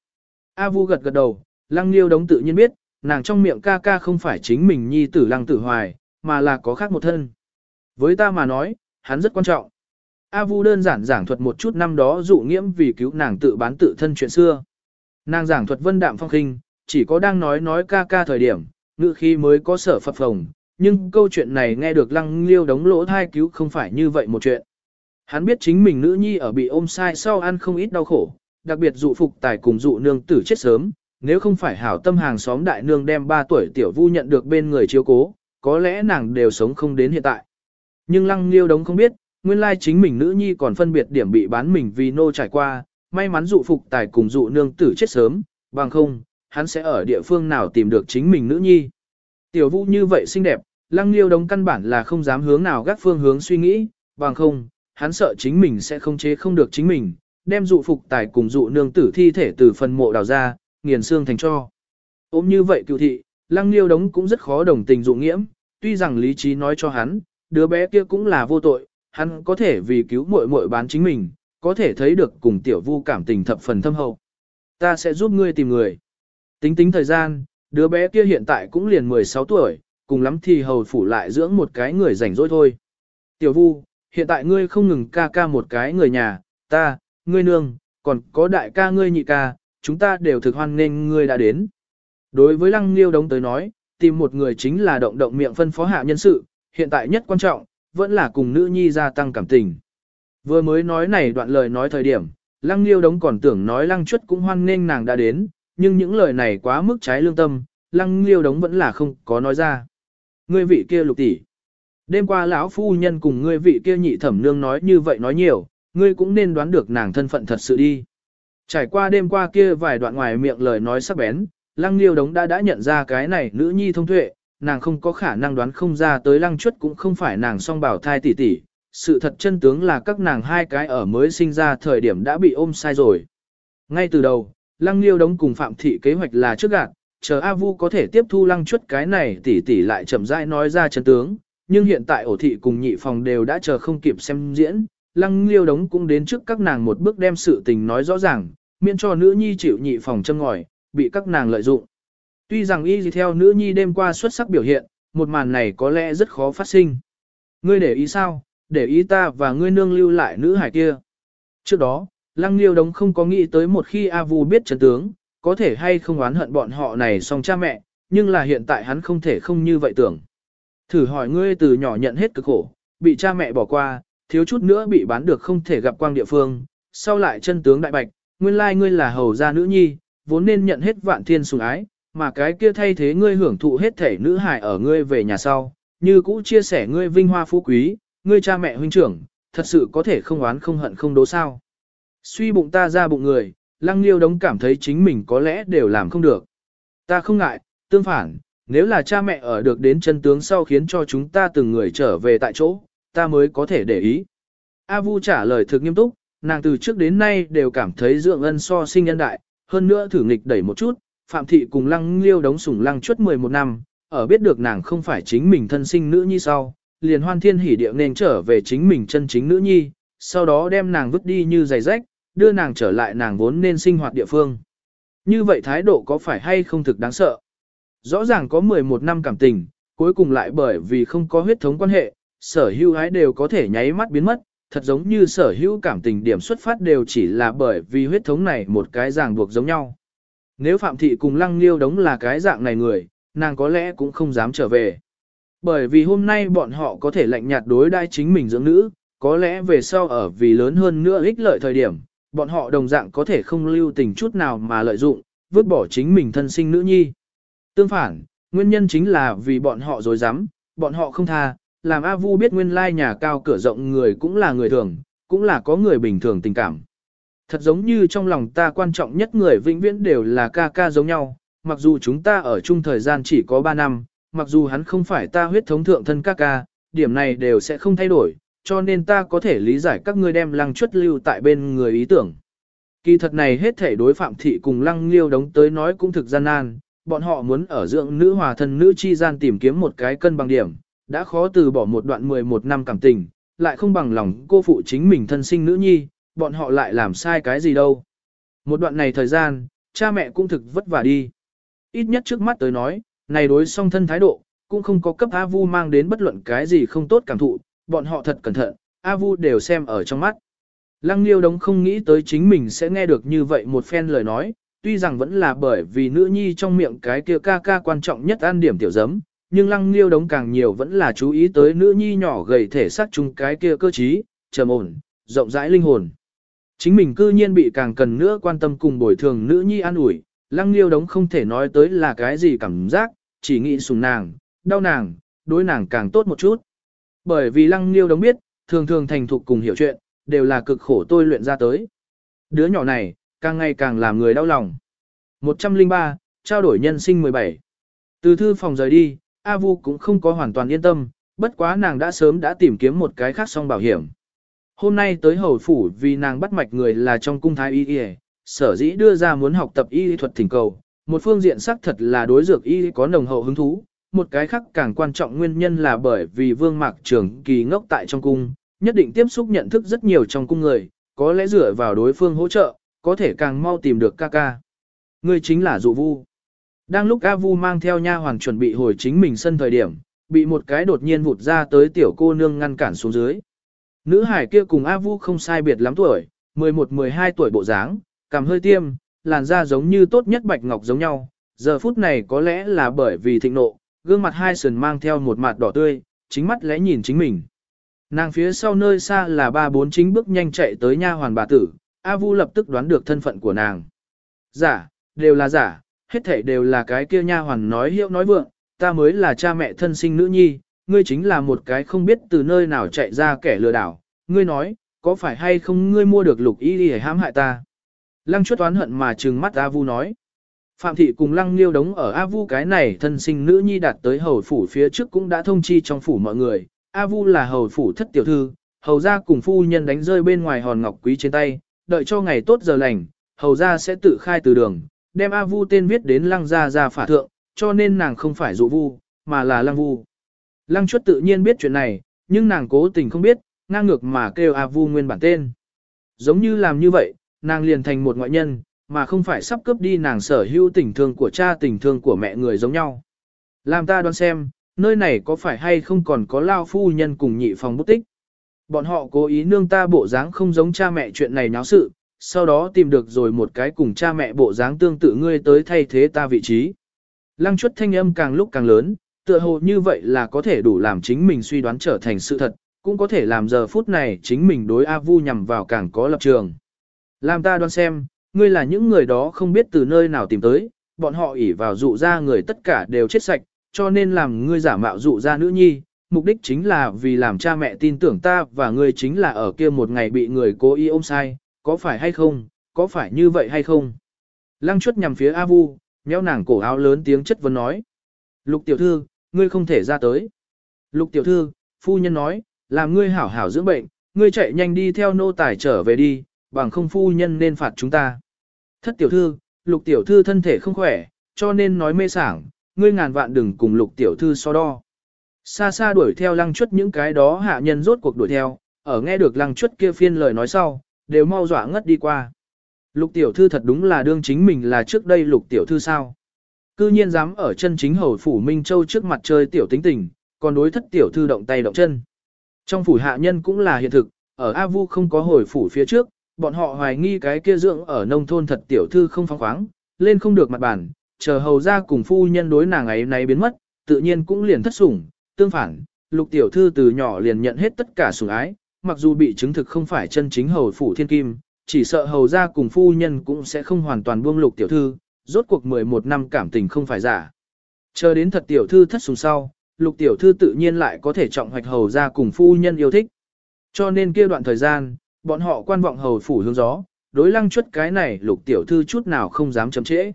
A Vu gật gật đầu, Lăng Liêu đống tự nhiên biết, nàng trong miệng ca ca không phải chính mình nhi tử Lăng Tử Hoài, mà là có khác một thân. Với ta mà nói, hắn rất quan trọng. A Vu đơn giản giảng thuật một chút năm đó dụ nghiễm vì cứu nàng tự bán tự thân chuyện xưa. Nàng giảng thuật vân đạm phong khinh, chỉ có đang nói nói ca ca thời điểm, ngự khi mới có sở phập phồng, nhưng câu chuyện này nghe được lăng liêu đống lỗ thai cứu không phải như vậy một chuyện. Hắn biết chính mình nữ nhi ở bị ôm sai sau ăn không ít đau khổ, đặc biệt dụ phục tài cùng dụ nương tử chết sớm, nếu không phải hảo tâm hàng xóm đại nương đem 3 tuổi tiểu vu nhận được bên người chiếu cố, có lẽ nàng đều sống không đến hiện tại. Nhưng lăng liêu đống không biết, nguyên lai chính mình nữ nhi còn phân biệt điểm bị bán mình vì nô trải qua, may mắn dụ phục tài cùng dụ nương tử chết sớm, bằng không, hắn sẽ ở địa phương nào tìm được chính mình nữ nhi. Tiểu vũ như vậy xinh đẹp, lăng liêu đống căn bản là không dám hướng nào gác phương hướng suy nghĩ, bằng không, hắn sợ chính mình sẽ không chế không được chính mình, đem dụ phục tài cùng dụ nương tử thi thể từ phần mộ đào ra, nghiền xương thành cho. Ôm như vậy cựu thị, lăng liêu đống cũng rất khó đồng tình dụ nghiễm, tuy rằng lý trí nói cho hắn, đứa bé kia cũng là vô tội, hắn có thể vì cứu muội muội bán chính mình, có thể thấy được cùng tiểu vu cảm tình thập phần thâm hậu. Ta sẽ giúp ngươi tìm người. Tính tính thời gian, Đứa bé kia hiện tại cũng liền 16 tuổi, cùng lắm thì hầu phủ lại dưỡng một cái người rảnh rỗi thôi. Tiểu vu, hiện tại ngươi không ngừng ca ca một cái người nhà, ta, ngươi nương, còn có đại ca ngươi nhị ca, chúng ta đều thực hoan nên ngươi đã đến. Đối với lăng liêu đống tới nói, tìm một người chính là động động miệng phân phó hạ nhân sự, hiện tại nhất quan trọng, vẫn là cùng nữ nhi gia tăng cảm tình. Vừa mới nói này đoạn lời nói thời điểm, lăng liêu đống còn tưởng nói lăng chuất cũng hoan nên nàng đã đến, nhưng những lời này quá mức trái lương tâm, lăng liêu đống vẫn là không có nói ra. Ngươi vị kia lục tỷ. Đêm qua lão phu nhân cùng ngươi vị kia nhị thẩm nương nói như vậy nói nhiều, ngươi cũng nên đoán được nàng thân phận thật sự đi. Trải qua đêm qua kia vài đoạn ngoài miệng lời nói sắc bén, lăng liêu đống đã đã nhận ra cái này nữ nhi thông tuệ, nàng không có khả năng đoán không ra tới lăng chuất cũng không phải nàng song bảo thai tỷ tỷ. Sự thật chân tướng là các nàng hai cái ở mới sinh ra thời điểm đã bị ôm sai rồi. Ngay từ đầu, lăng liêu đống cùng phạm thị kế hoạch là trước gạt, chờ A Vu có thể tiếp thu lăng chuất cái này tỷ tỷ lại chậm rãi nói ra chân tướng, nhưng hiện tại ổ thị cùng nhị phòng đều đã chờ không kịp xem diễn, lăng liêu đống cũng đến trước các nàng một bước đem sự tình nói rõ ràng, miễn cho nữ nhi chịu nhị phòng châm ngòi, bị các nàng lợi dụng. Tuy rằng y gì theo nữ nhi đêm qua xuất sắc biểu hiện, một màn này có lẽ rất khó phát sinh. Ngươi để ý sao, để ý ta và ngươi nương lưu lại nữ hải kia. Trước đó, lăng liêu đống không có nghĩ tới một khi A Vu biết chân tướng, có thể hay không oán hận bọn họ này song cha mẹ, nhưng là hiện tại hắn không thể không như vậy tưởng. Thử hỏi ngươi từ nhỏ nhận hết cực khổ, bị cha mẹ bỏ qua, thiếu chút nữa bị bán được không thể gặp quang địa phương, sau lại chân tướng đại bạch, nguyên lai ngươi là hầu gia nữ nhi, vốn nên nhận hết vạn thiên sủng ái, mà cái kia thay thế ngươi hưởng thụ hết thể nữ hài ở ngươi về nhà sau, như cũ chia sẻ ngươi vinh hoa phú quý, ngươi cha mẹ huynh trưởng, thật sự có thể không oán không hận không đố sao. Suy bụng ta ra bụng người, lăng liêu đống cảm thấy chính mình có lẽ đều làm không được. Ta không ngại, tương phản, nếu là cha mẹ ở được đến chân tướng sau khiến cho chúng ta từng người trở về tại chỗ, ta mới có thể để ý. A Vu trả lời thực nghiêm túc, nàng từ trước đến nay đều cảm thấy dưỡng ân so sinh nhân đại, hơn nữa thử nghịch đẩy một chút, Phạm Thị cùng Lăng Liêu Đống sủng Lăng chuất 11 năm, ở biết được nàng không phải chính mình thân sinh nữ nhi sau, liền hoan thiên hỉ địa nên trở về chính mình chân chính nữ nhi, sau đó đem nàng vứt đi như giày rách, đưa nàng trở lại nàng vốn nên sinh hoạt địa phương. Như vậy thái độ có phải hay không thực đáng sợ? Rõ ràng có 11 năm cảm tình, cuối cùng lại bởi vì không có huyết thống quan hệ, sở hữu ái đều có thể nháy mắt biến mất, thật giống như sở hữu cảm tình điểm xuất phát đều chỉ là bởi vì huyết thống này một cái ràng buộc giống nhau. Nếu Phạm Thị cùng Lăng Liêu đống là cái dạng này người, nàng có lẽ cũng không dám trở về. Bởi vì hôm nay bọn họ có thể lạnh nhạt đối đai chính mình dưỡng nữ, có lẽ về sau ở vì lớn hơn nữa ích lợi thời điểm, bọn họ đồng dạng có thể không lưu tình chút nào mà lợi dụng, vứt bỏ chính mình thân sinh nữ nhi. Tương phản, nguyên nhân chính là vì bọn họ dối dám, bọn họ không tha, làm A Vu biết nguyên lai nhà cao cửa rộng người cũng là người thường, cũng là có người bình thường tình cảm. Thật giống như trong lòng ta quan trọng nhất người vĩnh viễn đều là ca ca giống nhau, mặc dù chúng ta ở chung thời gian chỉ có 3 năm, mặc dù hắn không phải ta huyết thống thượng thân ca ca, điểm này đều sẽ không thay đổi, cho nên ta có thể lý giải các ngươi đem lăng chuất lưu tại bên người ý tưởng. Kỳ thật này hết thể đối phạm thị cùng lăng liêu đống tới nói cũng thực gian nan, bọn họ muốn ở dưỡng nữ hòa thân nữ chi gian tìm kiếm một cái cân bằng điểm, đã khó từ bỏ một đoạn 11 năm cảm tình, lại không bằng lòng cô phụ chính mình thân sinh nữ nhi, bọn họ lại làm sai cái gì đâu. Một đoạn này thời gian, cha mẹ cũng thực vất vả đi. Ít nhất trước mắt tới nói, này đối song thân thái độ, cũng không có cấp A Vu mang đến bất luận cái gì không tốt cảm thụ, bọn họ thật cẩn thận, A Vu đều xem ở trong mắt. Lăng Liêu Đống không nghĩ tới chính mình sẽ nghe được như vậy một phen lời nói, tuy rằng vẫn là bởi vì nữ nhi trong miệng cái kia ca ca quan trọng nhất ăn điểm tiểu giấm, nhưng Lăng Liêu Đống càng nhiều vẫn là chú ý tới nữ nhi nhỏ gầy thể xác chung cái kia cơ trí, trầm ổn, rộng rãi linh hồn. Chính mình cư nhiên bị càng cần nữa quan tâm cùng bồi thường nữ nhi an ủi, Lăng Liêu Đống không thể nói tới là cái gì cảm giác, chỉ nghĩ sùng nàng, đau nàng, đối nàng càng tốt một chút. Bởi vì Lăng Liêu Đống biết, thường thường thành thục cùng hiểu chuyện, đều là cực khổ tôi luyện ra tới. Đứa nhỏ này, càng ngày càng làm người đau lòng. 103, trao đổi nhân sinh 17. Từ thư phòng rời đi, A Vu cũng không có hoàn toàn yên tâm, bất quá nàng đã sớm đã tìm kiếm một cái khác song bảo hiểm. Hôm nay tới hầu phủ vì nàng bắt mạch người là trong cung thái y y, sở dĩ đưa ra muốn học tập y thuật thỉnh cầu, một phương diện xác thật là đối dược y có nồng hậu hứng thú, một cái khác càng quan trọng nguyên nhân là bởi vì vương mạc trưởng kỳ ngốc tại trong cung, nhất định tiếp xúc nhận thức rất nhiều trong cung người, có lẽ dựa vào đối phương hỗ trợ, có thể càng mau tìm được ca ca. Ngươi chính là dụ vu. Đang lúc A Vu mang theo nha hoàng chuẩn bị hồi chính mình sân thời điểm, bị một cái đột nhiên vụt ra tới tiểu cô nương ngăn cản xuống dưới. Nữ hải kia cùng A Vu không sai biệt lắm tuổi, 11-12 tuổi bộ dáng, cằm hơi tiêm, làn da giống như tốt nhất bạch ngọc giống nhau. Giờ phút này có lẽ là bởi vì thịnh nộ, gương mặt hai sườn mang theo một mặt đỏ tươi, chính mắt lẽ nhìn chính mình. Nàng phía sau nơi xa là ba bốn chính bước nhanh chạy tới nha hoàn bà tử, A Vu lập tức đoán được thân phận của nàng. Giả, đều là giả, hết thảy đều là cái kia nha hoàn nói hiệu nói vượng, ta mới là cha mẹ thân sinh nữ nhi, ngươi chính là một cái không biết từ nơi nào chạy ra kẻ lừa đảo, ngươi nói, có phải hay không ngươi mua được lục y để hãm hại ta? Lăng chuất oán hận mà trừng mắt A Vu nói. Phạm thị cùng lăng liêu đống ở A Vu cái này thân sinh nữ nhi đạt tới hầu phủ phía trước cũng đã thông chi trong phủ mọi người. A Vu là hầu phủ thất tiểu thư, hầu ra cùng phu nhân đánh rơi bên ngoài hòn ngọc quý trên tay, đợi cho ngày tốt giờ lành, hầu ra sẽ tự khai từ đường, đem A Vu tên viết đến lăng gia gia phả thượng, cho nên nàng không phải dụ vu, mà là lăng vu. Lăng chuất tự nhiên biết chuyện này, nhưng nàng cố tình không biết, ngang ngược mà kêu A Vu nguyên bản tên. Giống như làm như vậy, nàng liền thành một ngoại nhân, mà không phải sắp cướp đi nàng sở hữu tình thương của cha tình thương của mẹ người giống nhau. Làm ta đoán xem, nơi này có phải hay không còn có lao phu nhân cùng nhị phòng bút tích. Bọn họ cố ý nương ta bộ dáng không giống cha mẹ chuyện này náo sự, sau đó tìm được rồi một cái cùng cha mẹ bộ dáng tương tự ngươi tới thay thế ta vị trí. Lăng chuất thanh âm càng lúc càng lớn, tựa hồ như vậy là có thể đủ làm chính mình suy đoán trở thành sự thật, cũng có thể làm giờ phút này chính mình đối A Vu nhằm vào càng có lập trường. Làm ta đoán xem, ngươi là những người đó không biết từ nơi nào tìm tới, bọn họ ỉ vào dụ ra người tất cả đều chết sạch, cho nên làm ngươi giả mạo dụ ra nữ nhi, mục đích chính là vì làm cha mẹ tin tưởng ta và ngươi chính là ở kia một ngày bị người cố ý ôm sai, có phải hay không, có phải như vậy hay không? Lăng chuất nhằm phía A Vu, méo nàng cổ áo lớn tiếng chất vấn nói. Lục tiểu thư, ngươi không thể ra tới. Lục tiểu thư, phu nhân nói, làm ngươi hảo hảo dưỡng bệnh, ngươi chạy nhanh đi theo nô tài trở về đi, bằng không phu nhân nên phạt chúng ta. Thất tiểu thư, lục tiểu thư thân thể không khỏe, cho nên nói mê sảng, ngươi ngàn vạn đừng cùng lục tiểu thư so đo. Xa xa đuổi theo lăng chuất những cái đó hạ nhân rốt cuộc đuổi theo, ở nghe được lăng chuất kia phiên lời nói sau, đều mau dọa ngất đi qua. Lục tiểu thư thật đúng là đương chính mình là trước đây lục tiểu thư sao. Cư nhiên dám ở chân chính hầu phủ Minh Châu trước mặt chơi tiểu tính tình, còn đối thất tiểu thư động tay động chân. Trong phủ hạ nhân cũng là hiện thực, ở A Vu không có hồi phủ phía trước, bọn họ hoài nghi cái kia dưỡng ở nông thôn thật tiểu thư không phóng khoáng, lên không được mặt bản, chờ hầu ra cùng phu nhân đối nàng ấy này biến mất, tự nhiên cũng liền thất sủng, tương phản, lục tiểu thư từ nhỏ liền nhận hết tất cả sủng ái, mặc dù bị chứng thực không phải chân chính hầu phủ thiên kim, chỉ sợ hầu ra cùng phu nhân cũng sẽ không hoàn toàn buông lục tiểu thư, rốt cuộc 11 năm cảm tình không phải giả. Chờ đến thật tiểu thư thất sủng sau, lục tiểu thư tự nhiên lại có thể trọng hoạch hầu ra cùng phu nhân yêu thích. Cho nên kia đoạn thời gian, bọn họ quan vọng hầu phủ hướng gió, đối lăng chuất cái này lục tiểu thư chút nào không dám chậm trễ.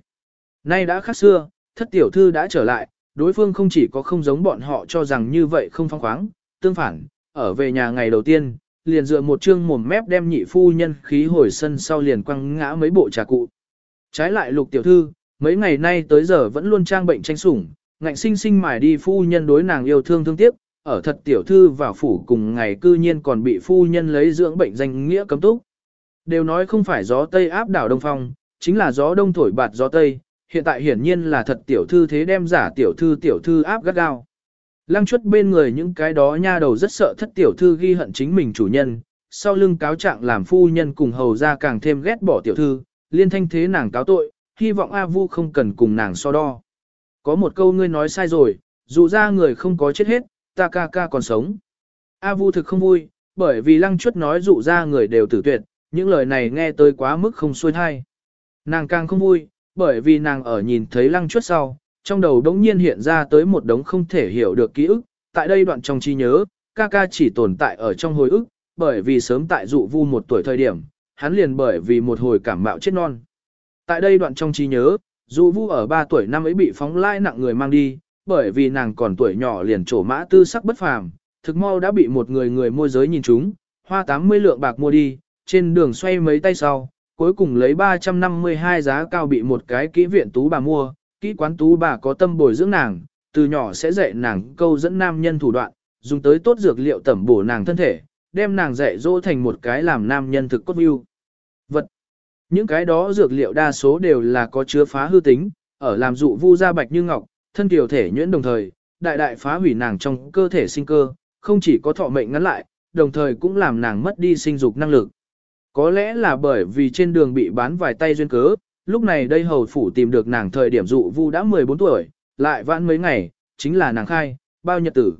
Nay đã khác xưa, thất tiểu thư đã trở lại, đối phương không chỉ có không giống bọn họ cho rằng như vậy không phong khoáng, tương phản, ở về nhà ngày đầu tiên, liền dựa một chương mồm mép đem nhị phu nhân khí hồi sân sau liền quăng ngã mấy bộ trà cụ. Trái lại lục tiểu thư, mấy ngày nay tới giờ vẫn luôn trang bệnh tranh sủng, ngạnh sinh sinh mài đi phu nhân đối nàng yêu thương thương tiếc, ở thật tiểu thư vào phủ cùng ngày cư nhiên còn bị phu nhân lấy dưỡng bệnh danh nghĩa cấm túc. Đều nói không phải gió Tây áp đảo Đông Phong, chính là gió Đông thổi bạt gió Tây, hiện tại hiển nhiên là thật tiểu thư thế đem giả tiểu thư tiểu thư áp gắt gao. Lăng chuất bên người những cái đó nha đầu rất sợ thất tiểu thư ghi hận chính mình chủ nhân, sau lưng cáo trạng làm phu nhân cùng hầu ra càng thêm ghét bỏ tiểu thư, liên thanh thế nàng cáo tội, hy vọng A Vu không cần cùng nàng so đo. Có một câu ngươi nói sai rồi, dù ra người không có chết hết, ta ca ca còn sống. A Vu thực không vui, bởi vì lăng chuất nói dụ ra người đều tử tuyệt, những lời này nghe tới quá mức không xuôi thai. Nàng càng không vui, bởi vì nàng ở nhìn thấy lăng chuất sau, trong đầu đống nhiên hiện ra tới một đống không thể hiểu được ký ức, tại đây đoạn trong trí nhớ, ca ca chỉ tồn tại ở trong hồi ức, bởi vì sớm tại dụ vu một tuổi thời điểm, hắn liền bởi vì một hồi cảm mạo chết non. Tại đây đoạn trong trí nhớ, dụ vu ở 3 tuổi năm ấy bị phóng lai nặng người mang đi, bởi vì nàng còn tuổi nhỏ liền trổ mã tư sắc bất phàm, thực mau đã bị một người người môi giới nhìn trúng, hoa 80 lượng bạc mua đi, trên đường xoay mấy tay sau, cuối cùng lấy 352 giá cao bị một cái kỹ viện tú bà mua, kỹ quán tú bà có tâm bồi dưỡng nàng, từ nhỏ sẽ dạy nàng câu dẫn nam nhân thủ đoạn, dùng tới tốt dược liệu tẩm bổ nàng thân thể, đem nàng dạy dỗ thành một cái làm nam nhân thực cốt view. Vật. Những cái đó dược liệu đa số đều là có chứa phá hư tính, ở làm dụ vu gia bạch như ngọc, thân kiều thể nhuyễn đồng thời, đại đại phá hủy nàng trong cơ thể sinh cơ, không chỉ có thọ mệnh ngắn lại, đồng thời cũng làm nàng mất đi sinh dục năng lực. Có lẽ là bởi vì trên đường bị bán vài tay duyên cớ, lúc này đây hầu phủ tìm được nàng thời điểm dụ vu đã 14 tuổi, lại vãn mấy ngày, chính là nàng khai, bao nhật tử.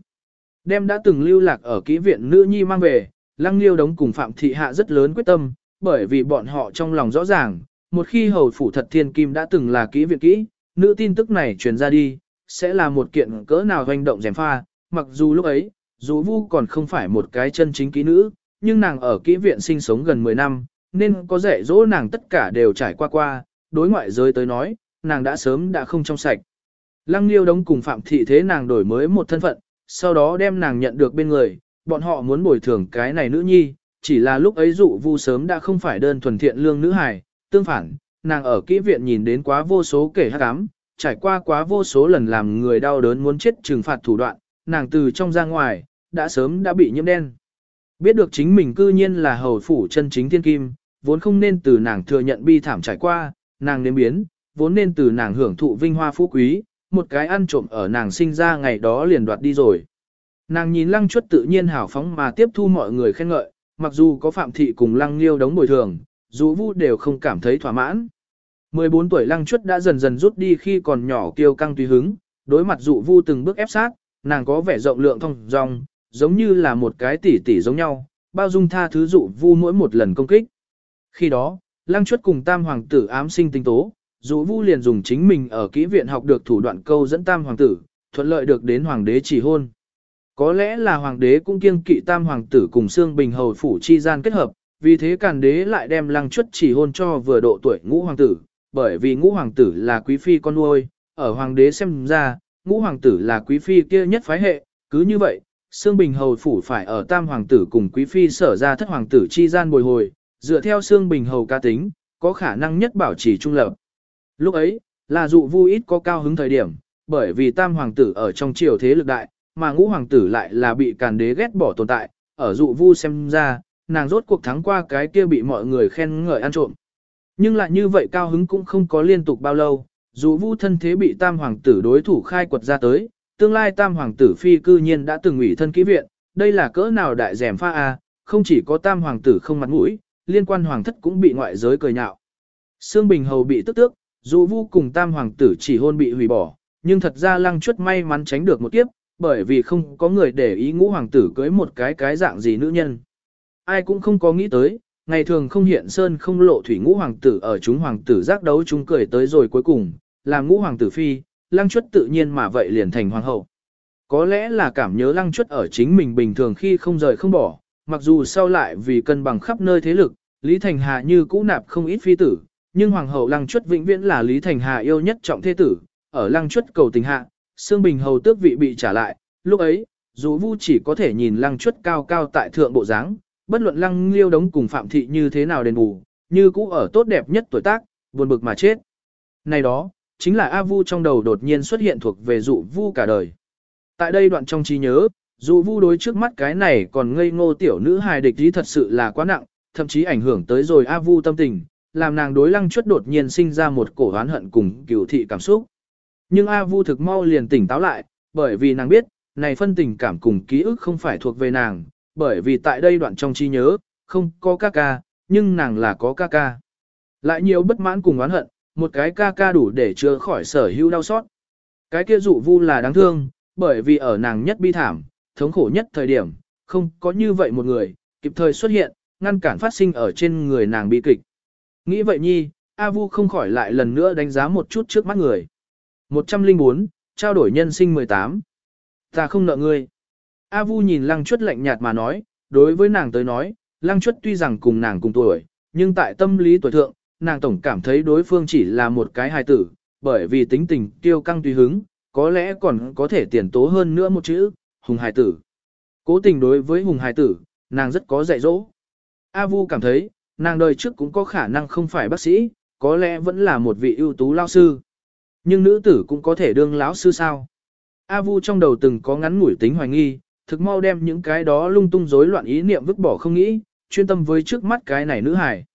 Đem đã từng lưu lạc ở kỹ viện nữ nhi mang về, lăng liêu đống cùng phạm thị hạ rất lớn quyết tâm, bởi vì bọn họ trong lòng rõ ràng, một khi hầu phủ thật thiên kim đã từng là kỹ viện kỹ, nữ tin tức này truyền ra đi, sẽ là một kiện cỡ nào hoành động dèm pha, mặc dù lúc ấy, dù vu còn không phải một cái chân chính kỹ nữ, nhưng nàng ở kỹ viện sinh sống gần 10 năm, nên có dạy dỗ nàng tất cả đều trải qua qua, đối ngoại giới tới nói, nàng đã sớm đã không trong sạch. Lăng Liêu Đống cùng Phạm Thị thế nàng đổi mới một thân phận, sau đó đem nàng nhận được bên người, bọn họ muốn bồi thường cái này nữ nhi, chỉ là lúc ấy dụ vu sớm đã không phải đơn thuần thiện lương nữ hài, tương phản, nàng ở kỹ viện nhìn đến quá vô số kể hát ám, trải qua quá vô số lần làm người đau đớn muốn chết trừng phạt thủ đoạn, nàng từ trong ra ngoài, đã sớm đã bị nhiễm đen. Biết được chính mình cư nhiên là hầu phủ chân chính thiên kim, vốn không nên từ nàng thừa nhận bi thảm trải qua, nàng nếm biến, vốn nên từ nàng hưởng thụ vinh hoa phú quý, một cái ăn trộm ở nàng sinh ra ngày đó liền đoạt đi rồi. Nàng nhìn lăng chuất tự nhiên hào phóng mà tiếp thu mọi người khen ngợi, mặc dù có phạm thị cùng lăng liêu đống bồi thường, dù vu đều không cảm thấy thỏa mãn. 14 tuổi lăng chuất đã dần dần rút đi khi còn nhỏ kiêu căng tùy hứng, đối mặt dụ vu từng bước ép sát, nàng có vẻ rộng lượng thông dong, giống như là một cái tỷ tỷ giống nhau, bao dung tha thứ dụ vu mỗi một lần công kích. Khi đó, lăng chuất cùng tam hoàng tử ám sinh tinh tố, dụ vu liền dùng chính mình ở kỹ viện học được thủ đoạn câu dẫn tam hoàng tử, thuận lợi được đến hoàng đế chỉ hôn. Có lẽ là hoàng đế cũng kiêng kỵ tam hoàng tử cùng xương bình hầu phủ chi gian kết hợp, vì thế càn đế lại đem lăng chuất chỉ hôn cho vừa độ tuổi ngũ hoàng tử, bởi vì ngũ hoàng tử là quý phi con nuôi, ở hoàng đế xem ra, ngũ hoàng tử là quý phi kia nhất phái hệ, cứ như vậy, xương bình hầu phủ phải ở tam hoàng tử cùng quý phi sở ra thất hoàng tử chi gian bồi hồi, dựa theo xương bình hầu ca tính, có khả năng nhất bảo trì trung lập. Lúc ấy, là dụ vu ít có cao hứng thời điểm, bởi vì tam hoàng tử ở trong triều thế lực đại, mà ngũ hoàng tử lại là bị càn đế ghét bỏ tồn tại, ở dụ vu xem ra, nàng rốt cuộc thắng qua cái kia bị mọi người khen ngợi ăn trộm. Nhưng lại như vậy cao hứng cũng không có liên tục bao lâu, dụ vu thân thế bị tam hoàng tử đối thủ khai quật ra tới, tương lai tam hoàng tử phi cư nhiên đã từng ủy thân kỹ viện, đây là cỡ nào đại rèm pha a, không chỉ có tam hoàng tử không mặt mũi, liên quan hoàng thất cũng bị ngoại giới cười nhạo. Sương Bình Hầu bị tức tước, dù vu cùng tam hoàng tử chỉ hôn bị hủy bỏ, nhưng thật ra lăng chuất may mắn tránh được một kiếp, bởi vì không có người để ý ngũ hoàng tử cưới một cái cái dạng gì nữ nhân. Ai cũng không có nghĩ tới, ngày thường không hiện sơn không lộ thủy ngũ hoàng tử ở chúng hoàng tử giác đấu chúng cười tới rồi cuối cùng, làm ngũ hoàng tử phi, lăng chuất tự nhiên mà vậy liền thành hoàng hậu. Có lẽ là cảm nhớ lăng chuất ở chính mình bình thường khi không rời không bỏ, mặc dù sau lại vì cân bằng khắp nơi thế lực, Lý Thành Hà như cũ nạp không ít phi tử, nhưng hoàng hậu lăng chuất vĩnh viễn là Lý Thành Hà yêu nhất trọng thế tử, ở lăng chuất cầu tình hạ, xương Bình hầu tước vị bị trả lại, lúc ấy, dù vu chỉ có thể nhìn lăng chuất cao cao tại thượng bộ dáng, bất luận lăng liêu đống cùng phạm thị như thế nào đền bù, như cũ ở tốt đẹp nhất tuổi tác, buồn bực mà chết. Này đó, chính là A Vu trong đầu đột nhiên xuất hiện thuộc về dụ vu cả đời. Tại đây đoạn trong trí nhớ, dụ vu đối trước mắt cái này còn ngây ngô tiểu nữ hài địch ý thật sự là quá nặng, thậm chí ảnh hưởng tới rồi A Vu tâm tình, làm nàng đối lăng chuất đột nhiên sinh ra một cổ oán hận cùng cửu thị cảm xúc. Nhưng A Vu thực mau liền tỉnh táo lại, bởi vì nàng biết, này phân tình cảm cùng ký ức không phải thuộc về nàng, bởi vì tại đây đoạn trong trí nhớ, không có ca ca, nhưng nàng là có ca ca. Lại nhiều bất mãn cùng oán hận, một cái ca ca đủ để chữa khỏi sở hữu đau xót. Cái kia dụ vu là đáng thương, bởi vì ở nàng nhất bi thảm, thống khổ nhất thời điểm, không có như vậy một người, kịp thời xuất hiện, ngăn cản phát sinh ở trên người nàng bi kịch. Nghĩ vậy nhi, A Vu không khỏi lại lần nữa đánh giá một chút trước mắt người. 104, trao đổi nhân sinh 18. Ta không nợ ngươi. A Vu nhìn Lăng Chuất lạnh nhạt mà nói, đối với nàng tới nói, Lăng Chuất tuy rằng cùng nàng cùng tuổi, nhưng tại tâm lý tuổi thượng, nàng tổng cảm thấy đối phương chỉ là một cái hài tử, bởi vì tính tình kiêu căng tùy hứng, có lẽ còn có thể tiền tố hơn nữa một chữ, hùng hài tử. Cố tình đối với hùng hài tử, nàng rất có dạy dỗ. A Vu cảm thấy, nàng đời trước cũng có khả năng không phải bác sĩ, có lẽ vẫn là một vị ưu tú lao sư. Nhưng nữ tử cũng có thể đương lão sư sao? A Vu trong đầu từng có ngắn ngủi tính hoài nghi, thực mau đem những cái đó lung tung rối loạn ý niệm vứt bỏ không nghĩ, chuyên tâm với trước mắt cái này nữ hài.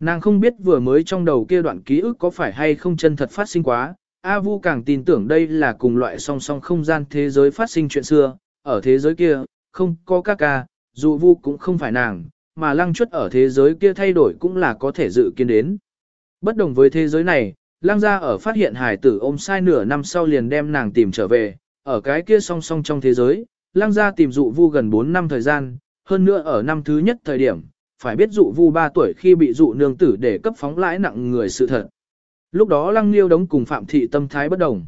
Nàng không biết vừa mới trong đầu kia đoạn ký ức có phải hay không chân thật phát sinh quá, A Vu càng tin tưởng đây là cùng loại song song không gian thế giới phát sinh chuyện xưa, ở thế giới kia, không có ca ca, dù Vu cũng không phải nàng, mà lăng chuất ở thế giới kia thay đổi cũng là có thể dự kiến đến. Bất đồng với thế giới này, lăng gia ở phát hiện hải tử ôm sai nửa năm sau liền đem nàng tìm trở về, ở cái kia song song trong thế giới, Lang gia tìm dụ vu gần 4 năm thời gian, hơn nữa ở năm thứ nhất thời điểm, phải biết dụ vu 3 tuổi khi bị dụ nương tử để cấp phóng lãi nặng người sự thật. Lúc đó lăng liêu đống cùng phạm thị tâm thái bất đồng.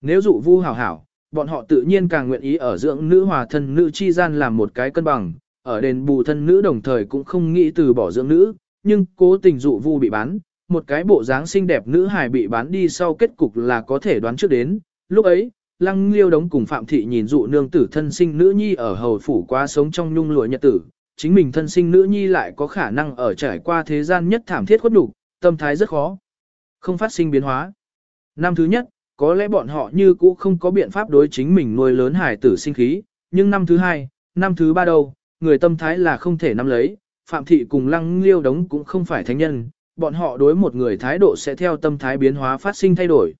Nếu dụ vu hảo hảo, bọn họ tự nhiên càng nguyện ý ở dưỡng nữ hòa thân nữ chi gian làm một cái cân bằng, ở đền bù thân nữ đồng thời cũng không nghĩ từ bỏ dưỡng nữ, nhưng cố tình dụ vu bị bán, một cái bộ dáng xinh đẹp nữ hài bị bán đi sau kết cục là có thể đoán trước đến, lúc ấy, lăng liêu đống cùng phạm thị nhìn dụ nương tử thân sinh nữ nhi ở hầu phủ qua sống trong nhung lụa nhật tử, chính mình thân sinh nữ nhi lại có khả năng ở trải qua thế gian nhất thảm thiết khuất đủ, tâm thái rất khó, không phát sinh biến hóa. Năm thứ nhất, có lẽ bọn họ như cũ không có biện pháp đối chính mình nuôi lớn hải tử sinh khí, nhưng năm thứ hai, năm thứ ba đâu, người tâm thái là không thể nắm lấy, Phạm Thị cùng Lăng Liêu Đống cũng không phải thánh nhân, bọn họ đối một người thái độ sẽ theo tâm thái biến hóa phát sinh thay đổi.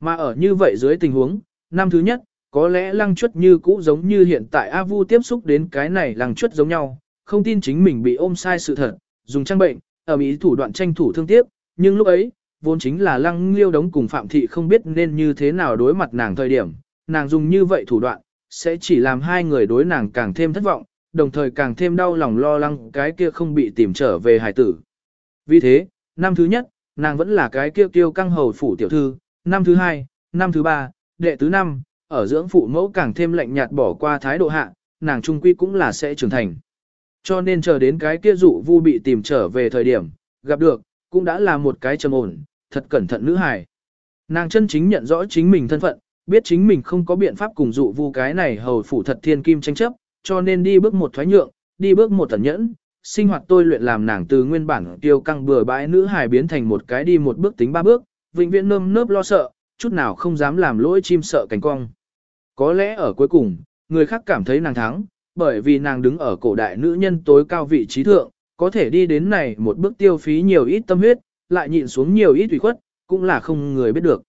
Mà ở như vậy dưới tình huống, năm thứ nhất, có lẽ Lăng Chuất như cũ giống như hiện tại A Vu tiếp xúc đến cái này Lăng Chuất giống nhau, không tin chính mình bị ôm sai sự thật, dùng trang bệnh, ở ý thủ đoạn tranh thủ thương tiếc, nhưng lúc ấy, vốn chính là Lăng Liêu Đống cùng Phạm Thị không biết nên như thế nào đối mặt nàng thời điểm, nàng dùng như vậy thủ đoạn, sẽ chỉ làm hai người đối nàng càng thêm thất vọng, đồng thời càng thêm đau lòng lo lắng cái kia không bị tìm trở về hải tử. Vì thế, năm thứ nhất, nàng vẫn là cái kia tiêu căng hầu phủ tiểu thư, năm thứ hai, năm thứ ba, đệ tứ năm, ở dưỡng phụ mẫu càng thêm lạnh nhạt bỏ qua thái độ hạ, nàng trung quy cũng là sẽ trưởng thành. Cho nên chờ đến cái kia dụ vu bị tìm trở về thời điểm, gặp được, cũng đã là một cái trầm ổn, thật cẩn thận nữ hài. Nàng chân chính nhận rõ chính mình thân phận, biết chính mình không có biện pháp cùng dụ vu cái này hầu phủ thật thiên kim tranh chấp, cho nên đi bước một thoái nhượng, đi bước một tẩn nhẫn, sinh hoạt tôi luyện làm nàng từ nguyên bản tiêu căng bừa bãi nữ hài biến thành một cái đi một bước tính ba bước, vĩnh viễn nơm nớp lo sợ, chút nào không dám làm lỗi chim sợ cánh cong. Có lẽ ở cuối cùng, người khác cảm thấy nàng thắng, bởi vì nàng đứng ở cổ đại nữ nhân tối cao vị trí thượng, có thể đi đến này một bước tiêu phí nhiều ít tâm huyết, lại nhịn xuống nhiều ít ủy khuất, cũng là không người biết được.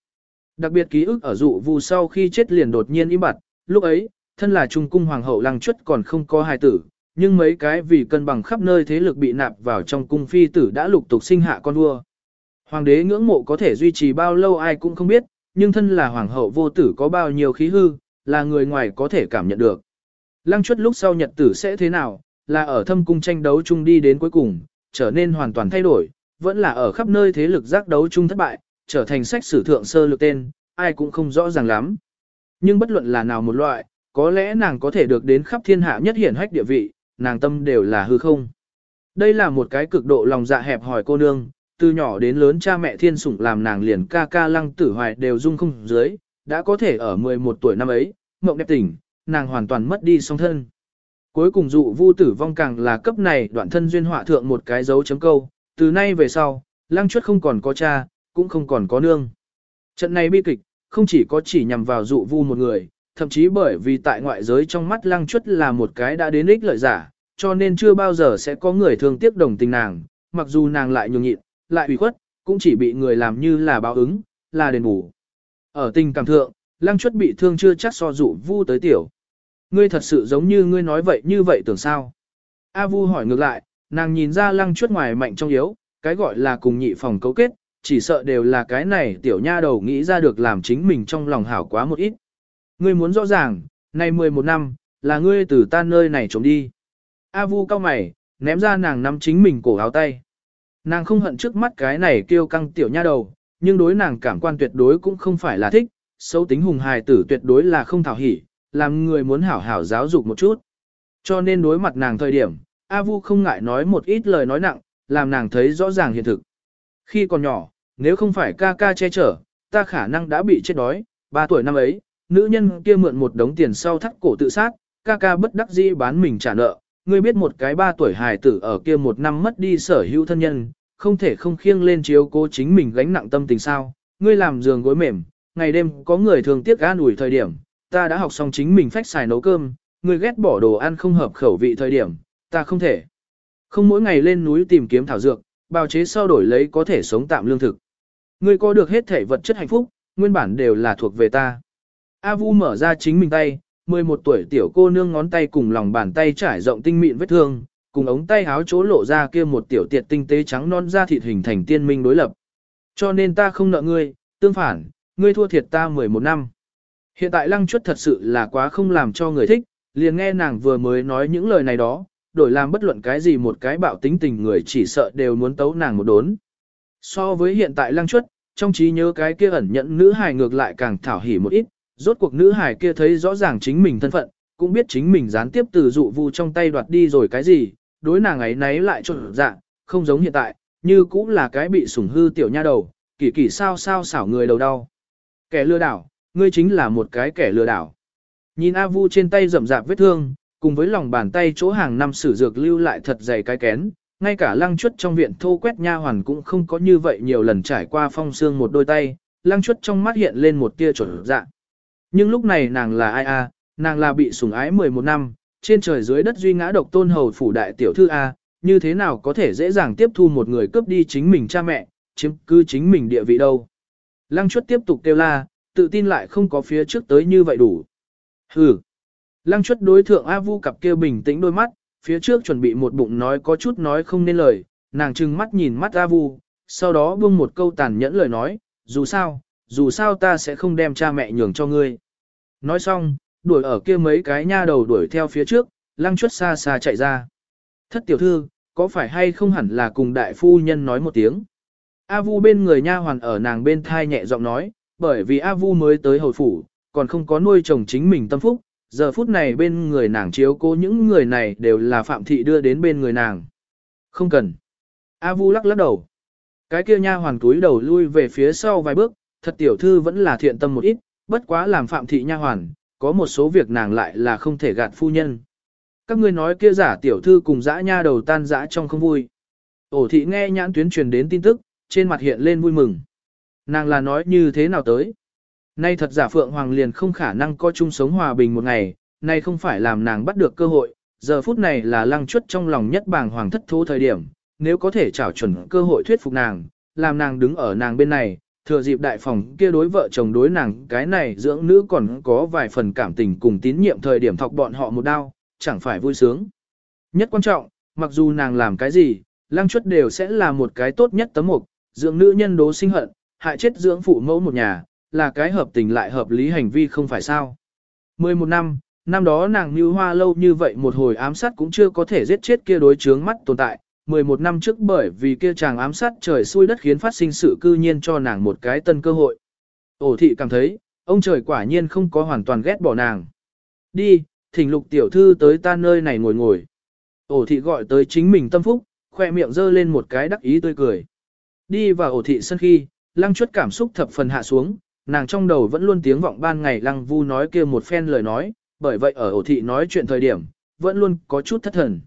Đặc biệt ký ức ở dụ vu sau khi chết liền đột nhiên im bặt, lúc ấy, thân là trung cung hoàng hậu lăng chuất còn không có hài tử, nhưng mấy cái vì cân bằng khắp nơi thế lực bị nạp vào trong cung phi tử đã lục tục sinh hạ con vua. Hoàng đế ngưỡng mộ có thể duy trì bao lâu ai cũng không biết, nhưng thân là hoàng hậu vô tử có bao nhiêu khí hư, là người ngoài có thể cảm nhận được. Lăng chuất lúc sau nhật tử sẽ thế nào, là ở thâm cung tranh đấu chung đi đến cuối cùng, trở nên hoàn toàn thay đổi, vẫn là ở khắp nơi thế lực giác đấu chung thất bại, trở thành sách sử thượng sơ lược tên, ai cũng không rõ ràng lắm. Nhưng bất luận là nào một loại, có lẽ nàng có thể được đến khắp thiên hạ nhất hiển hách địa vị, nàng tâm đều là hư không. Đây là một cái cực độ lòng dạ hẹp hỏi cô nương, từ nhỏ đến lớn cha mẹ thiên sủng làm nàng liền ca ca lăng tử hoài đều dung không dưới, đã có thể ở 11 tuổi năm ấy, mộng đẹp tỉnh, nàng hoàn toàn mất đi song thân. Cuối cùng dụ vu tử vong càng là cấp này đoạn thân duyên họa thượng một cái dấu chấm câu, từ nay về sau, lăng chuất không còn có cha, cũng không còn có nương. Trận này bi kịch, không chỉ có chỉ nhằm vào dụ vu một người, thậm chí bởi vì tại ngoại giới trong mắt lăng chuất là một cái đã đến ích lợi giả, cho nên chưa bao giờ sẽ có người thương tiếc đồng tình nàng, mặc dù nàng lại nhường nhịn, lại ủy khuất, cũng chỉ bị người làm như là báo ứng, là đền bù. Ở tình cảm thượng, lăng chuất bị thương chưa chắc so dụ vu tới tiểu. Ngươi thật sự giống như ngươi nói vậy như vậy tưởng sao? A vu hỏi ngược lại, nàng nhìn ra lăng chuất ngoài mạnh trong yếu, cái gọi là cùng nhị phòng cấu kết, chỉ sợ đều là cái này tiểu nha đầu nghĩ ra được làm chính mình trong lòng hảo quá một ít. Ngươi muốn rõ ràng, này 11 năm, là ngươi từ ta nơi này trốn đi. A vu cao mày, ném ra nàng nắm chính mình cổ áo tay. Nàng không hận trước mắt cái này kêu căng tiểu nha đầu, nhưng đối nàng cảm quan tuyệt đối cũng không phải là thích, xấu tính hùng hài tử tuyệt đối là không thảo hỉ, làm người muốn hảo hảo giáo dục một chút. Cho nên đối mặt nàng thời điểm, A Vu không ngại nói một ít lời nói nặng, làm nàng thấy rõ ràng hiện thực. Khi còn nhỏ, nếu không phải ca ca che chở, ta khả năng đã bị chết đói, ba tuổi năm ấy, nữ nhân kia mượn một đống tiền sau thắt cổ tự sát, ca ca bất đắc dĩ bán mình trả nợ, ngươi biết một cái ba tuổi hài tử ở kia một năm mất đi sở hữu thân nhân, không thể không khiêng lên chiếu cố chính mình gánh nặng tâm tình sao, ngươi làm giường gối mềm, ngày đêm có người thường tiếc an ủi thời điểm, ta đã học xong chính mình phách xài nấu cơm, ngươi ghét bỏ đồ ăn không hợp khẩu vị thời điểm, ta không thể. Không mỗi ngày lên núi tìm kiếm thảo dược, bào chế sau đổi lấy có thể sống tạm lương thực. Ngươi có được hết thể vật chất hạnh phúc, nguyên bản đều là thuộc về ta. A Vu mở ra chính mình tay, 11 tuổi tiểu cô nương ngón tay cùng lòng bàn tay trải rộng tinh mịn vết thương, cùng ống tay áo chỗ lộ ra kia một tiểu tiệt tinh tế trắng non da thịt hình thành tiên minh đối lập. Cho nên ta không nợ ngươi, tương phản, ngươi thua thiệt ta 11 năm. Hiện tại lăng chuất thật sự là quá không làm cho người thích, liền nghe nàng vừa mới nói những lời này đó, đổi làm bất luận cái gì một cái bạo tính tình người chỉ sợ đều muốn tấu nàng một đốn. So với hiện tại lăng chuất, trong trí nhớ cái kia ẩn nhận nữ hài ngược lại càng thảo hỉ một ít, rốt cuộc nữ hải kia thấy rõ ràng chính mình thân phận, cũng biết chính mình gián tiếp từ dụ vu trong tay đoạt đi rồi cái gì, đối nàng ấy nấy lại trộn dạ, không giống hiện tại, như cũng là cái bị sủng hư tiểu nha đầu, kỳ kỳ sao sao xảo người đầu đau. Kẻ lừa đảo, ngươi chính là một cái kẻ lừa đảo. Nhìn A Vu trên tay rậm rạp vết thương, cùng với lòng bàn tay chỗ hàng năm sử dược lưu lại thật dày cái kén, ngay cả lăng chuất trong viện thô quét nha hoàn cũng không có như vậy nhiều lần trải qua phong xương một đôi tay, lăng chuất trong mắt hiện lên một tia trộn dạ. Nhưng lúc này nàng là ai a? nàng là bị sủng ái 11 năm, trên trời dưới đất duy ngã độc tôn hầu phủ đại tiểu thư a, như thế nào có thể dễ dàng tiếp thu một người cướp đi chính mình cha mẹ, chiếm cứ chính mình địa vị đâu. Lăng chuất tiếp tục kêu la, tự tin lại không có phía trước tới như vậy đủ. Hừ. Lăng chuất đối thượng A Vu cặp kia bình tĩnh đôi mắt, phía trước chuẩn bị một bụng nói có chút nói không nên lời, nàng trừng mắt nhìn mắt A Vu, sau đó buông một câu tàn nhẫn lời nói, dù sao, dù sao ta sẽ không đem cha mẹ nhường cho ngươi. Nói xong, đuổi ở kia mấy cái nha đầu đuổi theo phía trước, lăng chuất xa xa chạy ra. Thất tiểu thư, có phải hay không hẳn là cùng đại phu nhân nói một tiếng. A Vu bên người nha hoàn ở nàng bên thai nhẹ giọng nói, bởi vì A Vu mới tới hồi phủ, còn không có nuôi chồng chính mình tâm phúc, giờ phút này bên người nàng chiếu cố những người này đều là Phạm Thị đưa đến bên người nàng. Không cần. A Vu lắc lắc đầu. Cái kia nha hoàn túi đầu lui về phía sau vài bước, thật tiểu thư vẫn là thiện tâm một ít, bất quá làm Phạm Thị nha hoàn, có một số việc nàng lại là không thể gạt phu nhân. Các ngươi nói kia giả tiểu thư cùng dã nha đầu tan dã trong không vui. Ổ thị nghe nhãn tuyến truyền đến tin tức, trên mặt hiện lên vui mừng. Nàng là nói như thế nào tới? Nay thật giả Phượng Hoàng liền không khả năng có chung sống hòa bình một ngày, nay không phải làm nàng bắt được cơ hội, giờ phút này là lăng chuất trong lòng nhất bàng hoàng thất thố thời điểm, nếu có thể trảo chuẩn cơ hội thuyết phục nàng, làm nàng đứng ở nàng bên này, thừa dịp đại phòng kia đối vợ chồng đối nàng cái này dưỡng nữ còn có vài phần cảm tình cùng tín nhiệm thời điểm thọc bọn họ một đao, chẳng phải vui sướng. Nhất quan trọng, mặc dù nàng làm cái gì, lăng chuất đều sẽ là một cái tốt nhất tấm mục, dưỡng nữ nhân đố sinh hận, hại chết dưỡng phụ mẫu một nhà, là cái hợp tình lại hợp lý hành vi không phải sao. 11 năm, năm đó nàng như hoa lâu như vậy một hồi ám sát cũng chưa có thể giết chết kia đối chướng mắt tồn tại. 11 năm trước bởi vì kia chàng ám sát trời xui đất khiến phát sinh sự cư nhiên cho nàng một cái tân cơ hội. Ổ thị cảm thấy, ông trời quả nhiên không có hoàn toàn ghét bỏ nàng. Đi, thỉnh lục tiểu thư tới ta nơi này ngồi ngồi. Ổ thị gọi tới chính mình tâm phúc, khoe miệng dơ lên một cái đắc ý tươi cười. Đi vào ổ thị sân khi, lăng chuất cảm xúc thập phần hạ xuống, nàng trong đầu vẫn luôn tiếng vọng ban ngày lăng vu nói kia một phen lời nói, bởi vậy ở ổ thị nói chuyện thời điểm, vẫn luôn có chút thất thần.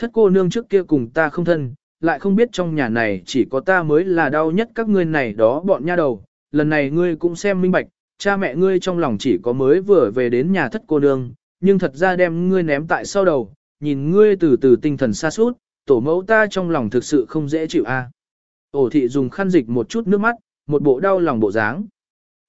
Thất cô nương trước kia cùng ta không thân, lại không biết trong nhà này chỉ có ta mới là đau nhất các ngươi này đó bọn nha đầu, lần này ngươi cũng xem minh bạch, cha mẹ ngươi trong lòng chỉ có mới vừa về đến nhà thất cô nương, nhưng thật ra đem ngươi ném tại sau đầu, nhìn ngươi từ từ tinh thần xa suốt, tổ mẫu ta trong lòng thực sự không dễ chịu a. Ổ thị dùng khăn dịch một chút nước mắt, một bộ đau lòng bộ dáng.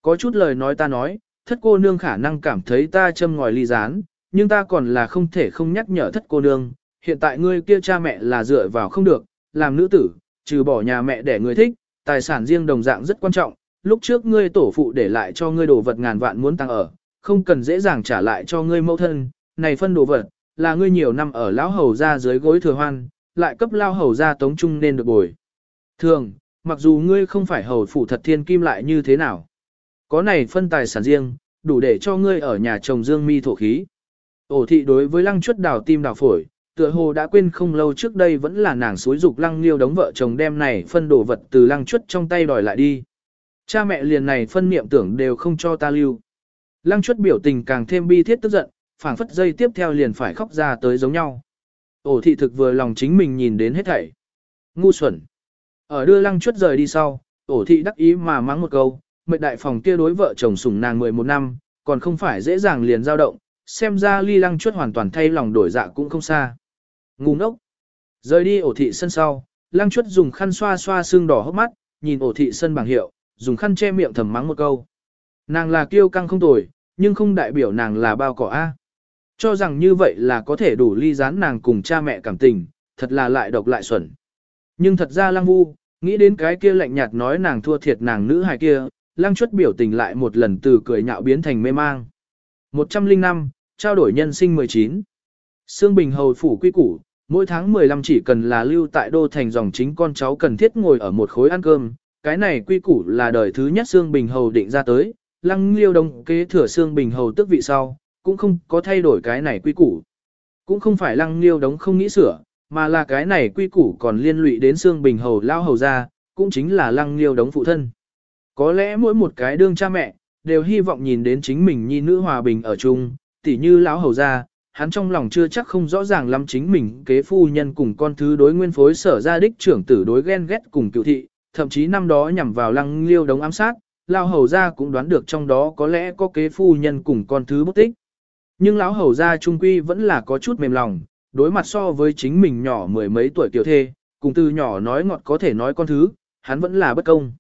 Có chút lời nói ta nói, thất cô nương khả năng cảm thấy ta châm ngòi ly rán, nhưng ta còn là không thể không nhắc nhở thất cô nương, hiện tại ngươi kia cha mẹ là dựa vào không được, làm nữ tử, trừ bỏ nhà mẹ để ngươi thích, tài sản riêng đồng dạng rất quan trọng, lúc trước ngươi tổ phụ để lại cho ngươi đồ vật ngàn vạn muốn tăng ở, không cần dễ dàng trả lại cho ngươi mẫu thân, này phân đồ vật, là ngươi nhiều năm ở lão hầu ra dưới gối thừa hoan, lại cấp lao hầu ra tống trung nên được bồi. Thường, mặc dù ngươi không phải hầu phủ thật thiên kim lại như thế nào. Có này phân tài sản riêng, đủ để cho ngươi ở nhà chồng dương mi thổ khí. Ổ thị đối với lăng chuất đào tim đào phổi, tựa hồ đã quên không lâu trước đây vẫn là nàng suối dục lăng liêu đống vợ chồng đem này phân đồ vật từ lăng chuất trong tay đòi lại đi. Cha mẹ liền này phân niệm tưởng đều không cho ta lưu. Lăng chuất biểu tình càng thêm bi thiết tức giận, phảng phất dây tiếp theo liền phải khóc ra tới giống nhau. Ổ thị thực vừa lòng chính mình nhìn đến hết thảy. Ngu xuẩn. Ở đưa lăng chuất rời đi sau, ổ thị đắc ý mà mắng một câu, mệnh đại phòng kia đối vợ chồng sủng nàng 11 năm, còn không phải dễ dàng liền dao động, xem ra ly lăng chuất hoàn toàn thay lòng đổi dạ cũng không xa. Ngu ngốc. Rời đi ổ thị sân sau, lăng chuất dùng khăn xoa xoa xương đỏ hốc mắt, nhìn ổ thị sân bảng hiệu, dùng khăn che miệng thầm mắng một câu. Nàng là kiêu căng không tồi, nhưng không đại biểu nàng là bao cỏ A. Cho rằng như vậy là có thể đủ ly gián nàng cùng cha mẹ cảm tình, thật là lại độc lại xuẩn. Nhưng thật ra lăng vu, nghĩ đến cái kia lạnh nhạt nói nàng thua thiệt nàng nữ hài kia, lăng chuất biểu tình lại một lần từ cười nhạo biến thành mê mang. 105, trao đổi nhân sinh 19. Sương Bình Hầu phủ quy củ, mỗi tháng 15 chỉ cần là lưu tại đô thành dòng chính con cháu cần thiết ngồi ở một khối ăn cơm, cái này quy củ là đời thứ nhất Sương Bình Hầu định ra tới, lăng liêu đông kế thừa Sương Bình Hầu tức vị sau, cũng không có thay đổi cái này quy củ. Cũng không phải lăng liêu đống không nghĩ sửa, mà là cái này quy củ còn liên lụy đến Sương Bình Hầu lao hầu ra, cũng chính là lăng liêu đống phụ thân. Có lẽ mỗi một cái đương cha mẹ, đều hy vọng nhìn đến chính mình nhi nữ hòa bình ở chung, tỉ như lão hầu ra, hắn trong lòng chưa chắc không rõ ràng lắm chính mình kế phu nhân cùng con thứ đối nguyên phối sở gia đích trưởng tử đối ghen ghét cùng cựu thị, thậm chí năm đó nhằm vào lăng liêu đống ám sát, lão hầu ra cũng đoán được trong đó có lẽ có kế phu nhân cùng con thứ bất tích. Nhưng lão hầu ra trung quy vẫn là có chút mềm lòng, đối mặt so với chính mình nhỏ mười mấy tuổi tiểu thê, cùng từ nhỏ nói ngọt có thể nói con thứ, hắn vẫn là bất công.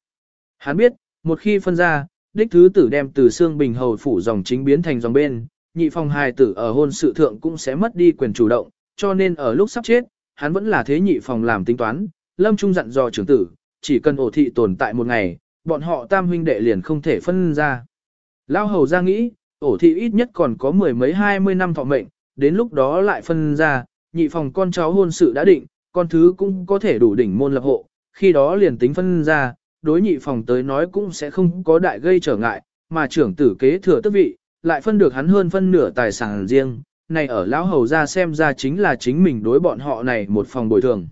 Hắn biết, một khi phân ra, đích thứ tử đem từ xương bình hầu phủ dòng chính biến thành dòng bên, nhị phong hài tử ở hôn sự thượng cũng sẽ mất đi quyền chủ động, cho nên ở lúc sắp chết, hắn vẫn là thế nhị phòng làm tính toán, lâm trung dặn dò trưởng tử, chỉ cần ổ thị tồn tại một ngày, bọn họ tam huynh đệ liền không thể phân ra. Lao hầu ra nghĩ, ổ thị ít nhất còn có mười mấy hai mươi năm thọ mệnh, đến lúc đó lại phân ra, nhị phòng con cháu hôn sự đã định, con thứ cũng có thể đủ đỉnh môn lập hộ, khi đó liền tính phân ra, đối nhị phòng tới nói cũng sẽ không có đại gây trở ngại, mà trưởng tử kế thừa tước vị, lại phân được hắn hơn phân nửa tài sản riêng, này ở lão hầu ra xem ra chính là chính mình đối bọn họ này một phòng bồi thường.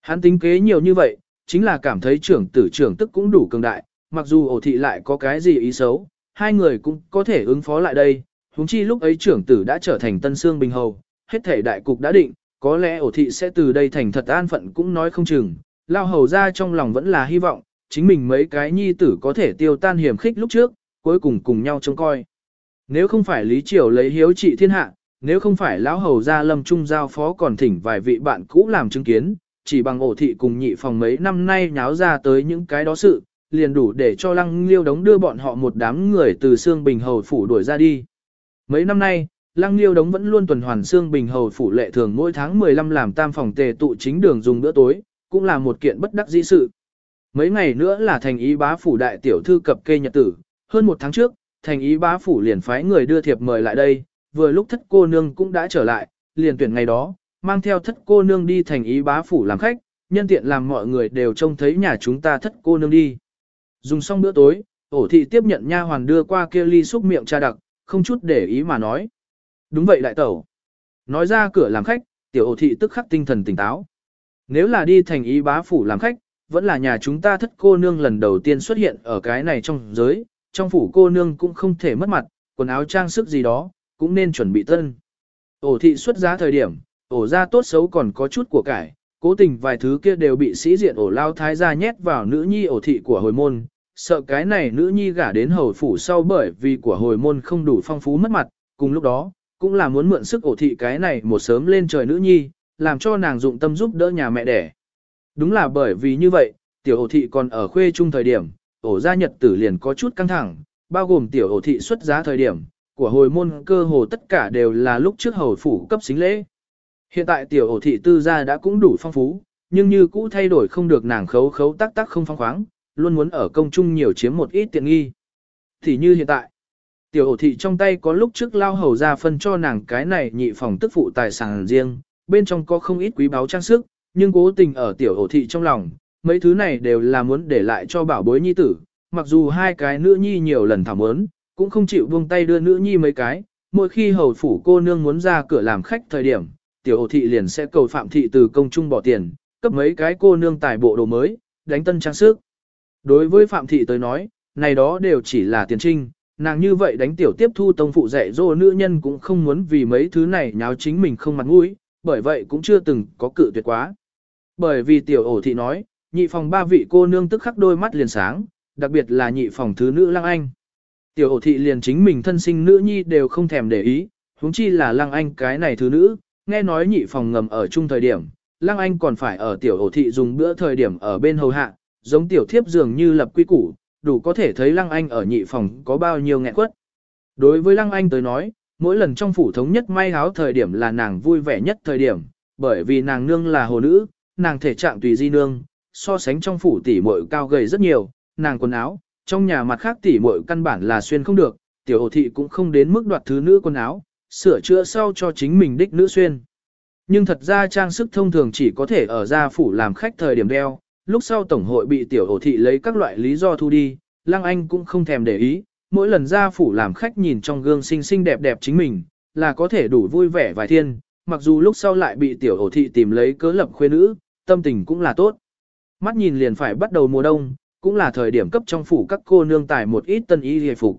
Hắn tính kế nhiều như vậy, chính là cảm thấy trưởng tử trưởng tức cũng đủ cường đại, mặc dù ổ thị lại có cái gì ý xấu, hai người cũng có thể ứng phó lại đây, huống chi lúc ấy trưởng tử đã trở thành tân xương bình hầu, hết thể đại cục đã định, có lẽ ổ thị sẽ từ đây thành thật an phận cũng nói không chừng, lao hầu ra trong lòng vẫn là hy vọng, chính mình mấy cái nhi tử có thể tiêu tan hiểm khích lúc trước, cuối cùng cùng nhau trông coi. Nếu không phải Lý Triều lấy hiếu trị thiên hạ, nếu không phải lão hầu gia lâm trung giao phó còn thỉnh vài vị bạn cũ làm chứng kiến, chỉ bằng ổ thị cùng nhị phòng mấy năm nay nháo ra tới những cái đó sự, liền đủ để cho lăng liêu đống đưa bọn họ một đám người từ xương bình hầu phủ đuổi ra đi. Mấy năm nay, lăng liêu đống vẫn luôn tuần hoàn xương bình hầu phủ lệ thường mỗi tháng 15 làm tam phòng tề tụ chính đường dùng bữa tối, cũng là một kiện bất đắc dĩ sự. Mấy ngày nữa là thành ý bá phủ đại tiểu thư cập kê nhật tử, hơn một tháng trước, thành ý bá phủ liền phái người đưa thiệp mời lại đây, vừa lúc thất cô nương cũng đã trở lại, liền tuyển ngày đó, mang theo thất cô nương đi thành ý bá phủ làm khách, nhân tiện làm mọi người đều trông thấy nhà chúng ta thất cô nương đi. Dùng xong bữa tối, ổ thị tiếp nhận nha hoàn đưa qua kia ly xúc miệng trà đặc, không chút để ý mà nói. Đúng vậy đại tẩu. Nói ra cửa làm khách, tiểu ổ thị tức khắc tinh thần tỉnh táo. Nếu là đi thành ý bá phủ làm khách, vẫn là nhà chúng ta thất cô nương lần đầu tiên xuất hiện ở cái này trong giới, trong phủ cô nương cũng không thể mất mặt, quần áo trang sức gì đó, cũng nên chuẩn bị tân. Ổ thị xuất giá thời điểm, ổ ra tốt xấu còn có chút của cải, cố tình vài thứ kia đều bị sĩ diện ổ lao thái gia nhét vào nữ nhi ổ thị của hồi môn, sợ cái này nữ nhi gả đến hầu phủ sau bởi vì của hồi môn không đủ phong phú mất mặt, cùng lúc đó, cũng là muốn mượn sức ổ thị cái này một sớm lên trời nữ nhi, làm cho nàng dụng tâm giúp đỡ nhà mẹ đẻ. Đúng là bởi vì như vậy, tiểu ổ thị còn ở khuê trung thời điểm, ổ gia nhật tử liền có chút căng thẳng, bao gồm tiểu ổ thị xuất giá thời điểm, của hồi môn cơ hồ tất cả đều là lúc trước hầu phủ cấp xính lễ. Hiện tại tiểu ổ thị tư gia đã cũng đủ phong phú, nhưng như cũ thay đổi không được nàng khấu khấu tác tác không phong khoáng, luôn muốn ở công trung nhiều chiếm một ít tiện nghi. Thì như hiện tại, tiểu ổ thị trong tay có lúc trước lao hầu ra phân cho nàng cái này nhị phòng tức phụ tài sản riêng, bên trong có không ít quý báu trang sức, nhưng cố tình ở tiểu ổ thị trong lòng, mấy thứ này đều là muốn để lại cho bảo bối nhi tử, mặc dù hai cái nữ nhi nhiều lần thảo muốn, cũng không chịu buông tay đưa nữ nhi mấy cái, mỗi khi hầu phủ cô nương muốn ra cửa làm khách thời điểm, tiểu hồ thị liền sẽ cầu phạm thị từ công trung bỏ tiền, cấp mấy cái cô nương tài bộ đồ mới, đánh tân trang sức. Đối với phạm thị tới nói, này đó đều chỉ là tiền trinh, nàng như vậy đánh tiểu tiếp thu tông phụ dạy dỗ nữ nhân cũng không muốn vì mấy thứ này nháo chính mình không mặt mũi, bởi vậy cũng chưa từng có cự tuyệt quá. Bởi vì tiểu ổ thị nói, nhị phòng ba vị cô nương tức khắc đôi mắt liền sáng, đặc biệt là nhị phòng thứ nữ lăng anh. Tiểu ổ thị liền chính mình thân sinh nữ nhi đều không thèm để ý, huống chi là lăng anh cái này thứ nữ, nghe nói nhị phòng ngầm ở chung thời điểm, lăng anh còn phải ở tiểu ổ thị dùng bữa thời điểm ở bên hầu hạ, giống tiểu thiếp dường như lập quy củ, đủ có thể thấy Lăng Anh ở nhị phòng có bao nhiêu nghẹn quất. Đối với Lăng Anh tới nói, mỗi lần trong phủ thống nhất may háo thời điểm là nàng vui vẻ nhất thời điểm, bởi vì nàng nương là hồ nữ, nàng thể trạng tùy di nương, so sánh trong phủ tỷ muội cao gầy rất nhiều, nàng quần áo, trong nhà mặt khác tỷ muội căn bản là xuyên không được, tiểu hồ thị cũng không đến mức đoạt thứ nữ quần áo, sửa chữa sau cho chính mình đích nữ xuyên. Nhưng thật ra trang sức thông thường chỉ có thể ở gia phủ làm khách thời điểm đeo, lúc sau tổng hội bị tiểu hồ thị lấy các loại lý do thu đi, Lăng Anh cũng không thèm để ý, mỗi lần gia phủ làm khách nhìn trong gương xinh xinh đẹp đẹp chính mình, là có thể đủ vui vẻ vài thiên, mặc dù lúc sau lại bị tiểu hồ thị tìm lấy cớ lập khuê nữ, tâm tình cũng là tốt. Mắt nhìn liền phải bắt đầu mùa đông, cũng là thời điểm cấp trong phủ các cô nương tải một ít tân y hề phục.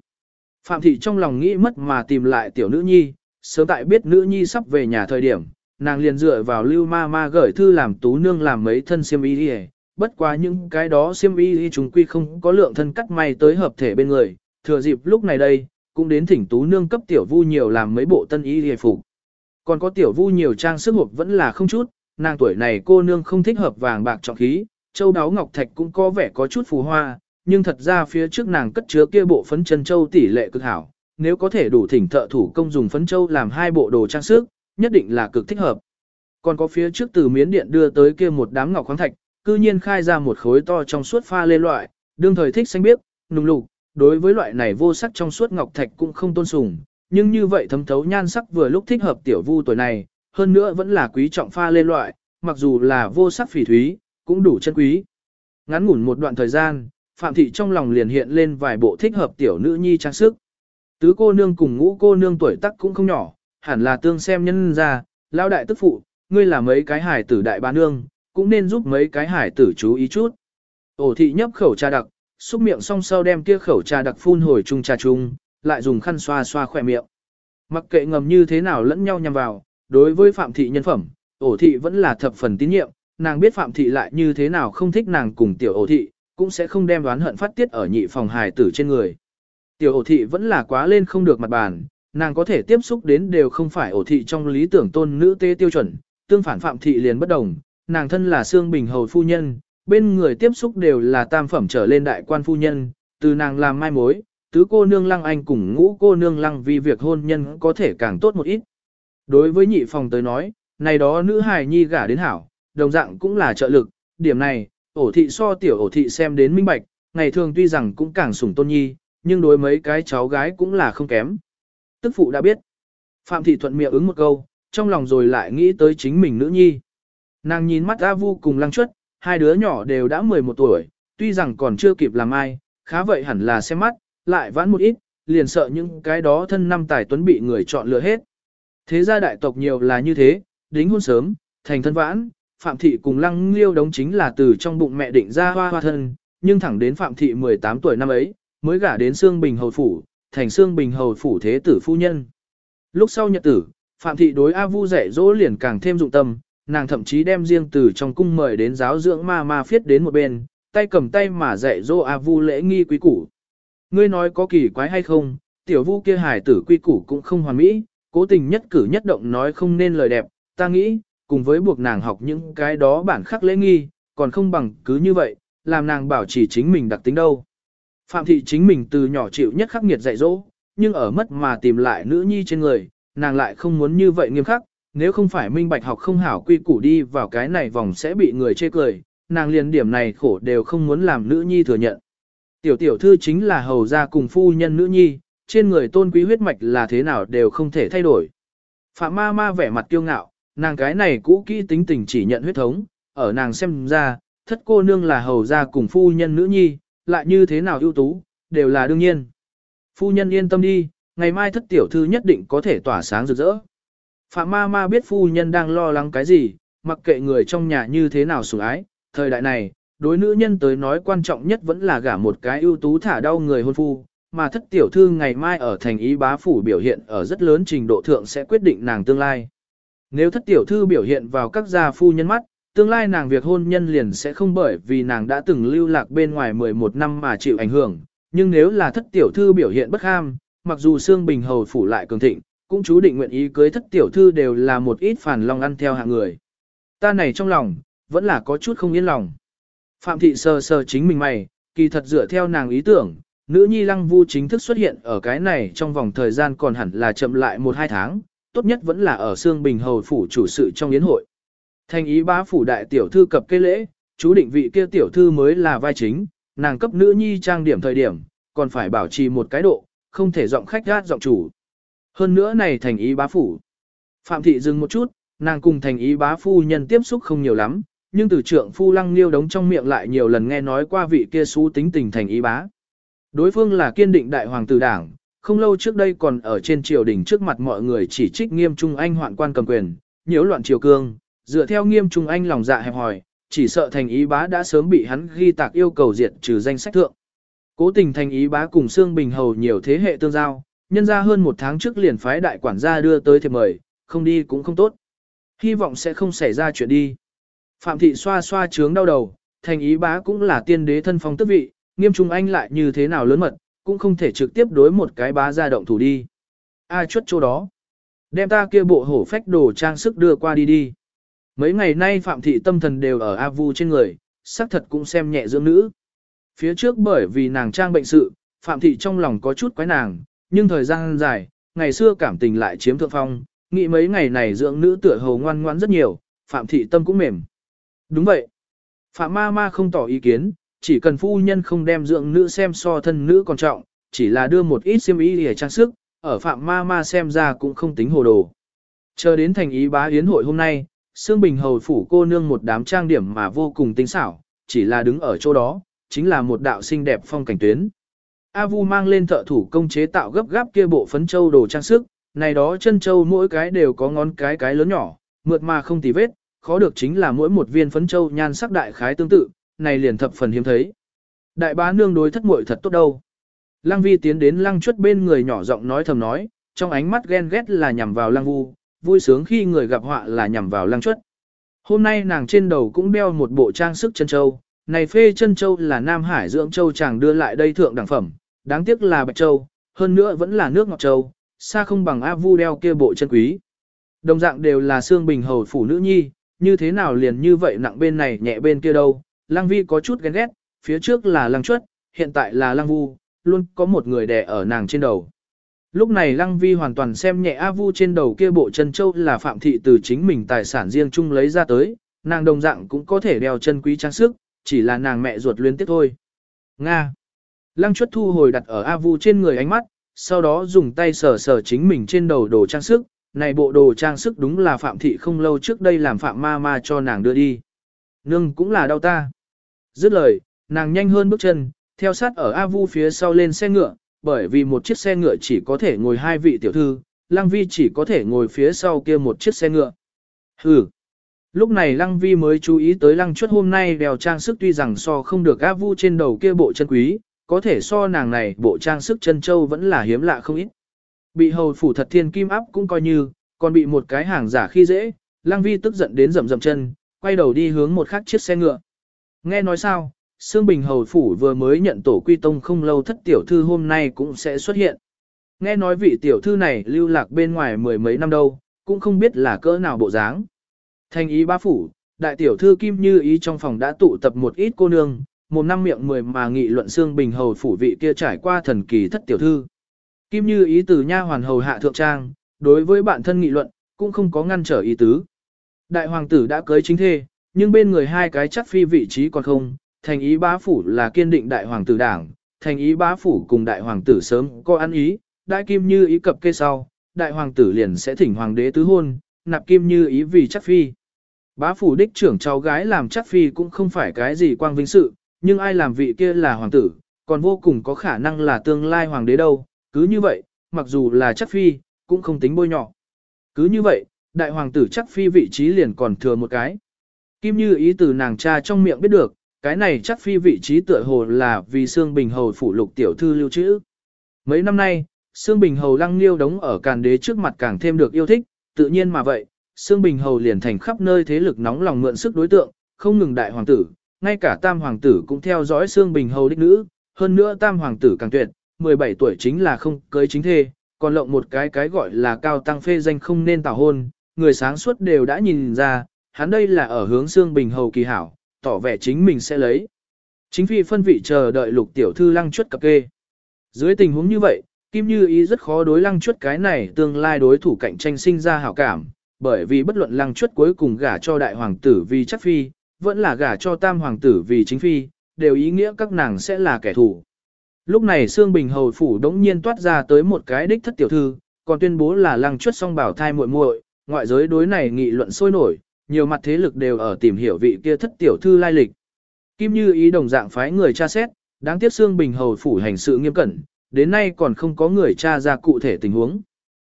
Phạm thị trong lòng nghĩ mất mà tìm lại tiểu nữ nhi, sớm tại biết nữ nhi sắp về nhà thời điểm, nàng liền dựa vào lưu ma ma gửi thư làm tú nương làm mấy thân xiêm y hề, bất quá những cái đó xiêm y chúng quy không có lượng thân cắt may tới hợp thể bên người, thừa dịp lúc này đây, cũng đến thỉnh tú nương cấp tiểu vu nhiều làm mấy bộ tân y hề phục. Còn có tiểu vu nhiều trang sức hộp vẫn là không chút, nàng tuổi này cô nương không thích hợp vàng bạc trọng khí, châu đáo ngọc thạch cũng có vẻ có chút phù hoa, nhưng thật ra phía trước nàng cất chứa kia bộ phấn chân châu tỷ lệ cực hảo, nếu có thể đủ thỉnh thợ thủ công dùng phấn châu làm hai bộ đồ trang sức, nhất định là cực thích hợp. Còn có phía trước từ miến điện đưa tới kia một đám ngọc khoáng thạch, cư nhiên khai ra một khối to trong suốt pha lê loại, đương thời thích xanh biếc, nùng lục, đối với loại này vô sắc trong suốt ngọc thạch cũng không tôn sùng, nhưng như vậy thấm thấu nhan sắc vừa lúc thích hợp tiểu vu tuổi này, hơn nữa vẫn là quý trọng pha lê loại, mặc dù là vô sắc phỉ thúy, cũng đủ chân quý. Ngắn ngủn một đoạn thời gian, Phạm Thị trong lòng liền hiện lên vài bộ thích hợp tiểu nữ nhi trang sức. Tứ cô nương cùng ngũ cô nương tuổi tác cũng không nhỏ, hẳn là tương xem nhân ra, lao đại tức phụ, ngươi là mấy cái hải tử đại bá nương, cũng nên giúp mấy cái hải tử chú ý chút. Ổ thị nhấp khẩu trà đặc, xúc miệng xong sau đem kia khẩu trà đặc phun hồi chung trà chung, lại dùng khăn xoa xoa khỏe miệng. Mặc kệ ngầm như thế nào lẫn nhau nhằm vào, đối với phạm thị nhân phẩm, ổ thị vẫn là thập phần tín nhiệm, nàng biết phạm thị lại như thế nào không thích nàng cùng tiểu ổ thị, cũng sẽ không đem đoán hận phát tiết ở nhị phòng hài tử trên người. Tiểu ổ thị vẫn là quá lên không được mặt bàn, nàng có thể tiếp xúc đến đều không phải ổ thị trong lý tưởng tôn nữ tê tiêu chuẩn, tương phản phạm thị liền bất đồng, nàng thân là xương bình hầu phu nhân, bên người tiếp xúc đều là tam phẩm trở lên đại quan phu nhân, từ nàng làm mai mối, tứ cô nương lăng anh cùng ngũ cô nương lăng vì việc hôn nhân có thể càng tốt một ít. Đối với nhị phòng tới nói, này đó nữ hài nhi gả đến hảo, đồng dạng cũng là trợ lực, điểm này, ổ thị so tiểu ổ thị xem đến minh bạch, ngày thường tuy rằng cũng càng sủng tôn nhi, nhưng đối mấy cái cháu gái cũng là không kém. Tức phụ đã biết. Phạm thị thuận miệng ứng một câu, trong lòng rồi lại nghĩ tới chính mình nữ nhi. Nàng nhìn mắt A Vu cùng lăng chuất, hai đứa nhỏ đều đã 11 tuổi, tuy rằng còn chưa kịp làm ai, khá vậy hẳn là xem mắt, lại vãn một ít, liền sợ những cái đó thân năm tài tuấn bị người chọn lựa hết. Thế gia đại tộc nhiều là như thế, đính hôn sớm, thành thân vãn, Phạm Thị cùng Lăng Liêu đống chính là từ trong bụng mẹ định ra hoa hoa thân, nhưng thẳng đến Phạm Thị 18 tuổi năm ấy, mới gả đến Sương Bình Hầu Phủ, thành Sương Bình Hầu Phủ Thế Tử Phu Nhân. Lúc sau nhật tử, Phạm Thị đối A Vu dạy dỗ liền càng thêm dụng tâm, nàng thậm chí đem riêng từ trong cung mời đến giáo dưỡng ma ma phiết đến một bên, tay cầm tay mà dạy dỗ A Vu lễ nghi quý củ. Ngươi nói có kỳ quái hay không, tiểu Vu kia hài tử quy củ cũng không hoàn mỹ, cố tình nhất cử nhất động nói không nên lời đẹp, ta nghĩ, cùng với buộc nàng học những cái đó bản khắc lễ nghi, còn không bằng cứ như vậy, làm nàng bảo trì chính mình đặc tính đâu. Phạm thị chính mình từ nhỏ chịu nhất khắc nghiệt dạy dỗ, nhưng ở mất mà tìm lại nữ nhi trên người, nàng lại không muốn như vậy nghiêm khắc, nếu không phải minh bạch học không hảo quy củ đi vào cái này vòng sẽ bị người chê cười, nàng liền điểm này khổ đều không muốn làm nữ nhi thừa nhận. Tiểu tiểu thư chính là hầu gia cùng phu nhân nữ nhi, trên người tôn quý huyết mạch là thế nào đều không thể thay đổi. Phạm ma ma vẻ mặt kiêu ngạo, nàng cái này cũ kỹ tính tình chỉ nhận huyết thống, ở nàng xem ra, thất cô nương là hầu gia cùng phu nhân nữ nhi, lại như thế nào ưu tú, đều là đương nhiên. Phu nhân yên tâm đi, ngày mai thất tiểu thư nhất định có thể tỏa sáng rực rỡ. Phạm ma ma biết phu nhân đang lo lắng cái gì, mặc kệ người trong nhà như thế nào sủng ái, thời đại này, đối nữ nhân tới nói quan trọng nhất vẫn là gả một cái ưu tú thả đau người hôn phu, mà thất tiểu thư ngày mai ở thành ý bá phủ biểu hiện ở rất lớn trình độ thượng sẽ quyết định nàng tương lai. Nếu thất tiểu thư biểu hiện vào các gia phu nhân mắt, tương lai nàng việc hôn nhân liền sẽ không bởi vì nàng đã từng lưu lạc bên ngoài 11 năm mà chịu ảnh hưởng, nhưng nếu là thất tiểu thư biểu hiện bất ham, mặc dù xương bình hầu phủ lại cường thịnh, cũng chú định nguyện ý cưới thất tiểu thư đều là một ít phản lòng ăn theo hạng người. Ta này trong lòng, vẫn là có chút không yên lòng. Phạm thị sờ sờ chính mình mày, kỳ thật dựa theo nàng ý tưởng, nữ nhi lăng vu chính thức xuất hiện ở cái này trong vòng thời gian còn hẳn là chậm lại 1-2 tháng, tốt nhất vẫn là ở Sương Bình Hầu Phủ chủ sự trong yến hội. Thành ý bá phủ đại tiểu thư cập cây lễ, chú định vị kia tiểu thư mới là vai chính, nàng cấp nữ nhi trang điểm thời điểm, còn phải bảo trì một cái độ, không thể giọng khách gát giọng chủ. Hơn nữa này thành ý bá phủ. Phạm thị dừng một chút, nàng cùng thành ý bá phu nhân tiếp xúc không nhiều lắm, nhưng từ trưởng phu lăng nghiêu đống trong miệng lại nhiều lần nghe nói qua vị kia xú tính tình thành ý bá. Đối phương là kiên định đại hoàng tử đảng, không lâu trước đây còn ở trên triều đình trước mặt mọi người chỉ trích nghiêm trung anh hoạn quan cầm quyền, nhiễu loạn triều cương, dựa theo nghiêm trung anh lòng dạ hẹp hòi, chỉ sợ thành ý bá đã sớm bị hắn ghi tạc yêu cầu diệt trừ danh sách thượng. Cố tình thành ý bá cùng Sương Bình Hầu nhiều thế hệ tương giao, nhân ra hơn một tháng trước liền phái đại quản gia đưa tới thiệp mời, không đi cũng không tốt. Hy vọng sẽ không xảy ra chuyện đi. Phạm thị xoa xoa trướng đau đầu, thành ý bá cũng là tiên đế thân phong tước vị, nghiêm trung anh lại như thế nào lớn mật, cũng không thể trực tiếp đối một cái bá ra động thủ đi. Ai chuất chỗ đó. Đem ta kia bộ hổ phách đồ trang sức đưa qua đi đi. Mấy ngày nay Phạm Thị tâm thần đều ở A Vu trên người, xác thật cũng xem nhẹ dưỡng nữ. Phía trước bởi vì nàng trang bệnh sự, Phạm Thị trong lòng có chút quái nàng, nhưng thời gian dài, ngày xưa cảm tình lại chiếm thượng phong, nghĩ mấy ngày này dưỡng nữ tựa hồ ngoan ngoãn rất nhiều, Phạm Thị tâm cũng mềm. Đúng vậy. Phạm ma ma không tỏ ý kiến, chỉ cần phu nhân không đem dưỡng nữ xem so thân nữ còn trọng, chỉ là đưa một ít xiêm y để trang sức, ở Phạm ma ma xem ra cũng không tính hồ đồ. Chờ đến thành ý bá yến hội hôm nay, Sương Bình hầu phủ cô nương một đám trang điểm mà vô cùng tinh xảo, chỉ là đứng ở chỗ đó, chính là một đạo xinh đẹp phong cảnh tuyến. A Vu mang lên thợ thủ công chế tạo gấp gáp kia bộ phấn châu đồ trang sức, này đó chân châu mỗi cái đều có ngón cái cái lớn nhỏ, mượt mà không tì vết, khó được chính là mỗi một viên phấn châu nhan sắc đại khái tương tự, này liền thập phần hiếm thấy. Đại bá nương đối thất muội thật tốt đâu. Lăng Vi tiến đến lăng chuất bên người nhỏ giọng nói thầm nói, trong ánh mắt ghen ghét là nhằm vào lăng vu, vui sướng khi người gặp họa là nhằm vào lăng chuất. Hôm nay nàng trên đầu cũng đeo một bộ trang sức chân châu, này phê chân châu là Nam Hải dưỡng châu chàng đưa lại đây thượng đẳng phẩm, đáng tiếc là bạch châu, hơn nữa vẫn là nước ngọt châu, xa không bằng A Vu đeo kia bộ chân quý. Đồng dạng đều là xương bình hầu phủ nữ nhi, như thế nào liền như vậy nặng bên này nhẹ bên kia đâu, Lăng Vi có chút ghen ghét, phía trước là Lăng Chuất, hiện tại là Lăng Vu, luôn có một người đè ở nàng trên đầu. Lúc này Lăng Vi hoàn toàn xem nhẹ A Vu trên đầu kia bộ chân châu là Phạm Thị từ chính mình tài sản riêng chung lấy ra tới, nàng đồng dạng cũng có thể đeo chân quý trang sức, chỉ là nàng mẹ ruột luyến tiếc thôi. Nga. Lăng Chuất thu hồi đặt ở A Vu trên người ánh mắt, sau đó dùng tay sờ sờ chính mình trên đầu đồ trang sức, này bộ đồ trang sức đúng là Phạm Thị không lâu trước đây làm Phạm Ma Ma cho nàng đưa đi. Nương cũng là đau ta. Dứt lời, nàng nhanh hơn bước chân, theo sát ở A Vu phía sau lên xe ngựa, bởi vì một chiếc xe ngựa chỉ có thể ngồi hai vị tiểu thư, Lăng Vi chỉ có thể ngồi phía sau kia một chiếc xe ngựa. Hừ. Lúc này Lăng Vi mới chú ý tới Lăng Chuất hôm nay đeo trang sức tuy rằng so không được A Vu trên đầu kia bộ chân quý, có thể so nàng này bộ trang sức chân châu vẫn là hiếm lạ không ít. Bị hầu phủ thật thiên kim áp cũng coi như, còn bị một cái hàng giả khi dễ, Lăng Vi tức giận đến rầm rầm chân, quay đầu đi hướng một khác chiếc xe ngựa. Nghe nói sao, Sương Bình Hầu Phủ vừa mới nhận tổ quy tông không lâu thất tiểu thư hôm nay cũng sẽ xuất hiện. Nghe nói vị tiểu thư này lưu lạc bên ngoài mười mấy năm đâu, cũng không biết là cỡ nào bộ dáng. Thanh ý ba phủ, đại tiểu thư Kim Như ý trong phòng đã tụ tập một ít cô nương, một năm miệng mười mà nghị luận Sương Bình Hầu Phủ vị kia trải qua thần kỳ thất tiểu thư. Kim Như ý từ nha hoàn hầu hạ thượng trang, đối với bản thân nghị luận, cũng không có ngăn trở ý tứ. Đại hoàng tử đã cưới chính thê, nhưng bên người hai cái chắc phi vị trí còn không, thành ý bá phủ là kiên định đại hoàng tử đảng, thành ý bá phủ cùng đại hoàng tử sớm có ăn ý, đại kim như ý cập kê sau, đại hoàng tử liền sẽ thỉnh hoàng đế tứ hôn, nạp kim như ý vì chắc phi. Bá phủ đích trưởng cháu gái làm chắc phi cũng không phải cái gì quang vinh sự, nhưng ai làm vị kia là hoàng tử, còn vô cùng có khả năng là tương lai hoàng đế đâu, cứ như vậy, mặc dù là chắc phi, cũng không tính bôi nhỏ. Cứ như vậy, đại hoàng tử chắc phi vị trí liền còn thừa một cái. Kim như ý từ nàng cha trong miệng biết được, cái này chắc phi vị trí tựa hồ là vì Sương Bình Hầu phủ lục tiểu thư lưu trữ. Mấy năm nay, Sương Bình Hầu lăng liêu đống ở càn đế trước mặt càng thêm được yêu thích, tự nhiên mà vậy, Sương Bình Hầu liền thành khắp nơi thế lực nóng lòng mượn sức đối tượng, không ngừng đại hoàng tử, ngay cả tam hoàng tử cũng theo dõi Sương Bình Hầu đích nữ, hơn nữa tam hoàng tử càng tuyệt, 17 tuổi chính là không cưới chính thê, còn lộng một cái cái gọi là cao tăng phê danh không nên tảo hôn, người sáng suốt đều đã nhìn ra, hắn đây là ở hướng xương Bình Hầu kỳ hảo, tỏ vẻ chính mình sẽ lấy. Chính phi phân vị chờ đợi lục tiểu thư lăng chuất cập kê. Dưới tình huống như vậy, Kim Như Ý rất khó đối lăng chuất cái này tương lai đối thủ cạnh tranh sinh ra hảo cảm, bởi vì bất luận lăng chuất cuối cùng gả cho đại hoàng tử vì chắc phi, vẫn là gả cho tam hoàng tử vì chính phi, đều ý nghĩa các nàng sẽ là kẻ thù. Lúc này Sương Bình Hầu Phủ đống nhiên toát ra tới một cái đích thất tiểu thư, còn tuyên bố là lăng chuất song bảo thai muội muội, ngoại giới đối này nghị luận sôi nổi, nhiều mặt thế lực đều ở tìm hiểu vị kia thất tiểu thư lai lịch. Kim Như ý đồng dạng phái người tra xét, đáng tiếc Sương Bình Hầu Phủ hành sự nghiêm cẩn, đến nay còn không có người tra ra cụ thể tình huống.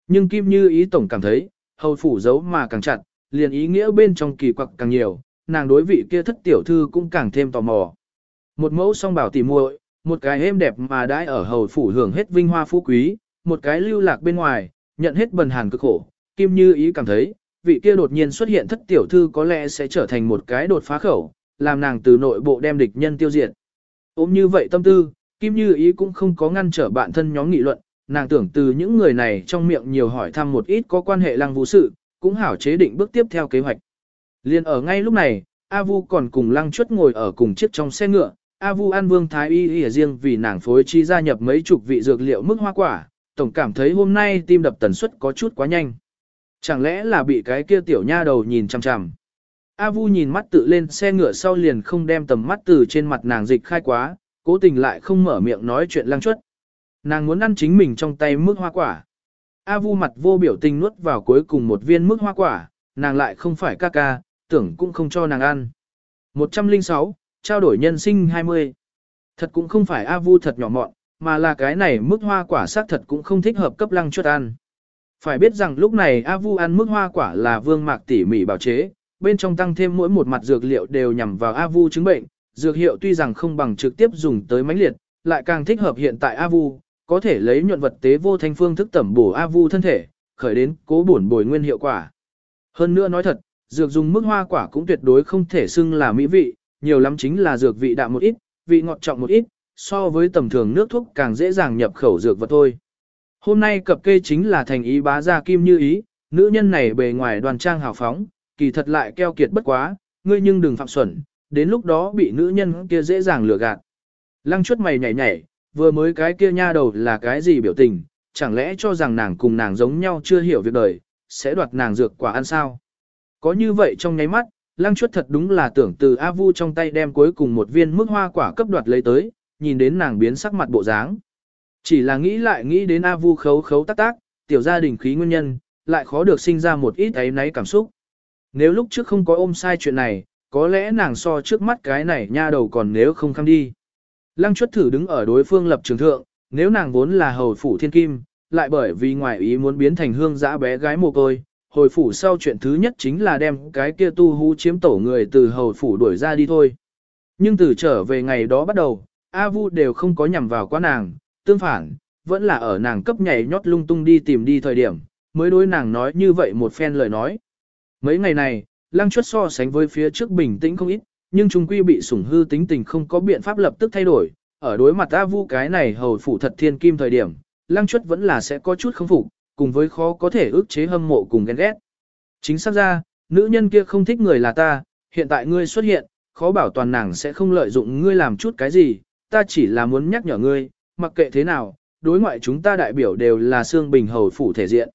Nhưng Kim Như ý tổng cảm thấy, Hầu Phủ giấu mà càng chặt, liền ý nghĩa bên trong kỳ quặc càng nhiều, nàng đối vị kia thất tiểu thư cũng càng thêm tò mò. Một mẫu song bảo tỉ muội, một cái êm đẹp mà đãi ở hầu phủ hưởng hết vinh hoa phú quý, một cái lưu lạc bên ngoài, nhận hết bần hàn cực khổ, Kim Như ý cảm thấy, vị kia đột nhiên xuất hiện thất tiểu thư có lẽ sẽ trở thành một cái đột phá khẩu, làm nàng từ nội bộ đem địch nhân tiêu diệt. Ôm như vậy tâm tư, Kim Như ý cũng không có ngăn trở bạn thân nhóm nghị luận, nàng tưởng từ những người này trong miệng nhiều hỏi thăm một ít có quan hệ lăng vũ sự, cũng hảo chế định bước tiếp theo kế hoạch. Liên ở ngay lúc này, A Vu còn cùng lăng chuất ngồi ở cùng chiếc trong xe ngựa, A Vu An Vương Thái Y Y riêng vì nàng phối chi gia nhập mấy chục vị dược liệu mức hoa quả, tổng cảm thấy hôm nay tim đập tần suất có chút quá nhanh. Chẳng lẽ là bị cái kia tiểu nha đầu nhìn chằm chằm. A Vu nhìn mắt tự lên xe ngựa sau liền không đem tầm mắt từ trên mặt nàng dịch khai quá, cố tình lại không mở miệng nói chuyện lăng chuất. Nàng muốn ăn chính mình trong tay mức hoa quả. A Vu mặt vô biểu tình nuốt vào cuối cùng một viên mức hoa quả, nàng lại không phải ca ca, tưởng cũng không cho nàng ăn. 106, trao đổi nhân sinh 20. Thật cũng không phải A Vu thật nhỏ mọn, mà là cái này mức hoa quả xác thật cũng không thích hợp cấp lăng chuất ăn. Phải biết rằng lúc này A Vu ăn mức hoa quả là vương mạc tỉ mỉ bảo chế, bên trong tăng thêm mỗi một mặt dược liệu đều nhằm vào A Vu chứng bệnh, dược hiệu tuy rằng không bằng trực tiếp dùng tới mãnh liệt, lại càng thích hợp hiện tại A Vu, có thể lấy nhuận vật tế vô thanh phương thức tẩm bổ A Vu thân thể, khởi đến cố bổn bồi nguyên hiệu quả. Hơn nữa nói thật, dược dùng mức hoa quả cũng tuyệt đối không thể xưng là mỹ vị, nhiều lắm chính là dược vị đạm một ít, vị ngọt trọng một ít, so với tầm thường nước thuốc càng dễ dàng nhập khẩu dược vật thôi. Hôm nay cập kê chính là thành ý bá gia kim như ý, nữ nhân này bề ngoài đoàn trang hào phóng, kỳ thật lại keo kiệt bất quá, ngươi nhưng đừng phạm xuẩn, đến lúc đó bị nữ nhân kia dễ dàng lừa gạt. Lăng chuất mày nhảy nhảy, vừa mới cái kia nha đầu là cái gì biểu tình, chẳng lẽ cho rằng nàng cùng nàng giống nhau chưa hiểu việc đời, sẽ đoạt nàng dược quả ăn sao? Có như vậy trong nháy mắt, lăng chuất thật đúng là tưởng từ A Vu trong tay đem cuối cùng một viên mức hoa quả cấp đoạt lấy tới, nhìn đến nàng biến sắc mặt bộ dáng. Chỉ là nghĩ lại nghĩ đến A Vu khấu khấu tác tác, tiểu gia đình khí nguyên nhân, lại khó được sinh ra một ít ấy náy cảm xúc. Nếu lúc trước không có ôm sai chuyện này, có lẽ nàng so trước mắt cái này nha đầu còn nếu không khăm đi. Lăng chuất thử đứng ở đối phương lập trường thượng, nếu nàng vốn là hầu phủ thiên kim, lại bởi vì ngoại ý muốn biến thành hương dã bé gái mồ côi, hồi phủ sau chuyện thứ nhất chính là đem cái kia tu hú chiếm tổ người từ hầu phủ đuổi ra đi thôi. Nhưng từ trở về ngày đó bắt đầu, A Vu đều không có nhằm vào quá nàng, tương phản, vẫn là ở nàng cấp nhảy nhót lung tung đi tìm đi thời điểm, mới đối nàng nói như vậy một phen lời nói. Mấy ngày này, lăng chuất so sánh với phía trước bình tĩnh không ít, nhưng trung quy bị sủng hư tính tình không có biện pháp lập tức thay đổi, ở đối mặt A Vu cái này hầu phủ thật thiên kim thời điểm, lăng chuất vẫn là sẽ có chút không phục, cùng với khó có thể ước chế hâm mộ cùng ghen ghét. Chính xác ra, nữ nhân kia không thích người là ta, hiện tại ngươi xuất hiện, khó bảo toàn nàng sẽ không lợi dụng ngươi làm chút cái gì, ta chỉ là muốn nhắc nhở ngươi, mặc kệ thế nào, đối ngoại chúng ta đại biểu đều là xương bình hầu phủ thể diện.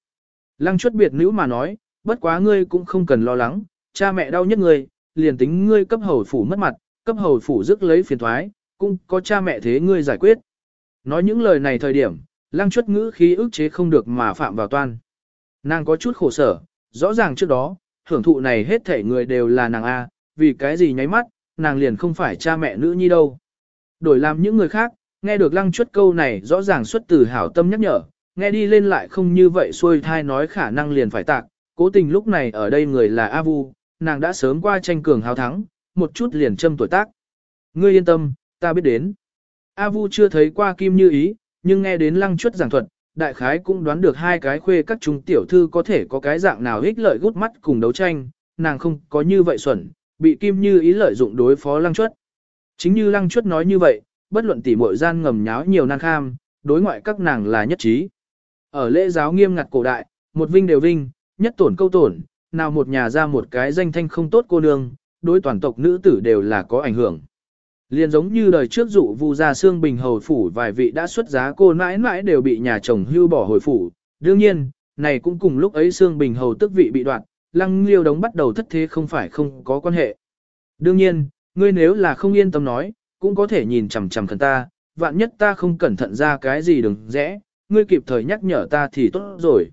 Lăng chuất biệt nữ mà nói, bất quá ngươi cũng không cần lo lắng, cha mẹ đau nhất ngươi, liền tính ngươi cấp hầu phủ mất mặt, cấp hầu phủ rước lấy phiền thoái, cũng có cha mẹ thế ngươi giải quyết. Nói những lời này thời điểm, lăng chuất ngữ khí ức chế không được mà phạm vào toan. Nàng có chút khổ sở, rõ ràng trước đó, hưởng thụ này hết thể người đều là nàng A, vì cái gì nháy mắt, nàng liền không phải cha mẹ nữ nhi đâu. Đổi làm những người khác, nghe được lăng chuất câu này rõ ràng xuất từ hảo tâm nhắc nhở, nghe đi lên lại không như vậy xuôi thai nói khả năng liền phải tạc, cố tình lúc này ở đây người là A Vu, nàng đã sớm qua tranh cường hào thắng, một chút liền châm tuổi tác. Ngươi yên tâm, ta biết đến. A Vu chưa thấy qua Kim Như Ý, nhưng nghe đến lăng chuất giảng thuật, đại khái cũng đoán được hai cái khuê các chúng tiểu thư có thể có cái dạng nào ích lợi gút mắt cùng đấu tranh, nàng không có như vậy xuẩn, bị Kim Như Ý lợi dụng đối phó lăng chuất. Chính như lăng chuất nói như vậy, bất luận tỉ muội gian ngầm nháo nhiều nan kham, đối ngoại các nàng là nhất trí. Ở lễ giáo nghiêm ngặt cổ đại, một vinh đều vinh, nhất tổn câu tổn, nào một nhà ra một cái danh thanh không tốt cô nương, đối toàn tộc nữ tử đều là có ảnh hưởng. Liền giống như đời trước dụ vu gia xương bình hầu phủ vài vị đã xuất giá cô mãi mãi đều bị nhà chồng hưu bỏ hồi phủ. Đương nhiên, này cũng cùng lúc ấy xương bình hầu tức vị bị đoạn, lăng liêu đống bắt đầu thất thế không phải không có quan hệ. Đương nhiên, ngươi nếu là không yên tâm nói, cũng có thể nhìn chằm chằm thần ta, vạn nhất ta không cẩn thận ra cái gì đừng rẽ, ngươi kịp thời nhắc nhở ta thì tốt rồi.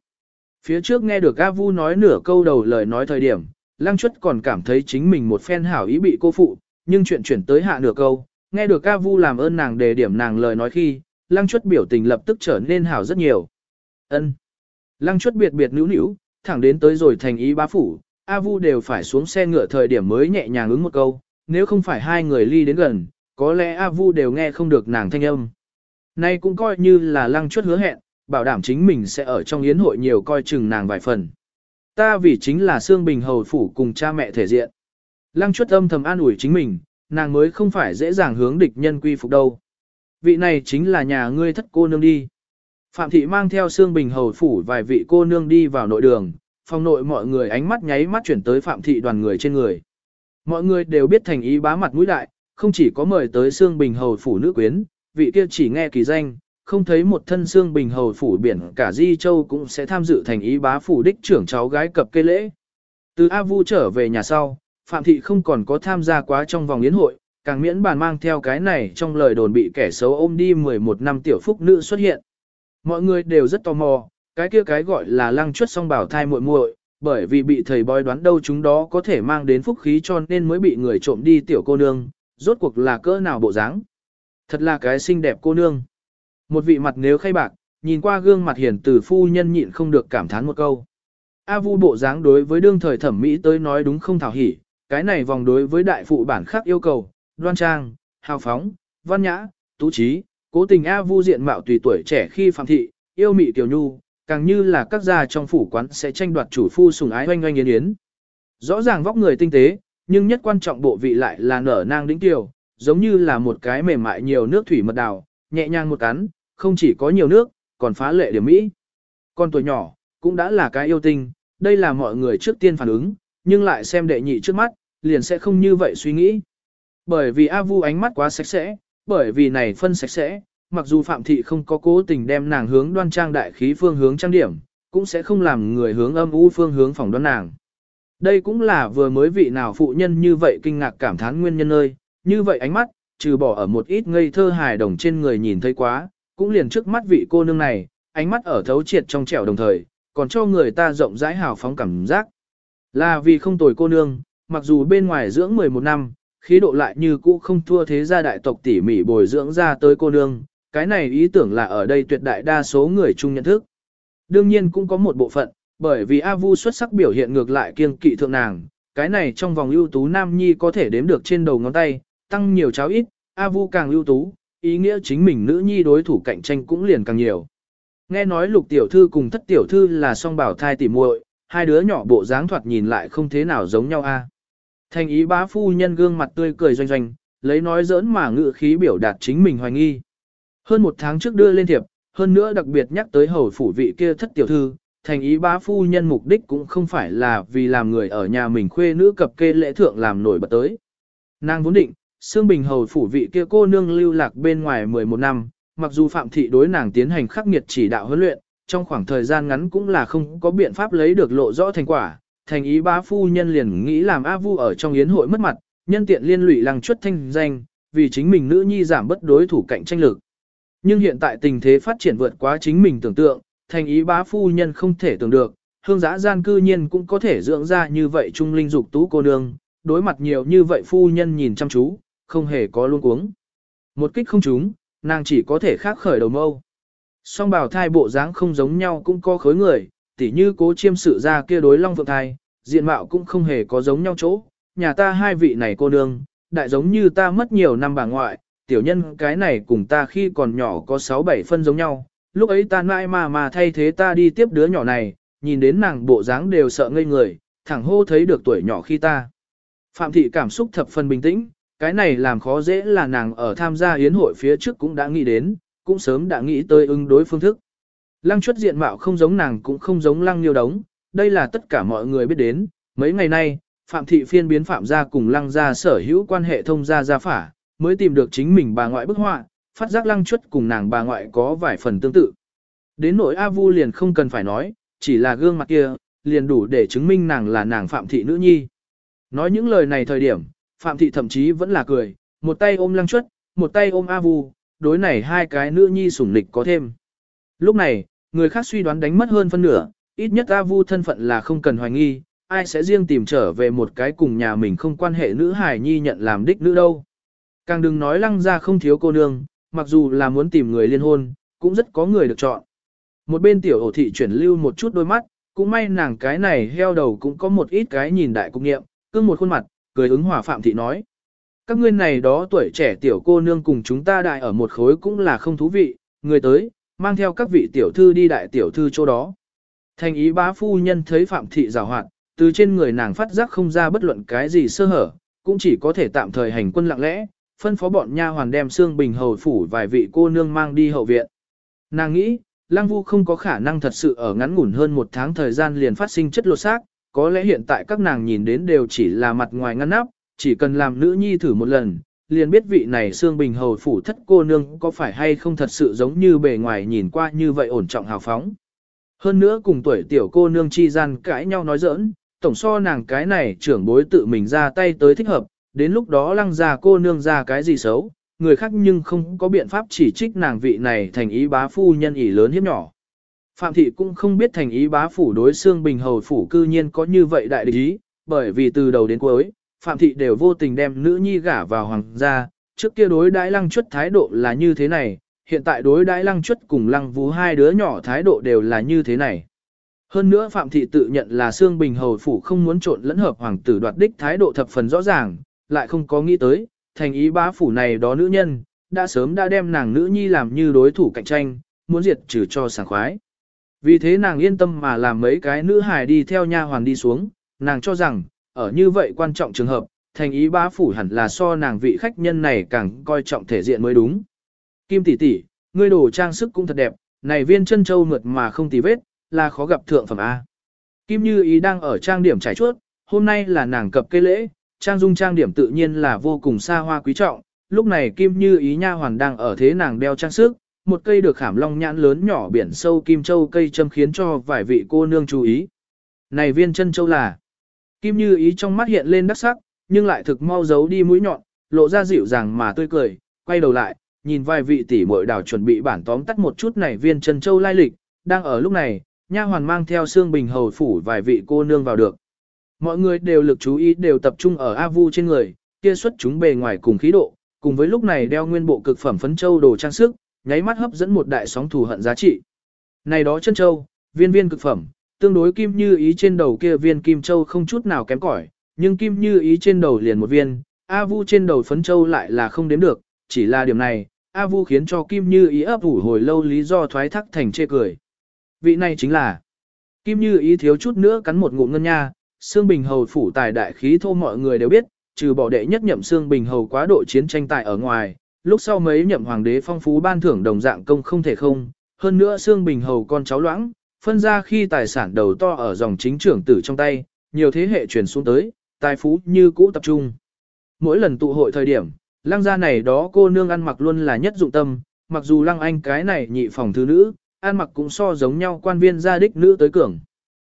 Phía trước nghe được A Vu nói nửa câu đầu lời nói thời điểm, Lăng Chuất còn cảm thấy chính mình một phen hảo ý bị cô phụ, nhưng chuyện chuyển tới hạ nửa câu, nghe được A Vu làm ơn nàng đề điểm nàng lời nói khi, Lăng Chuất biểu tình lập tức trở nên hảo rất nhiều. Ân. Lăng Chuất biệt biệt nữu nữu, thẳng đến tới rồi thành ý bá phủ, A Vu đều phải xuống xe ngựa thời điểm mới nhẹ nhàng ứng một câu, nếu không phải hai người ly đến gần, có lẽ A Vu đều nghe không được nàng thanh âm. Nay cũng coi như là Lăng Chuất hứa hẹn, bảo đảm chính mình sẽ ở trong yến hội nhiều coi chừng nàng vài phần. Ta vì chính là Sương Bình Hầu Phủ cùng cha mẹ thể diện. Lăng chuất âm thầm an ủi chính mình, nàng mới không phải dễ dàng hướng địch nhân quy phục đâu. Vị này chính là nhà ngươi thất cô nương đi. Phạm thị mang theo Sương Bình Hầu Phủ vài vị cô nương đi vào nội đường, phòng nội mọi người ánh mắt nháy mắt chuyển tới Phạm thị đoàn người trên người. Mọi người đều biết thành ý bá mặt mũi đại, không chỉ có mời tới xương Bình Hầu Phủ nữ quyến, vị kia chỉ nghe kỳ danh, không thấy một thân xương bình hầu phủ biển cả Di Châu cũng sẽ tham dự thành ý bá phủ đích trưởng cháu gái cập kê lễ. Từ A Vu trở về nhà sau, Phạm Thị không còn có tham gia quá trong vòng yến hội, càng miễn bàn mang theo cái này trong lời đồn bị kẻ xấu ôm đi 11 năm tiểu phúc nữ xuất hiện. Mọi người đều rất tò mò, cái kia cái gọi là lăng chuất song bảo thai muội muội, bởi vì bị thầy bói đoán đâu chúng đó có thể mang đến phúc khí cho nên mới bị người trộm đi tiểu cô nương, rốt cuộc là cỡ nào bộ dáng. Thật là cái xinh đẹp cô nương. Một vị mặt nếu khay bạc, nhìn qua gương mặt hiền từ phu nhân nhịn không được cảm thán một câu. A Vu bộ dáng đối với đương thời thẩm mỹ tới nói đúng không thảo hỉ, cái này vòng đối với đại phụ bản khác yêu cầu, đoan trang, hào phóng, văn nhã, tú trí, cố tình A Vu diện mạo tùy tuổi trẻ khi phạm thị, yêu mị tiểu nhu, càng như là các gia trong phủ quán sẽ tranh đoạt chủ phu sùng ái oanh oanh yến yến. Rõ ràng vóc người tinh tế, nhưng nhất quan trọng bộ vị lại là nở nang đĩnh tiểu, giống như là một cái mềm mại nhiều nước thủy mật đào, nhẹ nhàng một cắn, không chỉ có nhiều nước, còn phá lệ điểm mỹ. Con tuổi nhỏ, cũng đã là cái yêu tinh, đây là mọi người trước tiên phản ứng, nhưng lại xem đệ nhị trước mắt, liền sẽ không như vậy suy nghĩ. Bởi vì A Vu ánh mắt quá sạch sẽ, bởi vì này phân sạch sẽ, mặc dù Phạm Thị không có cố tình đem nàng hướng đoan trang đại khí phương hướng trang điểm, cũng sẽ không làm người hướng âm u phương hướng phòng đoan nàng. Đây cũng là vừa mới vị nào phụ nhân như vậy kinh ngạc cảm thán nguyên nhân ơi, như vậy ánh mắt, trừ bỏ ở một ít ngây thơ hài đồng trên người nhìn thấy quá, cũng liền trước mắt vị cô nương này, ánh mắt ở thấu triệt trong trẻo đồng thời, còn cho người ta rộng rãi hào phóng cảm giác. Là vì không tồi cô nương, mặc dù bên ngoài dưỡng 11 năm, khí độ lại như cũ không thua thế gia đại tộc tỉ mỉ bồi dưỡng ra tới cô nương, cái này ý tưởng là ở đây tuyệt đại đa số người chung nhận thức. Đương nhiên cũng có một bộ phận, bởi vì A Vu xuất sắc biểu hiện ngược lại kiêng kỵ thượng nàng, cái này trong vòng ưu tú nam nhi có thể đếm được trên đầu ngón tay, tăng nhiều cháo ít, A Vu càng ưu tú, ý nghĩa chính mình nữ nhi đối thủ cạnh tranh cũng liền càng nhiều. Nghe nói lục tiểu thư cùng thất tiểu thư là song bảo thai tỉ muội, hai đứa nhỏ bộ dáng thoạt nhìn lại không thế nào giống nhau a. Thành ý bá phu nhân gương mặt tươi cười doanh doanh, lấy nói giỡn mà ngự khí biểu đạt chính mình hoài nghi. Hơn một tháng trước đưa lên thiệp, hơn nữa đặc biệt nhắc tới hầu phủ vị kia thất tiểu thư, thành ý bá phu nhân mục đích cũng không phải là vì làm người ở nhà mình khuê nữ cập kê lễ thượng làm nổi bật tới. Nàng vốn định, Sương Bình Hầu phủ vị kia cô nương lưu lạc bên ngoài 11 năm, mặc dù Phạm Thị đối nàng tiến hành khắc nghiệt chỉ đạo huấn luyện, trong khoảng thời gian ngắn cũng là không có biện pháp lấy được lộ rõ thành quả. Thành ý bá phu nhân liền nghĩ làm A Vu ở trong yến hội mất mặt, nhân tiện liên lụy lăng chuất thanh danh, vì chính mình nữ nhi giảm bất đối thủ cạnh tranh lực. Nhưng hiện tại tình thế phát triển vượt quá chính mình tưởng tượng, thành ý bá phu nhân không thể tưởng được, hương giã gian cư nhiên cũng có thể dưỡng ra như vậy trung linh dục tú cô nương, đối mặt nhiều như vậy phu nhân nhìn chăm chú, không hề có luôn cuống Một kích không trúng, nàng chỉ có thể khác khởi đầu mâu. Song bảo thai bộ dáng không giống nhau cũng có khối người, tỉ như cố chiêm sự ra kia đối long phượng thai, diện mạo cũng không hề có giống nhau chỗ. Nhà ta hai vị này cô nương, đại giống như ta mất nhiều năm bà ngoại, tiểu nhân cái này cùng ta khi còn nhỏ có 6-7 phân giống nhau. Lúc ấy ta mãi mà mà thay thế ta đi tiếp đứa nhỏ này, nhìn đến nàng bộ dáng đều sợ ngây người, thẳng hô thấy được tuổi nhỏ khi ta. Phạm thị cảm xúc thập phần bình tĩnh, cái này làm khó dễ là nàng ở tham gia yến hội phía trước cũng đã nghĩ đến, cũng sớm đã nghĩ tới ứng đối phương thức. Lăng chuất diện mạo không giống nàng cũng không giống lăng nhiều đống, đây là tất cả mọi người biết đến. Mấy ngày nay, Phạm Thị phiên biến Phạm gia cùng lăng gia sở hữu quan hệ thông gia gia phả, mới tìm được chính mình bà ngoại bức họa, phát giác lăng chuất cùng nàng bà ngoại có vài phần tương tự. Đến nỗi A Vu liền không cần phải nói, chỉ là gương mặt kia, liền đủ để chứng minh nàng là nàng Phạm Thị nữ nhi. Nói những lời này thời điểm, Phạm Thị thậm chí vẫn là cười, một tay ôm lăng chuất, một tay ôm A Vu, đối này hai cái nữ nhi sủng lịch có thêm. Lúc này, người khác suy đoán đánh mất hơn phân nửa, ít nhất A Vu thân phận là không cần hoài nghi, ai sẽ riêng tìm trở về một cái cùng nhà mình không quan hệ nữ hài nhi nhận làm đích nữ đâu. Càng đừng nói lăng ra không thiếu cô nương, mặc dù là muốn tìm người liên hôn, cũng rất có người được chọn. Một bên tiểu ổ thị chuyển lưu một chút đôi mắt, cũng may nàng cái này heo đầu cũng có một ít cái nhìn đại cung nghiệm, cưng một khuôn mặt, cười ứng hòa phạm thị nói. Các ngươi này đó tuổi trẻ tiểu cô nương cùng chúng ta đại ở một khối cũng là không thú vị, người tới, mang theo các vị tiểu thư đi đại tiểu thư chỗ đó. Thành ý bá phu nhân thấy phạm thị rào hoạt, từ trên người nàng phát giác không ra bất luận cái gì sơ hở, cũng chỉ có thể tạm thời hành quân lặng lẽ, phân phó bọn nha hoàn đem xương bình hầu phủ vài vị cô nương mang đi hậu viện. Nàng nghĩ, Lăng Vu không có khả năng thật sự ở ngắn ngủn hơn một tháng thời gian liền phát sinh chất lột xác, có lẽ hiện tại các nàng nhìn đến đều chỉ là mặt ngoài ngăn nắp, chỉ cần làm nữ nhi thử một lần, liền biết vị này xương bình hầu phủ thất cô nương có phải hay không thật sự giống như bề ngoài nhìn qua như vậy ổn trọng hào phóng. Hơn nữa cùng tuổi tiểu cô nương chi gian cãi nhau nói giỡn, tổng so nàng cái này trưởng bối tự mình ra tay tới thích hợp, đến lúc đó lăng ra cô nương ra cái gì xấu, người khác nhưng không có biện pháp chỉ trích nàng vị này thành ý bá phu nhân ỷ lớn hiếp nhỏ. Phạm thị cũng không biết thành ý bá phủ đối xương bình hầu phủ cư nhiên có như vậy đại địch ý, bởi vì từ đầu đến cuối, Phạm thị đều vô tình đem nữ nhi gả vào hoàng gia, trước kia đối đãi lăng chuất thái độ là như thế này, hiện tại đối đãi lăng chuất cùng lăng vú hai đứa nhỏ thái độ đều là như thế này. Hơn nữa Phạm thị tự nhận là xương bình hầu phủ không muốn trộn lẫn hợp hoàng tử đoạt đích thái độ thập phần rõ ràng, lại không có nghĩ tới, thành ý bá phủ này đó nữ nhân, đã sớm đã đem nàng nữ nhi làm như đối thủ cạnh tranh, muốn diệt trừ cho sảng khoái. Vì thế nàng yên tâm mà làm mấy cái nữ hài đi theo nha hoàn đi xuống, nàng cho rằng, ở như vậy quan trọng trường hợp, thành ý bá phủ hẳn là so nàng vị khách nhân này càng coi trọng thể diện mới đúng. Kim tỷ tỷ, ngươi đồ trang sức cũng thật đẹp, này viên chân châu mượt mà không tì vết, là khó gặp thượng phẩm A. Kim Như Ý đang ở trang điểm trải chuốt, hôm nay là nàng cập cây lễ, trang dung trang điểm tự nhiên là vô cùng xa hoa quý trọng, lúc này Kim Như Ý nha hoàn đang ở thế nàng đeo trang sức, một cây được khảm long nhãn lớn nhỏ biển sâu kim châu cây châm khiến cho vài vị cô nương chú ý. Này viên chân châu là Kim Như Ý trong mắt hiện lên đắc sắc, nhưng lại thực mau giấu đi mũi nhọn, lộ ra dịu dàng mà tươi cười, quay đầu lại, nhìn vài vị tỷ muội đào chuẩn bị bản tóm tắt một chút này viên chân châu lai lịch, đang ở lúc này, nha hoàn mang theo xương bình hầu phủ vài vị cô nương vào được. Mọi người đều lực chú ý đều tập trung ở A Vu trên người, kia xuất chúng bề ngoài cùng khí độ, cùng với lúc này đeo nguyên bộ cực phẩm phấn châu đồ trang sức, nháy mắt hấp dẫn một đại sóng thù hận giá trị. Này đó chân châu, viên viên cực phẩm, tương đối kim như ý trên đầu kia viên kim châu không chút nào kém cỏi, nhưng kim như ý trên đầu liền một viên, A Vu trên đầu phấn châu lại là không đếm được, chỉ là điểm này, A Vu khiến cho kim như ý ấp ủ hồi lâu lý do thoái thác thành chê cười. Vị này chính là Kim như ý thiếu chút nữa cắn một ngụm ngân nha, Sương Bình Hầu phủ tài đại khí thô mọi người đều biết, trừ bỏ đệ nhất nhậm Sương Bình Hầu quá độ chiến tranh tài ở ngoài, lúc sau mấy nhậm hoàng đế phong phú ban thưởng đồng dạng công không thể không, hơn nữa Sương Bình Hầu con cháu loãng, phân ra khi tài sản đầu to ở dòng chính trưởng tử trong tay, nhiều thế hệ truyền xuống tới, tài phú như cũ tập trung. Mỗi lần tụ hội thời điểm, lăng gia này đó cô nương ăn mặc luôn là nhất dụng tâm, mặc dù lăng anh cái này nhị phòng thứ nữ, ăn mặc cũng so giống nhau quan viên gia đích nữ tới cường.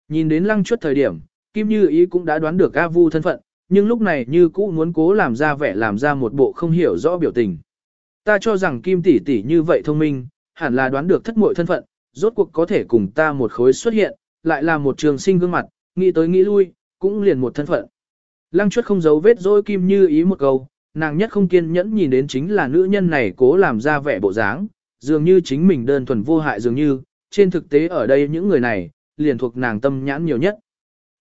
Nhìn đến lăng chuất thời điểm, Kim Như Ý cũng đã đoán được A Vu thân phận, nhưng lúc này như cũ muốn cố làm ra vẻ làm ra một bộ không hiểu rõ biểu tình. Ta cho rằng Kim tỷ tỷ như vậy thông minh, hẳn là đoán được thất muội thân phận, rốt cuộc có thể cùng ta một khối xuất hiện, lại là một trường sinh gương mặt, nghĩ tới nghĩ lui, cũng liền một thân phận. Lăng chuất không giấu vết dối Kim Như Ý một câu, nàng nhất không kiên nhẫn nhìn đến chính là nữ nhân này cố làm ra vẻ bộ dáng, dường như chính mình đơn thuần vô hại dường như, trên thực tế ở đây những người này, liền thuộc nàng tâm nhãn nhiều nhất.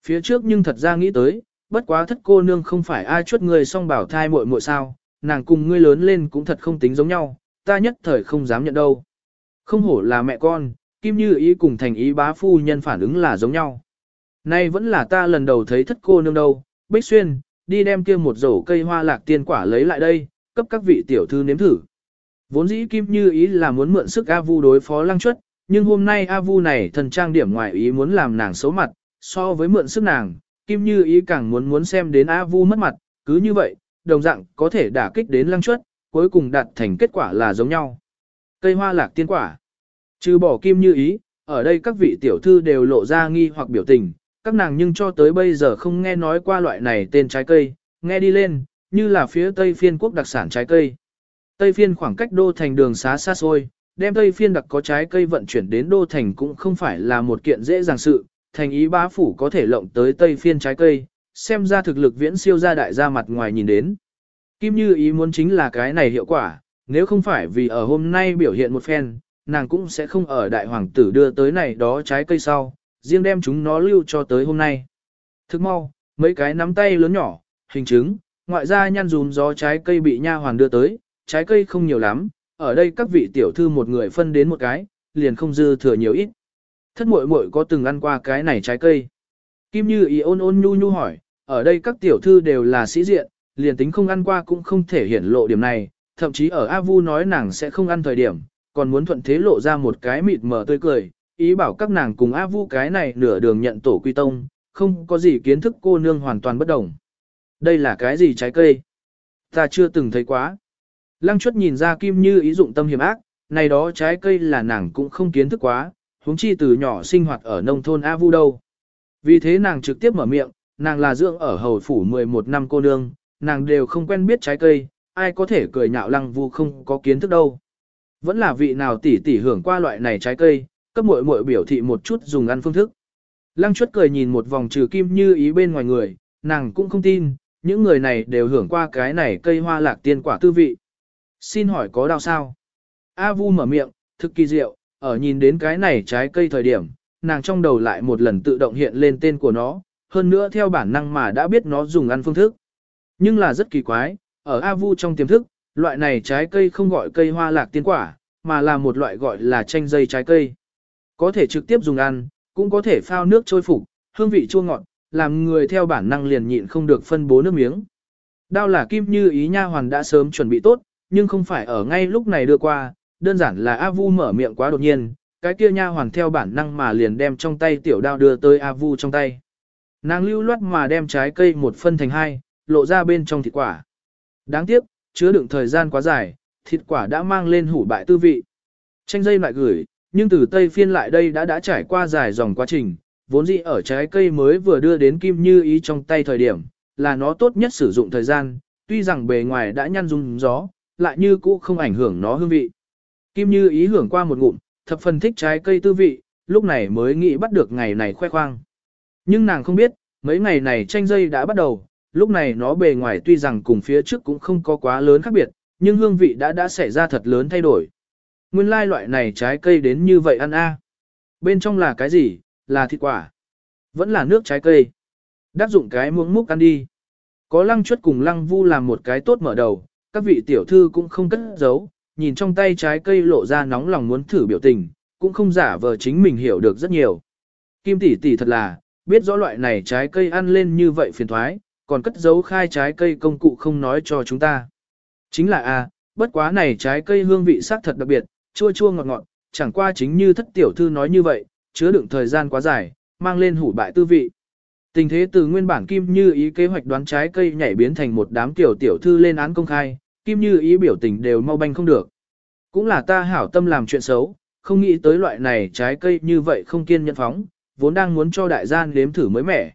Phía trước nhưng thật ra nghĩ tới, bất quá thất cô nương không phải ai chuốt người song bảo thai muội muội sao, nàng cùng ngươi lớn lên cũng thật không tính giống nhau, ta nhất thời không dám nhận đâu. Không hổ là mẹ con, Kim Như ý cùng thành ý bá phu nhân phản ứng là giống nhau. Nay vẫn là ta lần đầu thấy thất cô nương đâu, Bích Xuyên, đi đem kia một rổ cây hoa lạc tiên quả lấy lại đây, cấp các vị tiểu thư nếm thử. Vốn dĩ Kim Như ý là muốn mượn sức A Vu đối phó lăng chuất, nhưng hôm nay A Vu này thần trang điểm ngoài ý muốn làm nàng xấu mặt, so với mượn sức nàng, Kim Như ý càng muốn muốn xem đến A Vu mất mặt, cứ như vậy, đồng dạng có thể đả kích đến lăng chuất, cuối cùng đạt thành kết quả là giống nhau. Cây hoa lạc tiên quả. Trừ bỏ kim như ý, ở đây các vị tiểu thư đều lộ ra nghi hoặc biểu tình, các nàng nhưng cho tới bây giờ không nghe nói qua loại này tên trái cây, nghe đi lên, như là phía Tây phiên quốc đặc sản trái cây. Tây phiên khoảng cách đô thành đường xá xa xôi, đem Tây phiên đặc có trái cây vận chuyển đến đô thành cũng không phải là một kiện dễ dàng sự, thành ý bá phủ có thể lộng tới Tây phiên trái cây, xem ra thực lực viễn siêu ra đại gia mặt ngoài nhìn đến. Kim Như ý muốn chính là cái này hiệu quả, nếu không phải vì ở hôm nay biểu hiện một phen, nàng cũng sẽ không ở đại hoàng tử đưa tới này đó trái cây sau, riêng đem chúng nó lưu cho tới hôm nay. Thức mau, mấy cái nắm tay lớn nhỏ, hình chứng, ngoại ra nhăn dùm gió trái cây bị nha hoàn đưa tới, trái cây không nhiều lắm, ở đây các vị tiểu thư một người phân đến một cái, liền không dư thừa nhiều ít. Thất muội muội có từng ăn qua cái này trái cây. Kim Như ý ôn ôn nhu nhu hỏi, ở đây các tiểu thư đều là sĩ diện, liền tính không ăn qua cũng không thể hiển lộ điểm này, thậm chí ở A Vu nói nàng sẽ không ăn thời điểm, còn muốn thuận thế lộ ra một cái mịt mờ tươi cười, ý bảo các nàng cùng A Vu cái này nửa đường nhận tổ quy tông, không có gì kiến thức cô nương hoàn toàn bất đồng. Đây là cái gì trái cây? Ta chưa từng thấy quá. Lăng chuất nhìn ra Kim Như ý dụng tâm hiểm ác, này đó trái cây là nàng cũng không kiến thức quá, huống chi từ nhỏ sinh hoạt ở nông thôn A Vu đâu. Vì thế nàng trực tiếp mở miệng, nàng là dưỡng ở hầu phủ 11 năm cô nương, nàng đều không quen biết trái cây, ai có thể cười nhạo lăng vu không có kiến thức đâu. Vẫn là vị nào tỉ tỉ hưởng qua loại này trái cây, cấp muội muội biểu thị một chút dùng ăn phương thức. Lăng chuất cười nhìn một vòng trừ kim như ý bên ngoài người, nàng cũng không tin, những người này đều hưởng qua cái này cây hoa lạc tiên quả tư vị. Xin hỏi có đau sao? A vu mở miệng, thực kỳ diệu, ở nhìn đến cái này trái cây thời điểm, nàng trong đầu lại một lần tự động hiện lên tên của nó, hơn nữa theo bản năng mà đã biết nó dùng ăn phương thức. Nhưng là rất kỳ quái, ở A Vu trong tiềm thức, loại này trái cây không gọi cây hoa lạc tiên quả, mà là một loại gọi là chanh dây trái cây. Có thể trực tiếp dùng ăn, cũng có thể phao nước trôi phục, hương vị chua ngọt, làm người theo bản năng liền nhịn không được phân bố nước miếng. Đao là kim như ý nha hoàn đã sớm chuẩn bị tốt, nhưng không phải ở ngay lúc này đưa qua, đơn giản là A Vu mở miệng quá đột nhiên, cái kia nha hoàn theo bản năng mà liền đem trong tay tiểu đao đưa tới A Vu trong tay. Nàng lưu loát mà đem trái cây một phân thành hai, lộ ra bên trong thịt quả. Đáng tiếc, chứa đựng thời gian quá dài, thịt quả đã mang lên hủ bại tư vị. Tranh dây lại gửi, nhưng từ Tây phiên lại đây đã đã trải qua dài dòng quá trình, vốn dĩ ở trái cây mới vừa đưa đến kim như ý trong tay thời điểm, là nó tốt nhất sử dụng thời gian, tuy rằng bề ngoài đã nhăn rung gió, lại như cũ không ảnh hưởng nó hương vị. Kim như ý hưởng qua một ngụm, thập phần thích trái cây tư vị, lúc này mới nghĩ bắt được ngày này khoe khoang. Nhưng nàng không biết, mấy ngày này tranh dây đã bắt đầu, lúc này nó bề ngoài tuy rằng cùng phía trước cũng không có quá lớn khác biệt, nhưng hương vị đã đã xảy ra thật lớn thay đổi. Nguyên lai loại này trái cây đến như vậy ăn a. À? Bên trong là cái gì? Là thịt quả. Vẫn là nước trái cây. Đáp dụng cái muỗng múc ăn đi. Có lăng chuất cùng lăng vu làm một cái tốt mở đầu, các vị tiểu thư cũng không cất giấu, nhìn trong tay trái cây lộ ra nóng lòng muốn thử biểu tình, cũng không giả vờ chính mình hiểu được rất nhiều. Kim tỷ tỷ thật là, biết rõ loại này trái cây ăn lên như vậy phiền thoái, còn cất giấu khai trái cây công cụ không nói cho chúng ta. Chính là a, bất quá này trái cây hương vị sắc thật đặc biệt, chua chua ngọt ngọt, chẳng qua chính như thất tiểu thư nói như vậy, chứa đựng thời gian quá dài, mang lên hủ bại tư vị. Tình thế từ nguyên bản Kim Như ý kế hoạch đoán trái cây nhảy biến thành một đám tiểu tiểu thư lên án công khai, Kim Như ý biểu tình đều mau banh không được. Cũng là ta hảo tâm làm chuyện xấu, không nghĩ tới loại này trái cây như vậy không kiên nhẫn phóng, vốn đang muốn cho đại gian nếm thử mới mẻ.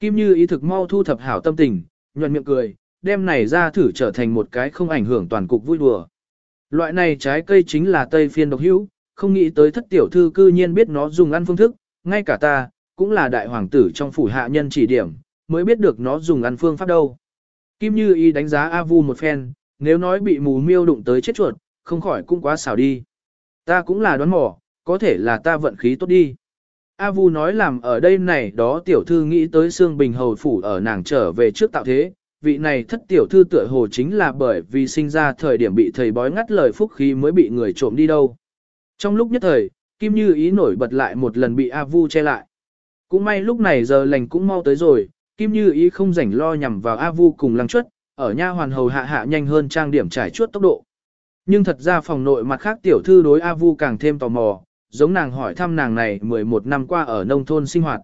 Kim Như ý thực mau thu thập hảo tâm tình, nhuận miệng cười, đem này ra thử trở thành một cái không ảnh hưởng toàn cục vui đùa. Loại này trái cây chính là Tây phiên độc hữu, không nghĩ tới thất tiểu thư cư nhiên biết nó dùng ăn phương thức, ngay cả ta, cũng là đại hoàng tử trong phủ hạ nhân chỉ điểm, mới biết được nó dùng ăn phương pháp đâu. Kim Như ý đánh giá A Vu một phen, nếu nói bị mù miêu đụng tới chết chuột, không khỏi cũng quá xảo đi. Ta cũng là đoán mò, có thể là ta vận khí tốt đi. A Vu nói làm ở đây này đó tiểu thư nghĩ tới Sương Bình Hầu Phủ ở nàng trở về trước tạo thế, vị này thất tiểu thư tựa hồ chính là bởi vì sinh ra thời điểm bị thầy bói ngắt lời phúc khí mới bị người trộm đi đâu. Trong lúc nhất thời, Kim Như ý nổi bật lại một lần bị A Vu che lại. Cũng may lúc này giờ lành cũng mau tới rồi, Kim Như ý không rảnh lo nhằm vào A Vu cùng lăng chuất, ở nha hoàn hầu hạ hạ nhanh hơn trang điểm trải chuốt tốc độ. Nhưng thật ra phòng nội mặt khác tiểu thư đối A Vu càng thêm tò mò, giống nàng hỏi thăm nàng này 11 năm qua ở nông thôn sinh hoạt.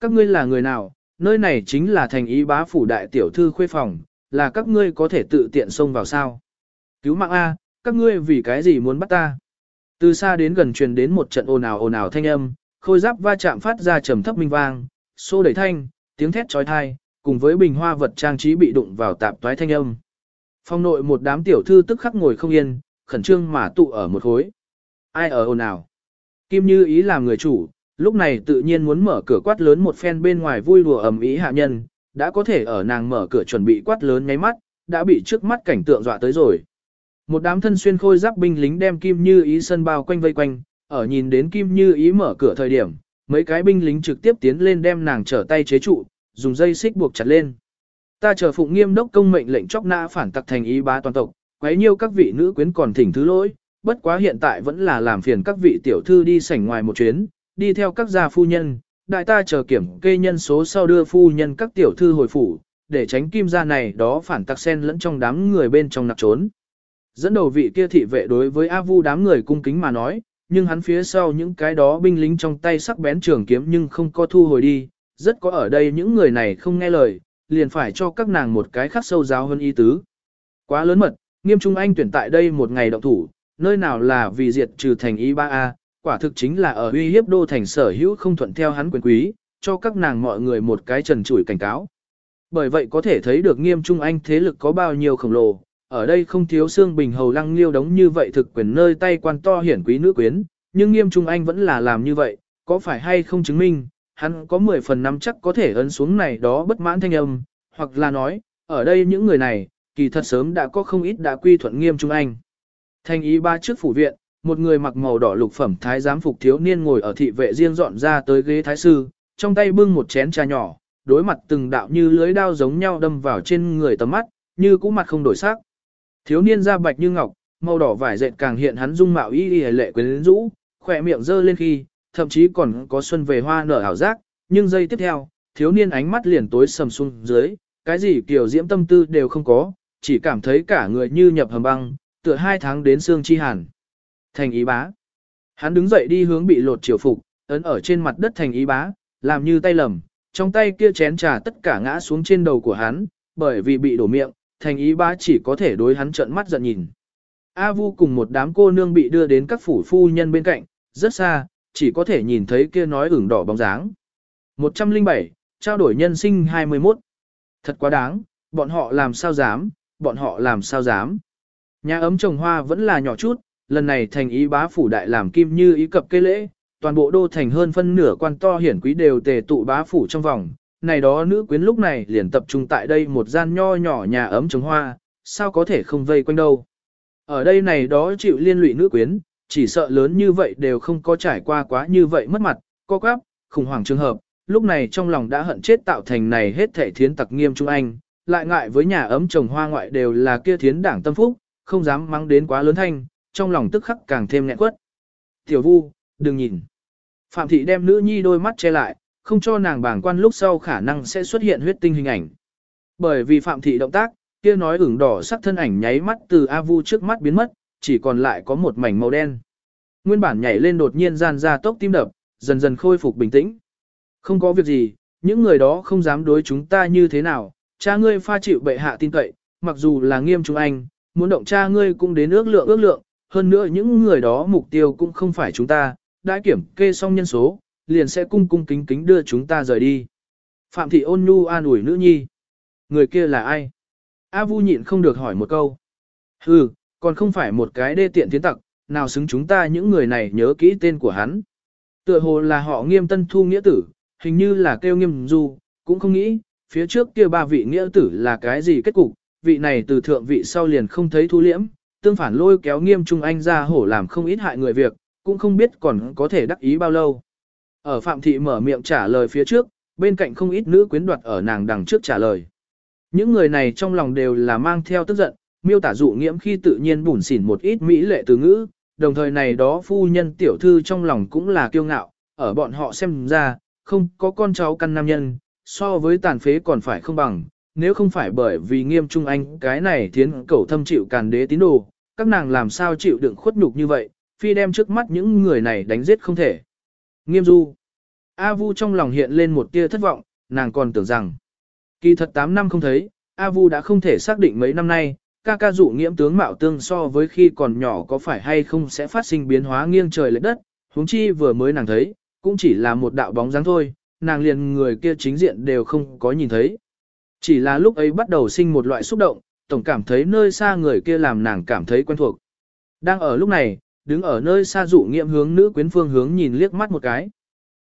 Các ngươi là người nào, nơi này chính là thành ý bá phủ đại tiểu thư khuê phòng, là các ngươi có thể tự tiện xông vào sao. Cứu mạng A, các ngươi vì cái gì muốn bắt ta? Từ xa đến gần truyền đến một trận ồn ào ồn ào thanh âm, khôi giáp va chạm phát ra trầm thấp minh vang, xô đẩy thanh, tiếng thét trói thai, cùng với bình hoa vật trang trí bị đụng vào tạp toái thanh âm. Phong nội một đám tiểu thư tức khắc ngồi không yên, khẩn trương mà tụ ở một khối. Ai ở ồn nào Kim Như ý làm người chủ, lúc này tự nhiên muốn mở cửa quát lớn một phen bên ngoài vui đùa ầm ý hạ nhân, đã có thể ở nàng mở cửa chuẩn bị quát lớn nháy mắt, đã bị trước mắt cảnh tượng dọa tới rồi. Một đám thân xuyên khôi giáp binh lính đem Kim Như ý sân bao quanh vây quanh, ở nhìn đến Kim Như ý mở cửa thời điểm, mấy cái binh lính trực tiếp tiến lên đem nàng trở tay chế trụ, dùng dây xích buộc chặt lên. Ta chờ phụng nghiêm đốc công mệnh lệnh chóc nã phản tặc thành ý bá toàn tộc, quấy nhiêu các vị nữ quyến còn thỉnh thứ lỗi, bất quá hiện tại vẫn là làm phiền các vị tiểu thư đi sảnh ngoài một chuyến, đi theo các gia phu nhân, đại ta chờ kiểm kê nhân số sau đưa phu nhân các tiểu thư hồi phủ, để tránh kim gia này đó phản tặc sen lẫn trong đám người bên trong nặc trốn. Dẫn đầu vị kia thị vệ đối với A Vu đám người cung kính mà nói, nhưng hắn phía sau những cái đó binh lính trong tay sắc bén trường kiếm nhưng không có thu hồi đi, rất có ở đây những người này không nghe lời, liền phải cho các nàng một cái khắc sâu giáo hơn ý tứ. Quá lớn mật, nghiêm trung anh tuyển tại đây một ngày động thủ, nơi nào là vì diệt trừ thành y ba a quả thực chính là ở uy hiếp đô thành sở hữu không thuận theo hắn quyền quý, cho các nàng mọi người một cái trần trụi cảnh cáo. Bởi vậy có thể thấy được nghiêm trung anh thế lực có bao nhiêu khổng lồ, ở đây không thiếu xương bình hầu lăng liêu đống như vậy thực quyền nơi tay quan to hiển quý nữ quyến, nhưng nghiêm trung anh vẫn là làm như vậy, có phải hay không chứng minh, hắn có 10 phần năm chắc có thể ấn xuống này đó bất mãn thanh âm, hoặc là nói, ở đây những người này, kỳ thật sớm đã có không ít đã quy thuận nghiêm trung anh. Thanh ý ba trước phủ viện, một người mặc màu đỏ lục phẩm thái giám phục thiếu niên ngồi ở thị vệ riêng dọn ra tới ghế thái sư, trong tay bưng một chén trà nhỏ, đối mặt từng đạo như lưới đao giống nhau đâm vào trên người tầm mắt, như cũ mặt không đổi sắc. Thiếu niên da bạch như ngọc, màu đỏ vải dệt càng hiện hắn dung mạo y y lệ quyến rũ, khỏe miệng dơ lên khi, thậm chí còn có xuân về hoa nở ảo giác, nhưng giây tiếp theo, thiếu niên ánh mắt liền tối sầm xuống dưới, cái gì kiểu diễm tâm tư đều không có, chỉ cảm thấy cả người như nhập hầm băng, tựa hai tháng đến xương chi hàn. Thành ý bá. Hắn đứng dậy đi hướng bị lột triều phục, ấn ở trên mặt đất thành ý bá, làm như tay lầm, trong tay kia chén trà tất cả ngã xuống trên đầu của hắn, bởi vì bị đổ miệng, thành ý bá chỉ có thể đối hắn trợn mắt giận nhìn. A Vu cùng một đám cô nương bị đưa đến các phủ phu nhân bên cạnh, rất xa, chỉ có thể nhìn thấy kia nói ửng đỏ bóng dáng. 107, trao đổi nhân sinh 21. Thật quá đáng, bọn họ làm sao dám, bọn họ làm sao dám. Nhà ấm trồng hoa vẫn là nhỏ chút, lần này thành ý bá phủ đại làm kim như ý cập cây lễ, toàn bộ đô thành hơn phân nửa quan to hiển quý đều tề tụ bá phủ trong vòng. Này đó nữ quyến lúc này liền tập trung tại đây một gian nho nhỏ nhà ấm trồng hoa, sao có thể không vây quanh đâu. Ở đây này đó chịu liên lụy nữ quyến, chỉ sợ lớn như vậy đều không có trải qua quá như vậy mất mặt, co quắp, khủng hoảng trường hợp, lúc này trong lòng đã hận chết tạo thành này hết thể thiến tặc nghiêm trung anh, lại ngại với nhà ấm trồng hoa ngoại đều là kia thiến đảng tâm phúc, không dám mắng đến quá lớn thanh, trong lòng tức khắc càng thêm nghẹn quất. Tiểu vu, đừng nhìn. Phạm thị đem nữ nhi đôi mắt che lại, không cho nàng bảng quan lúc sau khả năng sẽ xuất hiện huyết tinh hình ảnh. Bởi vì Phạm thị động tác, kia nói ửng đỏ sắc thân ảnh nháy mắt từ A Vu trước mắt biến mất, chỉ còn lại có một mảnh màu đen. Nguyên bản nhảy lên đột nhiên gian ra tốc tim đập, dần dần khôi phục bình tĩnh. Không có việc gì, những người đó không dám đối chúng ta như thế nào, cha ngươi pha chịu bệ hạ tin cậy, mặc dù là nghiêm chúng anh, muốn động cha ngươi cũng đến ước lượng ước lượng, hơn nữa những người đó mục tiêu cũng không phải chúng ta, đã kiểm kê xong nhân số, liền sẽ cung cung kính kính đưa chúng ta rời đi. Phạm thị ôn nhu an ủi nữ nhi. Người kia là ai? A Vu nhịn không được hỏi một câu. Hừ, còn không phải một cái đê tiện tiến tặc, nào xứng chúng ta những người này nhớ kỹ tên của hắn. Tựa hồ là họ nghiêm tân thu nghĩa tử, hình như là kêu nghiêm du, cũng không nghĩ, phía trước kia ba vị nghĩa tử là cái gì kết cục, vị này từ thượng vị sau liền không thấy thu liễm, tương phản lôi kéo nghiêm trung anh ra hổ làm không ít hại người việc, cũng không biết còn có thể đắc ý bao lâu. Ở Phạm Thị mở miệng trả lời phía trước, bên cạnh không ít nữ quyến đoạt ở nàng đằng trước trả lời. Những người này trong lòng đều là mang theo tức giận, miêu tả dụ nghiễm khi tự nhiên bủn xỉn một ít mỹ lệ từ ngữ, đồng thời này đó phu nhân tiểu thư trong lòng cũng là kiêu ngạo, ở bọn họ xem ra, không có con cháu căn nam nhân, so với tàn phế còn phải không bằng, nếu không phải bởi vì nghiêm trung anh cái này thiến cầu thâm chịu càn đế tín đồ, các nàng làm sao chịu đựng khuất nhục như vậy, phi đem trước mắt những người này đánh giết không thể. Nghiêm du. A Vu trong lòng hiện lên một tia thất vọng, nàng còn tưởng rằng, kỳ thật 8 năm không thấy, A Vu đã không thể xác định mấy năm nay, ca ca dụ nghiễm tướng mạo tương so với khi còn nhỏ có phải hay không sẽ phát sinh biến hóa nghiêng trời lệch đất, huống chi vừa mới nàng thấy, cũng chỉ là một đạo bóng dáng thôi, nàng liền người kia chính diện đều không có nhìn thấy. Chỉ là lúc ấy bắt đầu sinh một loại xúc động, tổng cảm thấy nơi xa người kia làm nàng cảm thấy quen thuộc. Đang ở lúc này, đứng ở nơi xa dụ nghiệm hướng nữ quyến phương hướng nhìn liếc mắt một cái.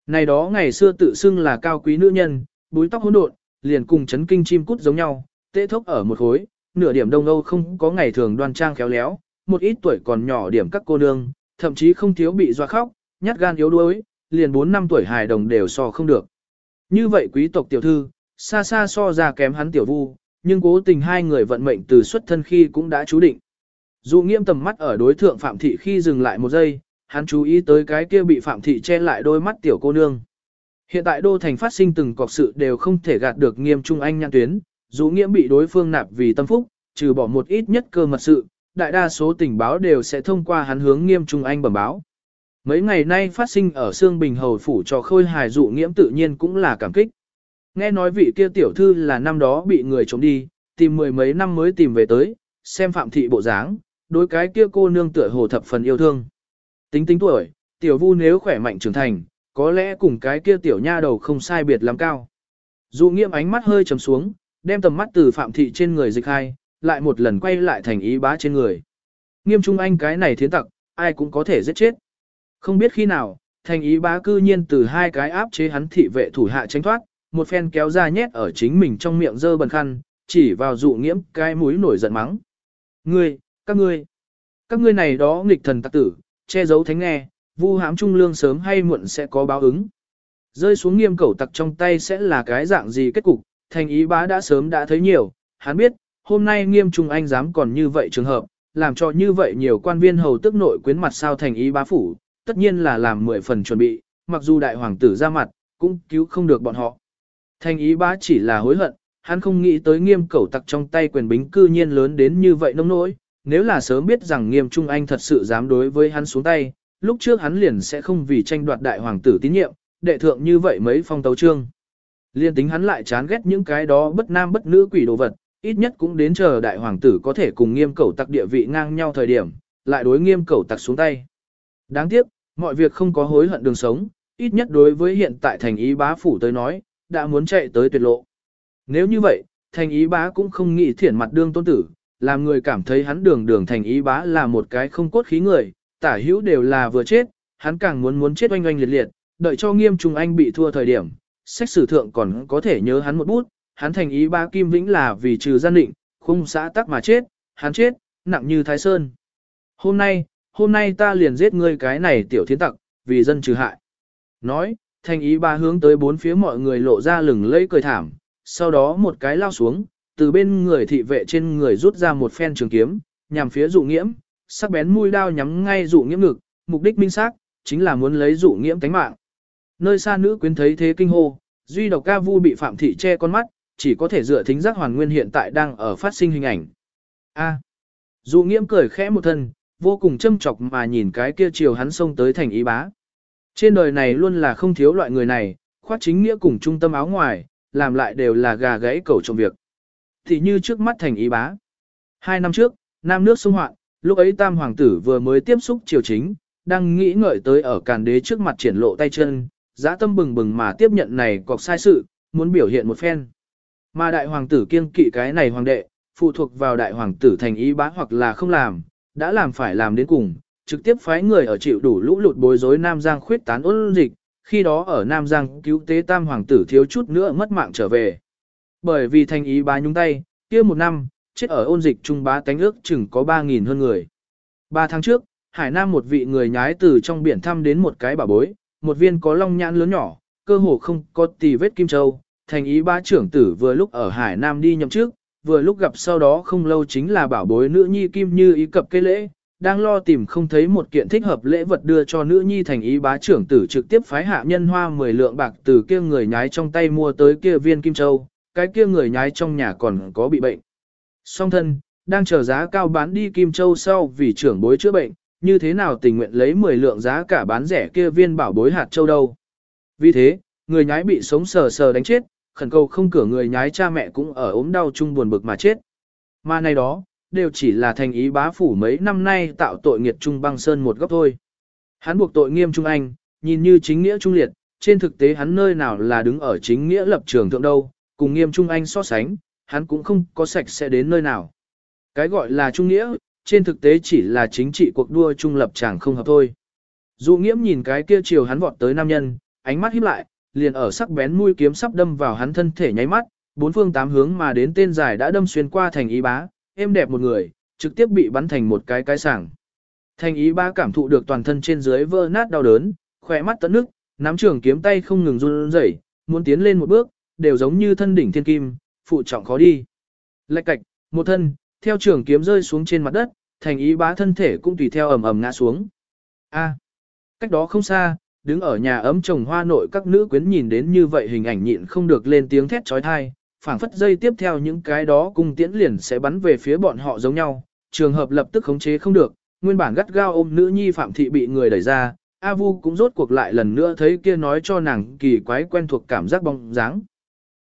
Này đó ngày xưa tự xưng là cao quý nữ nhân, búi tóc hỗn độn, liền cùng chấn kinh chim cút giống nhau, tê thốc ở một khối, nửa điểm đông âu không có ngày thường đoan trang khéo léo, một ít tuổi còn nhỏ điểm các cô nương, thậm chí không thiếu bị doa khóc, nhát gan yếu đuối, liền 4 năm tuổi hài đồng đều so không được. Như vậy quý tộc tiểu thư, xa xa so ra kém hắn tiểu vu, nhưng cố tình hai người vận mệnh từ xuất thân khi cũng đã chú định. Dù nghiêm tầm mắt ở đối thượng Phạm Thị khi dừng lại một giây, hắn chú ý tới cái kia bị Phạm Thị che lại đôi mắt tiểu cô nương. Hiện tại đô thành phát sinh từng cọc sự đều không thể gạt được nghiêm trung anh nhãn tuyến, dù nghiễm bị đối phương nạp vì tâm phúc, trừ bỏ một ít nhất cơ mật sự, đại đa số tình báo đều sẽ thông qua hắn hướng nghiêm trung anh bẩm báo. Mấy ngày nay phát sinh ở Sương Bình Hầu Phủ cho khôi hài dụ nghiễm tự nhiên cũng là cảm kích. Nghe nói vị kia tiểu thư là năm đó bị người trộm đi, tìm mười mấy năm mới tìm về tới, xem phạm thị bộ dáng, đối cái kia cô nương tựa hồ thập phần yêu thương. Tính tính tuổi, tiểu vu nếu khỏe mạnh trưởng thành, có lẽ cùng cái kia tiểu nha đầu không sai biệt lắm cao. Dụ nghiễm ánh mắt hơi trầm xuống, đem tầm mắt từ phạm thị trên người dịch hai, lại một lần quay lại thành ý bá trên người. Nghiêm trung anh cái này thiến tặc, ai cũng có thể giết chết. Không biết khi nào, thành ý bá cư nhiên từ hai cái áp chế hắn thị vệ thủ hạ tránh thoát, một phen kéo ra nhét ở chính mình trong miệng dơ bẩn khăn, chỉ vào dụ nghiễm cái mũi nổi giận mắng. Ngươi, các ngươi, các ngươi này đó nghịch thần tặc tử, che giấu thánh nghe, vu hám trung lương sớm hay muộn sẽ có báo ứng. Rơi xuống nghiêm cẩu tặc trong tay sẽ là cái dạng gì kết cục, thành ý bá đã sớm đã thấy nhiều, hắn biết, hôm nay nghiêm trung anh dám còn như vậy trường hợp, làm cho như vậy nhiều quan viên hầu tức nội quyến mặt sao thành ý bá phủ, tất nhiên là làm mười phần chuẩn bị, mặc dù đại hoàng tử ra mặt, cũng cứu không được bọn họ. Thành ý bá chỉ là hối hận, hắn không nghĩ tới nghiêm cẩu tặc trong tay quyền bính cư nhiên lớn đến như vậy nông nỗi, nếu là sớm biết rằng nghiêm trung anh thật sự dám đối với hắn xuống tay, lúc trước hắn liền sẽ không vì tranh đoạt đại hoàng tử tín nhiệm, đệ thượng như vậy mấy phong tấu trương. Liên tính hắn lại chán ghét những cái đó bất nam bất nữ quỷ đồ vật, ít nhất cũng đến chờ đại hoàng tử có thể cùng nghiêm cẩu tặc địa vị ngang nhau thời điểm, lại đối nghiêm cẩu tặc xuống tay. Đáng tiếc, mọi việc không có hối hận đường sống, ít nhất đối với hiện tại thành ý bá phủ tới nói, đã muốn chạy tới tuyệt lộ. Nếu như vậy, thành ý bá cũng không nghĩ thiển mặt đương tôn tử, làm người cảm thấy hắn đường đường thành ý bá là một cái không cốt khí người, tả hữu đều là vừa chết, hắn càng muốn muốn chết oanh oanh liệt liệt, đợi cho nghiêm trung anh bị thua thời điểm, sách sử thượng còn có thể nhớ hắn một bút, hắn thành ý ba kim vĩnh là vì trừ gian định, khung xã tắc mà chết, hắn chết, nặng như thái sơn. Hôm nay, hôm nay ta liền giết ngươi cái này tiểu thiên tặc, vì dân trừ hại. Nói, thành ý ba hướng tới bốn phía mọi người lộ ra lừng lẫy cười thảm, sau đó một cái lao xuống, từ bên người thị vệ trên người rút ra một phen trường kiếm, nhằm phía dụ nghiễm, sắc bén mũi đao nhắm ngay dụ nghiễm ngực, mục đích minh xác chính là muốn lấy dụ nghiễm tánh mạng. Nơi xa nữ quyến thấy thế kinh hô, duy độc ca vu bị phạm thị che con mắt, chỉ có thể dựa thính giác hoàn nguyên hiện tại đang ở phát sinh hình ảnh. A. Dụ nghiễm cười khẽ một thân, vô cùng châm chọc mà nhìn cái kia chiều hắn xông tới thành ý bá. Trên đời này luôn là không thiếu loại người này, khoát chính nghĩa cùng trung tâm áo ngoài, làm lại đều là gà gãy cầu trong việc. Thì như trước mắt thành ý bá. Hai năm trước, Nam nước sông hoạn, lúc ấy Tam Hoàng tử vừa mới tiếp xúc triều chính, đang nghĩ ngợi tới ở càn đế trước mặt triển lộ tay chân, giã tâm bừng bừng mà tiếp nhận này cọc sai sự, muốn biểu hiện một phen. Mà đại hoàng tử kiêng kỵ cái này hoàng đệ, phụ thuộc vào đại hoàng tử thành ý bá hoặc là không làm, đã làm phải làm đến cùng, trực tiếp phái người ở chịu đủ lũ lụt bối rối Nam Giang khuyết tán ôn dịch, khi đó ở Nam Giang cứu tế tam hoàng tử thiếu chút nữa mất mạng trở về. Bởi vì thành ý bá nhúng tay, kia một năm, chết ở ôn dịch trung bá tánh ước chừng có 3.000 hơn người. Ba tháng trước, Hải Nam một vị người nhái từ trong biển thăm đến một cái bảo bối, một viên có long nhãn lớn nhỏ, cơ hồ không có tì vết kim châu. Thành ý bá trưởng tử vừa lúc ở Hải Nam đi nhậm trước, vừa lúc gặp sau đó không lâu chính là bảo bối nữ nhi kim như ý cập cây lễ, đang lo tìm không thấy một kiện thích hợp lễ vật đưa cho nữ nhi thành ý bá trưởng tử trực tiếp phái hạ nhân hoa 10 lượng bạc từ kia người nhái trong tay mua tới kia viên kim châu, cái kia người nhái trong nhà còn có bị bệnh. Song thân, đang chờ giá cao bán đi kim châu sau vì trưởng bối chữa bệnh, như thế nào tình nguyện lấy 10 lượng giá cả bán rẻ kia viên bảo bối hạt châu đâu. Vì thế, người nhái bị sống sờ sờ đánh chết, khẩn cầu không cửa người nhái cha mẹ cũng ở ốm đau chung buồn bực mà chết. Mà này đó, đều chỉ là thành ý bá phủ mấy năm nay tạo tội nghiệt trung băng sơn một góc thôi. Hắn buộc tội nghiêm trung anh, nhìn như chính nghĩa trung liệt, trên thực tế hắn nơi nào là đứng ở chính nghĩa lập trường thượng đâu, cùng nghiêm trung anh so sánh, hắn cũng không có sạch sẽ đến nơi nào. Cái gọi là trung nghĩa, trên thực tế chỉ là chính trị cuộc đua trung lập chẳng không hợp thôi. Dụ nghiễm nhìn cái kia chiều hắn vọt tới nam nhân, ánh mắt híp lại, liền ở sắc bén mũi kiếm sắp đâm vào hắn thân thể nháy mắt, bốn phương tám hướng mà đến tên dài đã đâm xuyên qua thành ý bá, êm đẹp một người, trực tiếp bị bắn thành một cái cái sảng. Thành ý bá cảm thụ được toàn thân trên dưới vỡ nát đau đớn, khỏe mắt tận nước, nắm trường kiếm tay không ngừng run rẩy, muốn tiến lên một bước, đều giống như thân đỉnh thiên kim, phụ trọng khó đi. Lạch cạch, một thân, theo trường kiếm rơi xuống trên mặt đất, thành ý bá thân thể cũng tùy theo ầm ầm ngã xuống. A, cách đó không xa, đứng ở nhà ấm trồng hoa nội các nữ quyến nhìn đến như vậy hình ảnh nhịn không được lên tiếng thét trói thai, phảng phất dây tiếp theo những cái đó cung tiễn liền sẽ bắn về phía bọn họ giống nhau, trường hợp lập tức khống chế không được, nguyên bản gắt gao ôm nữ nhi phạm thị bị người đẩy ra, A Vu cũng rốt cuộc lại lần nữa thấy kia nói cho nàng kỳ quái quen thuộc cảm giác bóng dáng.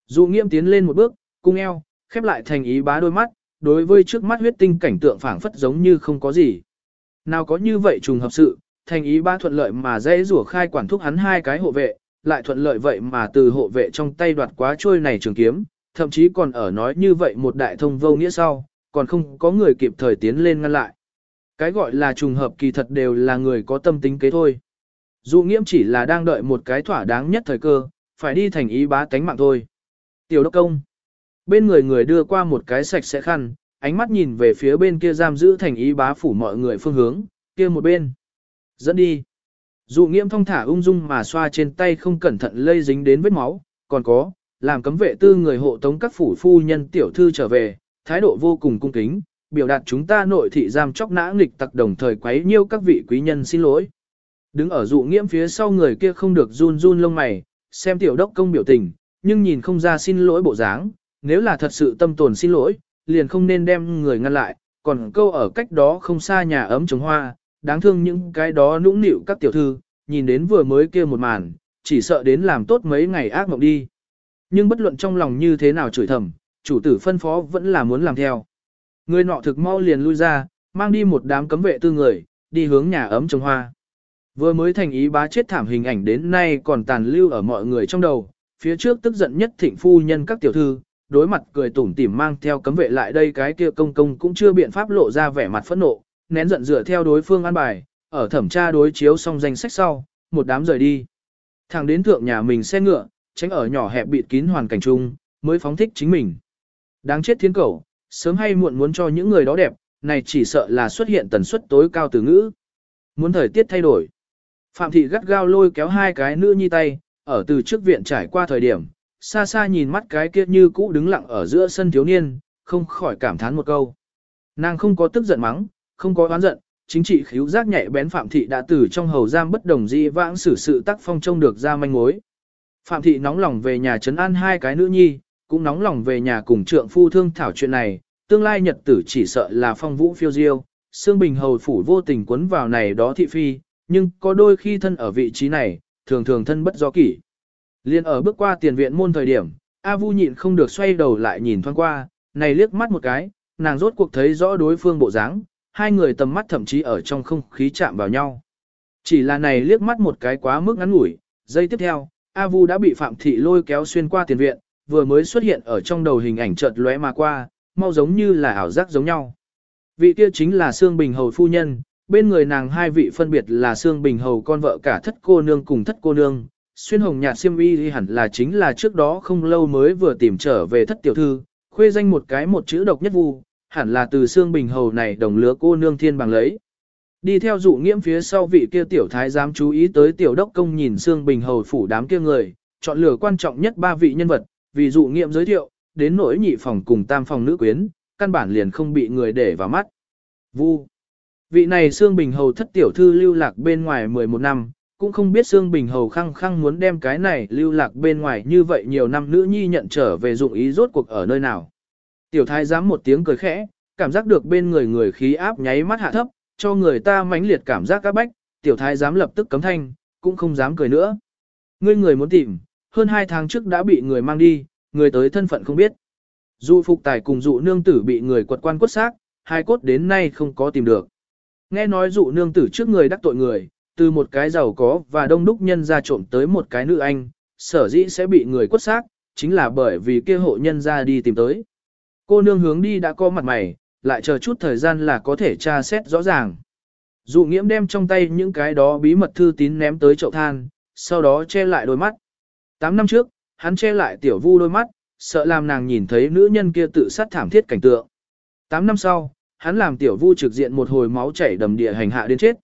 Dù nghiêm tiến lên một bước, cung eo, khép lại thành ý bá đôi mắt, đối với trước mắt huyết tinh cảnh tượng phảng phất giống như không có gì. Nào có như vậy trùng hợp sự, thành ý bá thuận lợi mà dễ rủa khai quản thúc hắn hai cái hộ vệ, lại thuận lợi vậy mà từ hộ vệ trong tay đoạt quá trôi này trường kiếm, thậm chí còn ở nói như vậy một đại thông vô nghĩa sau, còn không có người kịp thời tiến lên ngăn lại. Cái gọi là trùng hợp kỳ thật đều là người có tâm tính kế thôi. Dụ nghiễm chỉ là đang đợi một cái thỏa đáng nhất thời cơ, phải đi thành ý bá tánh mạng thôi. Tiểu đốc công. Bên người người đưa qua một cái sạch sẽ khăn, ánh mắt nhìn về phía bên kia giam giữ thành ý bá phủ mọi người phương hướng, kia một bên. Dẫn đi. Dụ nghiễm thong thả ung dung mà xoa trên tay không cẩn thận lây dính đến vết máu, còn có, làm cấm vệ tư người hộ tống các phủ phu nhân tiểu thư trở về, thái độ vô cùng cung kính, biểu đạt chúng ta nội thị giam chóc nã nghịch tặc đồng thời quấy nhiêu các vị quý nhân xin lỗi. Đứng ở dụ nghiễm phía sau người kia không được run run lông mày, xem tiểu đốc công biểu tình, nhưng nhìn không ra xin lỗi bộ dáng, nếu là thật sự tâm tồn xin lỗi, liền không nên đem người ngăn lại, còn câu ở cách đó không xa nhà ấm trồng hoa, đáng thương những cái đó nũng nịu các tiểu thư, nhìn đến vừa mới kia một màn, chỉ sợ đến làm tốt mấy ngày ác mộng đi. Nhưng bất luận trong lòng như thế nào chửi thầm, chủ tử phân phó vẫn là muốn làm theo. Người nọ thực mau liền lui ra, mang đi một đám cấm vệ tư người, đi hướng nhà ấm trồng hoa. Vừa mới thành ý bá chết thảm hình ảnh đến nay còn tàn lưu ở mọi người trong đầu, phía trước tức giận nhất thịnh phu nhân các tiểu thư, đối mặt cười tủm tỉm mang theo cấm vệ lại đây cái kia công công cũng chưa biện pháp lộ ra vẻ mặt phẫn nộ, nén giận dựa theo đối phương an bài, ở thẩm tra đối chiếu xong danh sách sau, một đám rời đi. thằng đến thượng nhà mình xe ngựa, tránh ở nhỏ hẹp bịt kín hoàn cảnh chung, mới phóng thích chính mình. Đáng chết thiên cầu, sớm hay muộn muốn cho những người đó đẹp, này chỉ sợ là xuất hiện tần suất tối cao từ ngữ. Muốn thời tiết thay đổi. Phạm thị gắt gao lôi kéo hai cái nữ nhi tay, ở từ trước viện trải qua thời điểm, xa xa nhìn mắt cái kia như cũ đứng lặng ở giữa sân thiếu niên, không khỏi cảm thán một câu. Nàng không có tức giận mắng, không có oán giận, chính trị khíu giác nhạy bén Phạm thị đã từ trong hầu giam bất đồng di vãng xử sự tác phong trông được ra manh mối. Phạm thị nóng lòng về nhà trấn an hai cái nữ nhi, cũng nóng lòng về nhà cùng trượng phu thương thảo chuyện này, tương lai nhật tử chỉ sợ là phong vũ phiêu diêu, Sương Bình hầu phủ vô tình quấn vào này đó thị phi, nhưng có đôi khi thân ở vị trí này, thường thường thân bất do kỷ. Liên ở bước qua tiền viện môn thời điểm, A Vu nhịn không được xoay đầu lại nhìn thoáng qua, này liếc mắt một cái, nàng rốt cuộc thấy rõ đối phương bộ dáng, hai người tầm mắt thậm chí ở trong không khí chạm vào nhau. Chỉ là này liếc mắt một cái quá mức ngắn ngủi, giây tiếp theo, A Vu đã bị Phạm Thị lôi kéo xuyên qua tiền viện, vừa mới xuất hiện ở trong đầu hình ảnh chợt lóe mà qua, mau giống như là ảo giác giống nhau. Vị kia chính là Sương Bình Hầu Phu Nhân, bên người nàng hai vị phân biệt là Sương Bình Hầu con vợ cả thất cô nương cùng thất cô nương, xuyên hồng nhạt xiêm y thì hẳn là chính là trước đó không lâu mới vừa tìm trở về thất tiểu thư, khuê danh một cái một chữ độc nhất vu, hẳn là từ xương Bình Hầu này đồng lứa cô nương thiên bằng lấy. Đi theo dụ nghiễm phía sau vị kia tiểu thái giám chú ý tới tiểu đốc công nhìn xương Bình Hầu phủ đám kia người, chọn lựa quan trọng nhất ba vị nhân vật, vì dụ nghiễm giới thiệu, đến nỗi nhị phòng cùng tam phòng nữ quyến, căn bản liền không bị người để vào mắt. Vu. Vị này Sương Bình Hầu thất tiểu thư lưu lạc bên ngoài 11 năm, cũng không biết Sương Bình Hầu khăng khăng muốn đem cái này lưu lạc bên ngoài như vậy nhiều năm nữ nhi nhận trở về dụng ý rốt cuộc ở nơi nào. Tiểu thái giám một tiếng cười khẽ, cảm giác được bên người người khí áp nháy mắt hạ thấp, cho người ta mãnh liệt cảm giác các bách, tiểu thái giám lập tức cấm thanh, cũng không dám cười nữa. Ngươi người muốn tìm, hơn hai tháng trước đã bị người mang đi, người tới thân phận không biết. Dụ phục tài cùng dụ nương tử bị người quật quan quất xác, hai cốt đến nay không có tìm được. Nghe nói dụ nương tử trước người đắc tội người, từ một cái giàu có và đông đúc nhân ra trộm tới một cái nữ anh, sở dĩ sẽ bị người quất xác, chính là bởi vì kia hộ nhân ra đi tìm tới. Cô nương hướng đi đã có mặt mày, lại chờ chút thời gian là có thể tra xét rõ ràng. Dụ nghiễm đem trong tay những cái đó bí mật thư tín ném tới chậu than, sau đó che lại đôi mắt. Tám năm trước, hắn che lại tiểu vu đôi mắt, sợ làm nàng nhìn thấy nữ nhân kia tự sát thảm thiết cảnh tượng. Tám năm sau, hắn làm tiểu vu trực diện một hồi máu chảy đầm địa hành hạ đến chết.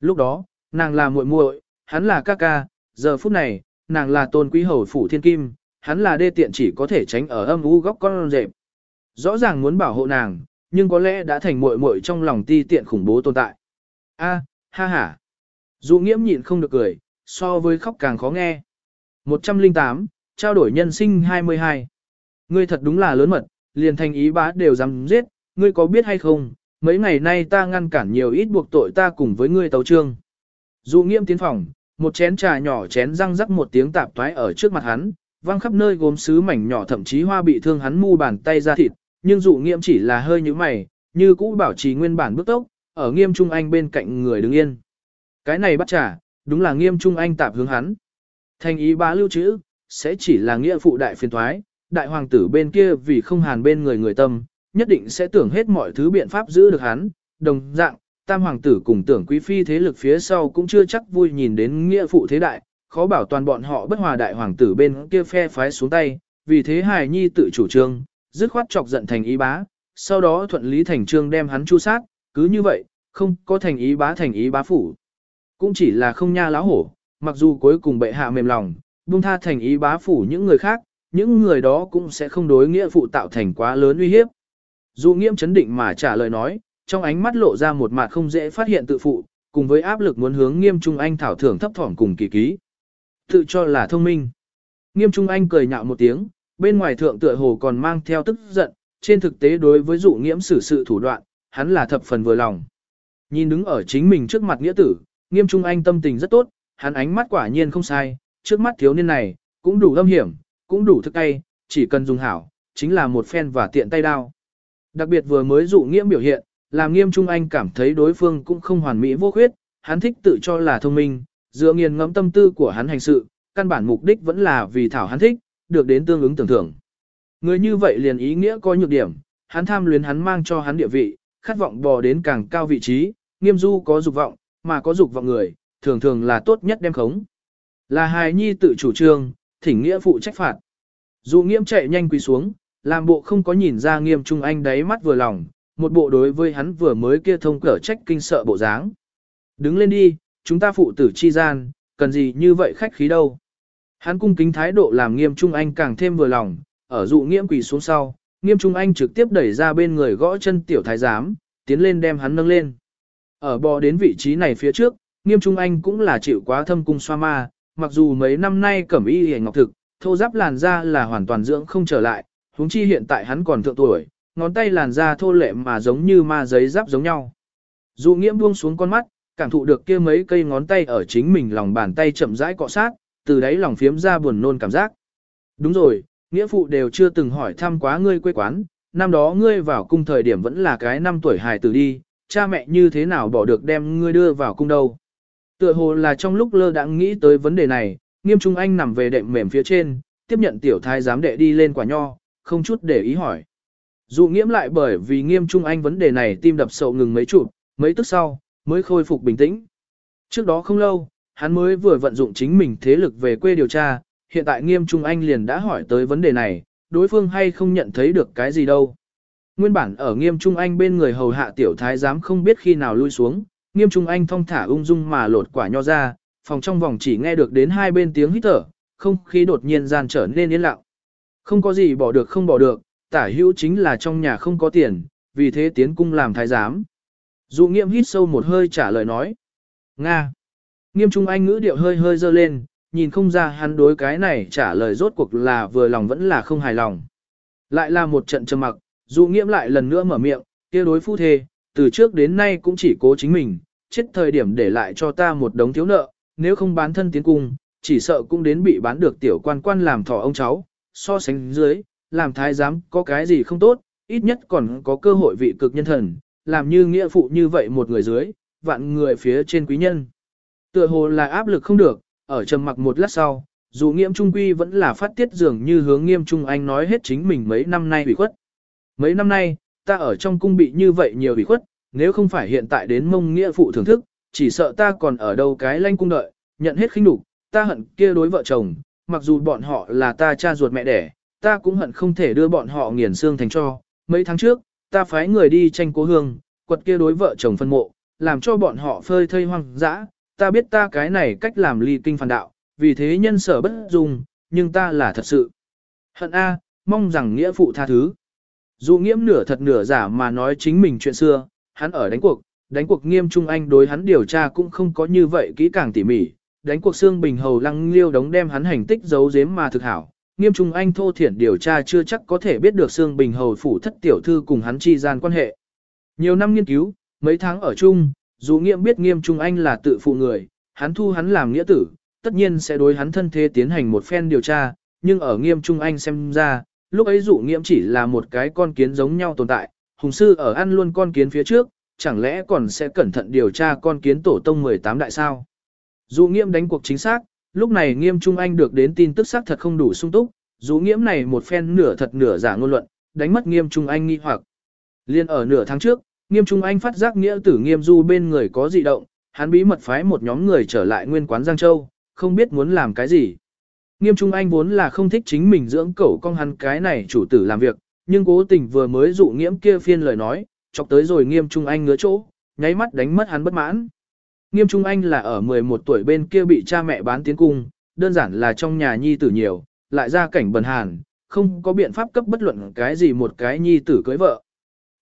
Lúc đó, nàng là muội muội, hắn là ca ca, giờ phút này, nàng là tôn quý hầu phủ thiên kim, hắn là đê tiện chỉ có thể tránh ở âm u góc con rệp. Rõ ràng muốn bảo hộ nàng, nhưng có lẽ đã thành muội muội trong lòng ti tiện khủng bố tồn tại. A, ha ha. Dụ nghiễm nhịn không được cười, so với khóc càng khó nghe. 108, trao đổi nhân sinh 22. Ngươi thật đúng là lớn mật, liền thành ý bá đều dám giết, ngươi có biết hay không, mấy ngày nay ta ngăn cản nhiều ít buộc tội ta cùng với ngươi tấu trương. Dụ nghiễm tiến phòng, một chén trà nhỏ chén răng rắc một tiếng tạp toái ở trước mặt hắn, văng khắp nơi gốm sứ mảnh nhỏ thậm chí hoa bị thương hắn mu bàn tay ra thịt, nhưng dụ nghiễm chỉ là hơi như mày, như cũ bảo trì nguyên bản bước tốc, ở nghiêm trung anh bên cạnh người đứng yên. Cái này bắt trả, đúng là nghiêm trung anh tạp hướng hắn. Thành ý bá lưu trữ, sẽ chỉ là nghĩa phụ đại phiền thoái, đại hoàng tử bên kia vì không hàn bên người người tâm, nhất định sẽ tưởng hết mọi thứ biện pháp giữ được hắn, đồng dạng, tam hoàng tử cùng tưởng quý phi thế lực phía sau cũng chưa chắc vui nhìn đến nghĩa phụ thế đại, khó bảo toàn bọn họ bất hòa đại hoàng tử bên kia phe phái xuống tay, vì thế hài nhi tự chủ trương, dứt khoát chọc giận thành ý bá, sau đó thuận lý thành trương đem hắn chu sát, cứ như vậy, không có thành ý bá thành ý bá phủ. Cũng chỉ là không nha láo hổ, mặc dù cuối cùng bệ hạ mềm lòng, buông tha thành ý bá phủ những người khác, những người đó cũng sẽ không đối nghĩa phụ tạo thành quá lớn uy hiếp. Dù nghiêm chấn định mà trả lời nói, trong ánh mắt lộ ra một mặt không dễ phát hiện tự phụ, cùng với áp lực muốn hướng nghiêm trung anh thảo thưởng thấp thỏm cùng kỳ ký. Tự cho là thông minh. Nghiêm trung anh cười nhạo một tiếng, bên ngoài thượng tựa hồ còn mang theo tức giận, trên thực tế đối với dụ nghiễm xử sự thủ đoạn, hắn là thập phần vừa lòng. Nhìn đứng ở chính mình trước mặt nghĩa tử, nghiêm trung anh tâm tình rất tốt, hắn ánh mắt quả nhiên không sai, trước mắt thiếu niên này, cũng đủ âm hiểm, cũng đủ thức tay, chỉ cần dùng hảo, chính là một phen và tiện tay đao. Đặc biệt vừa mới dụ nghiễm biểu hiện, làm nghiêm trung anh cảm thấy đối phương cũng không hoàn mỹ vô khuyết, hắn thích tự cho là thông minh, dựa nghiền ngẫm tâm tư của hắn hành sự, căn bản mục đích vẫn là vì thảo hắn thích, được đến tương ứng tưởng thưởng. Người như vậy liền ý nghĩa có nhược điểm, hắn tham luyến hắn mang cho hắn địa vị, khát vọng bò đến càng cao vị trí, nghiêm du có dục vọng, mà có dục vọng người, thường thường là tốt nhất đem khống. Là hài nhi tự chủ trương, thỉnh nghĩa phụ trách phạt. Dụ nghiêm chạy nhanh quỳ xuống, làm bộ không có nhìn ra nghiêm trung anh đáy mắt vừa lòng, một bộ đối với hắn vừa mới kia thông cỡ trách kinh sợ bộ dáng. Đứng lên đi, chúng ta phụ tử chi gian, cần gì như vậy khách khí đâu. Hắn cung kính thái độ làm nghiêm trung anh càng thêm vừa lòng, ở dụ nghiêm quỳ xuống sau, nghiêm trung anh trực tiếp đẩy ra bên người gõ chân tiểu thái giám, tiến lên đem hắn nâng lên. Ở bò đến vị trí này phía trước, nghiêm trung anh cũng là chịu quá thâm cung xoa ma, mặc dù mấy năm nay cẩm y hề ngọc thực, thô giáp làn da là hoàn toàn dưỡng không trở lại, huống chi hiện tại hắn còn thượng tuổi, ngón tay làn da thô lệ mà giống như ma giấy giáp giống nhau. Dụ nghiễm buông xuống con mắt, cảm thụ được kia mấy cây ngón tay ở chính mình lòng bàn tay chậm rãi cọ sát, từ đấy lòng phiếm ra buồn nôn cảm giác. Đúng rồi, nghĩa phụ đều chưa từng hỏi thăm quá ngươi quê quán, năm đó ngươi vào cung thời điểm vẫn là cái năm tuổi hài tử đi, cha mẹ như thế nào bỏ được đem ngươi đưa vào cung đâu. Tựa hồ là trong lúc lơ đãng nghĩ tới vấn đề này, nghiêm trung anh nằm về đệm mềm phía trên, tiếp nhận tiểu thái giám đệ đi lên quả nho, không chút để ý hỏi. Dụ nghiễm lại bởi vì nghiêm trung anh vấn đề này tim đập sậu ngừng mấy chụp, mấy tức sau, mới khôi phục bình tĩnh. Trước đó không lâu, hắn mới vừa vận dụng chính mình thế lực về quê điều tra, hiện tại nghiêm trung anh liền đã hỏi tới vấn đề này, đối phương hay không nhận thấy được cái gì đâu. Nguyên bản ở nghiêm trung anh bên người hầu hạ tiểu thái giám không biết khi nào lui xuống, nghiêm trung anh thong thả ung dung mà lột quả nho ra, phòng trong vòng chỉ nghe được đến hai bên tiếng hít thở, không khí đột nhiên gian trở nên yên lặng. Không có gì bỏ được không bỏ được, tả hữu chính là trong nhà không có tiền, vì thế tiến cung làm thái giám. Dụ nghiệm hít sâu một hơi trả lời nói. Nga. Nghiêm trung anh ngữ điệu hơi hơi dơ lên, nhìn không ra hắn đối cái này trả lời rốt cuộc là vừa lòng vẫn là không hài lòng. Lại là một trận trầm mặc, dụ nghiệm lại lần nữa mở miệng, kia đối phu thê, từ trước đến nay cũng chỉ cố chính mình, chết thời điểm để lại cho ta một đống thiếu nợ, nếu không bán thân tiến cung, chỉ sợ cũng đến bị bán được tiểu quan quan làm thỏ ông cháu, so sánh dưới, làm thái giám có cái gì không tốt, ít nhất còn có cơ hội vị cực nhân thần, làm như nghĩa phụ như vậy một người dưới, vạn người phía trên quý nhân. Tựa hồ là áp lực không được, ở trầm mặc một lát sau, dù nghiêm trung quy vẫn là phát tiết dường như hướng nghiêm trung anh nói hết chính mình mấy năm nay bị khuất. Mấy năm nay, ta ở trong cung bị như vậy nhiều bị khuất, nếu không phải hiện tại đến mông nghĩa phụ thưởng thức, chỉ sợ ta còn ở đâu cái lanh cung đợi, nhận hết khinh đục, ta hận kia đối vợ chồng, mặc dù bọn họ là ta cha ruột mẹ đẻ, ta cũng hận không thể đưa bọn họ nghiền xương thành cho. Mấy tháng trước, ta phái người đi tranh cố hương, quật kia đối vợ chồng phân mộ, làm cho bọn họ phơi thây hoang dã, ta biết ta cái này cách làm ly kinh phản đạo, vì thế nhân sở bất dung, nhưng ta là thật sự. Hận A, mong rằng nghĩa phụ tha thứ. Dù nghiễm nửa thật nửa giả mà nói chính mình chuyện xưa, hắn ở đánh cuộc, đánh cuộc nghiêm trung anh đối hắn điều tra cũng không có như vậy kỹ càng tỉ mỉ, đánh cuộc xương bình hầu lăng liêu đóng đem hắn hành tích giấu giếm mà thực hảo. Nghiêm trung anh thô thiển điều tra chưa chắc có thể biết được Sương bình hầu phủ thất tiểu thư cùng hắn chi gian quan hệ. Nhiều năm nghiên cứu, mấy tháng ở chung, dù nghiêm biết nghiêm trung anh là tự phụ người, hắn thu hắn làm nghĩa tử, tất nhiên sẽ đối hắn thân thế tiến hành một phen điều tra, nhưng ở nghiêm trung anh xem ra, lúc ấy dụ nghiêm chỉ là một cái con kiến giống nhau tồn tại, hùng sư ở ăn luôn con kiến phía trước, chẳng lẽ còn sẽ cẩn thận điều tra con kiến tổ tông 18 đại sao? Dụ nghiêm đánh cuộc chính xác, lúc này nghiêm trung anh được đến tin tức xác thật không đủ sung túc, dụ nghiễm này một phen nửa thật nửa giả ngôn luận, đánh mất nghiêm trung anh nghi hoặc. Liên ở nửa tháng trước, nghiêm trung anh phát giác nghĩa tử nghiêm du bên người có dị động, hắn bí mật phái một nhóm người trở lại nguyên quán Giang Châu, không biết muốn làm cái gì. Nghiêm Trung Anh vốn là không thích chính mình dưỡng cẩu con hắn cái này chủ tử làm việc, nhưng cố tình vừa mới dụ nghiễm kia phiên lời nói, chọc tới rồi Nghiêm Trung Anh ngứa chỗ, nháy mắt đánh mất hắn bất mãn. Nghiêm Trung Anh là ở 11 tuổi bên kia bị cha mẹ bán tiến cung, đơn giản là trong nhà nhi tử nhiều, lại ra cảnh bần hàn, không có biện pháp cấp bất luận cái gì một cái nhi tử cưới vợ.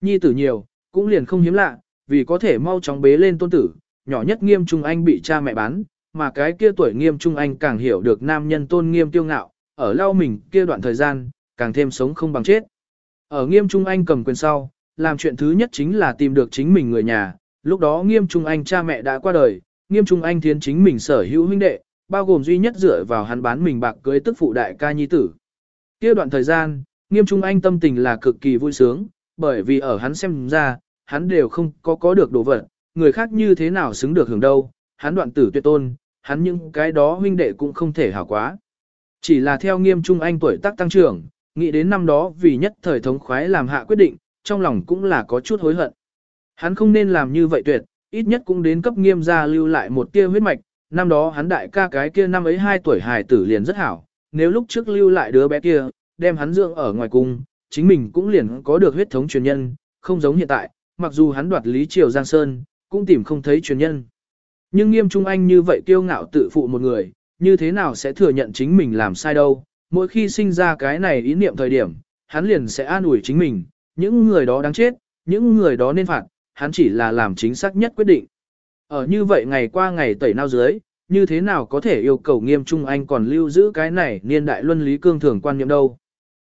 Nhi tử nhiều, cũng liền không hiếm lạ, vì có thể mau chóng bế lên tôn tử, nhỏ nhất Nghiêm Trung Anh bị cha mẹ bán, mà cái kia tuổi nghiêm trung anh càng hiểu được nam nhân tôn nghiêm tiêu ngạo, ở lao mình kia đoạn thời gian, càng thêm sống không bằng chết. Ở nghiêm trung anh cầm quyền sau, làm chuyện thứ nhất chính là tìm được chính mình người nhà, lúc đó nghiêm trung anh cha mẹ đã qua đời, nghiêm trung anh thiến chính mình sở hữu huynh đệ, bao gồm duy nhất dựa vào hắn bán mình bạc cưới tức phụ đại ca nhi tử. Kia đoạn thời gian, nghiêm trung anh tâm tình là cực kỳ vui sướng, bởi vì ở hắn xem ra, hắn đều không có có được đồ vật, người khác như thế nào xứng được hưởng đâu, hắn đoạn tử tuyệt tôn, hắn những cái đó huynh đệ cũng không thể hảo quá. Chỉ là theo nghiêm trung anh tuổi tác tăng trưởng, nghĩ đến năm đó vì nhất thời thống khoái làm hạ quyết định, trong lòng cũng là có chút hối hận. Hắn không nên làm như vậy tuyệt, ít nhất cũng đến cấp nghiêm gia lưu lại một tia huyết mạch, năm đó hắn đại ca cái kia năm ấy 2 tuổi hài tử liền rất hảo, nếu lúc trước lưu lại đứa bé kia, đem hắn dưỡng ở ngoài cung, chính mình cũng liền có được huyết thống truyền nhân, không giống hiện tại, mặc dù hắn đoạt lý triều Giang Sơn, cũng tìm không thấy truyền nhân. Nhưng nghiêm trung anh như vậy kiêu ngạo tự phụ một người, như thế nào sẽ thừa nhận chính mình làm sai đâu, mỗi khi sinh ra cái này ý niệm thời điểm, hắn liền sẽ an ủi chính mình, những người đó đáng chết, những người đó nên phạt, hắn chỉ là làm chính xác nhất quyết định. Ở như vậy ngày qua ngày tẩy nao dưới, như thế nào có thể yêu cầu nghiêm trung anh còn lưu giữ cái này niên đại luân lý cương thường quan niệm đâu.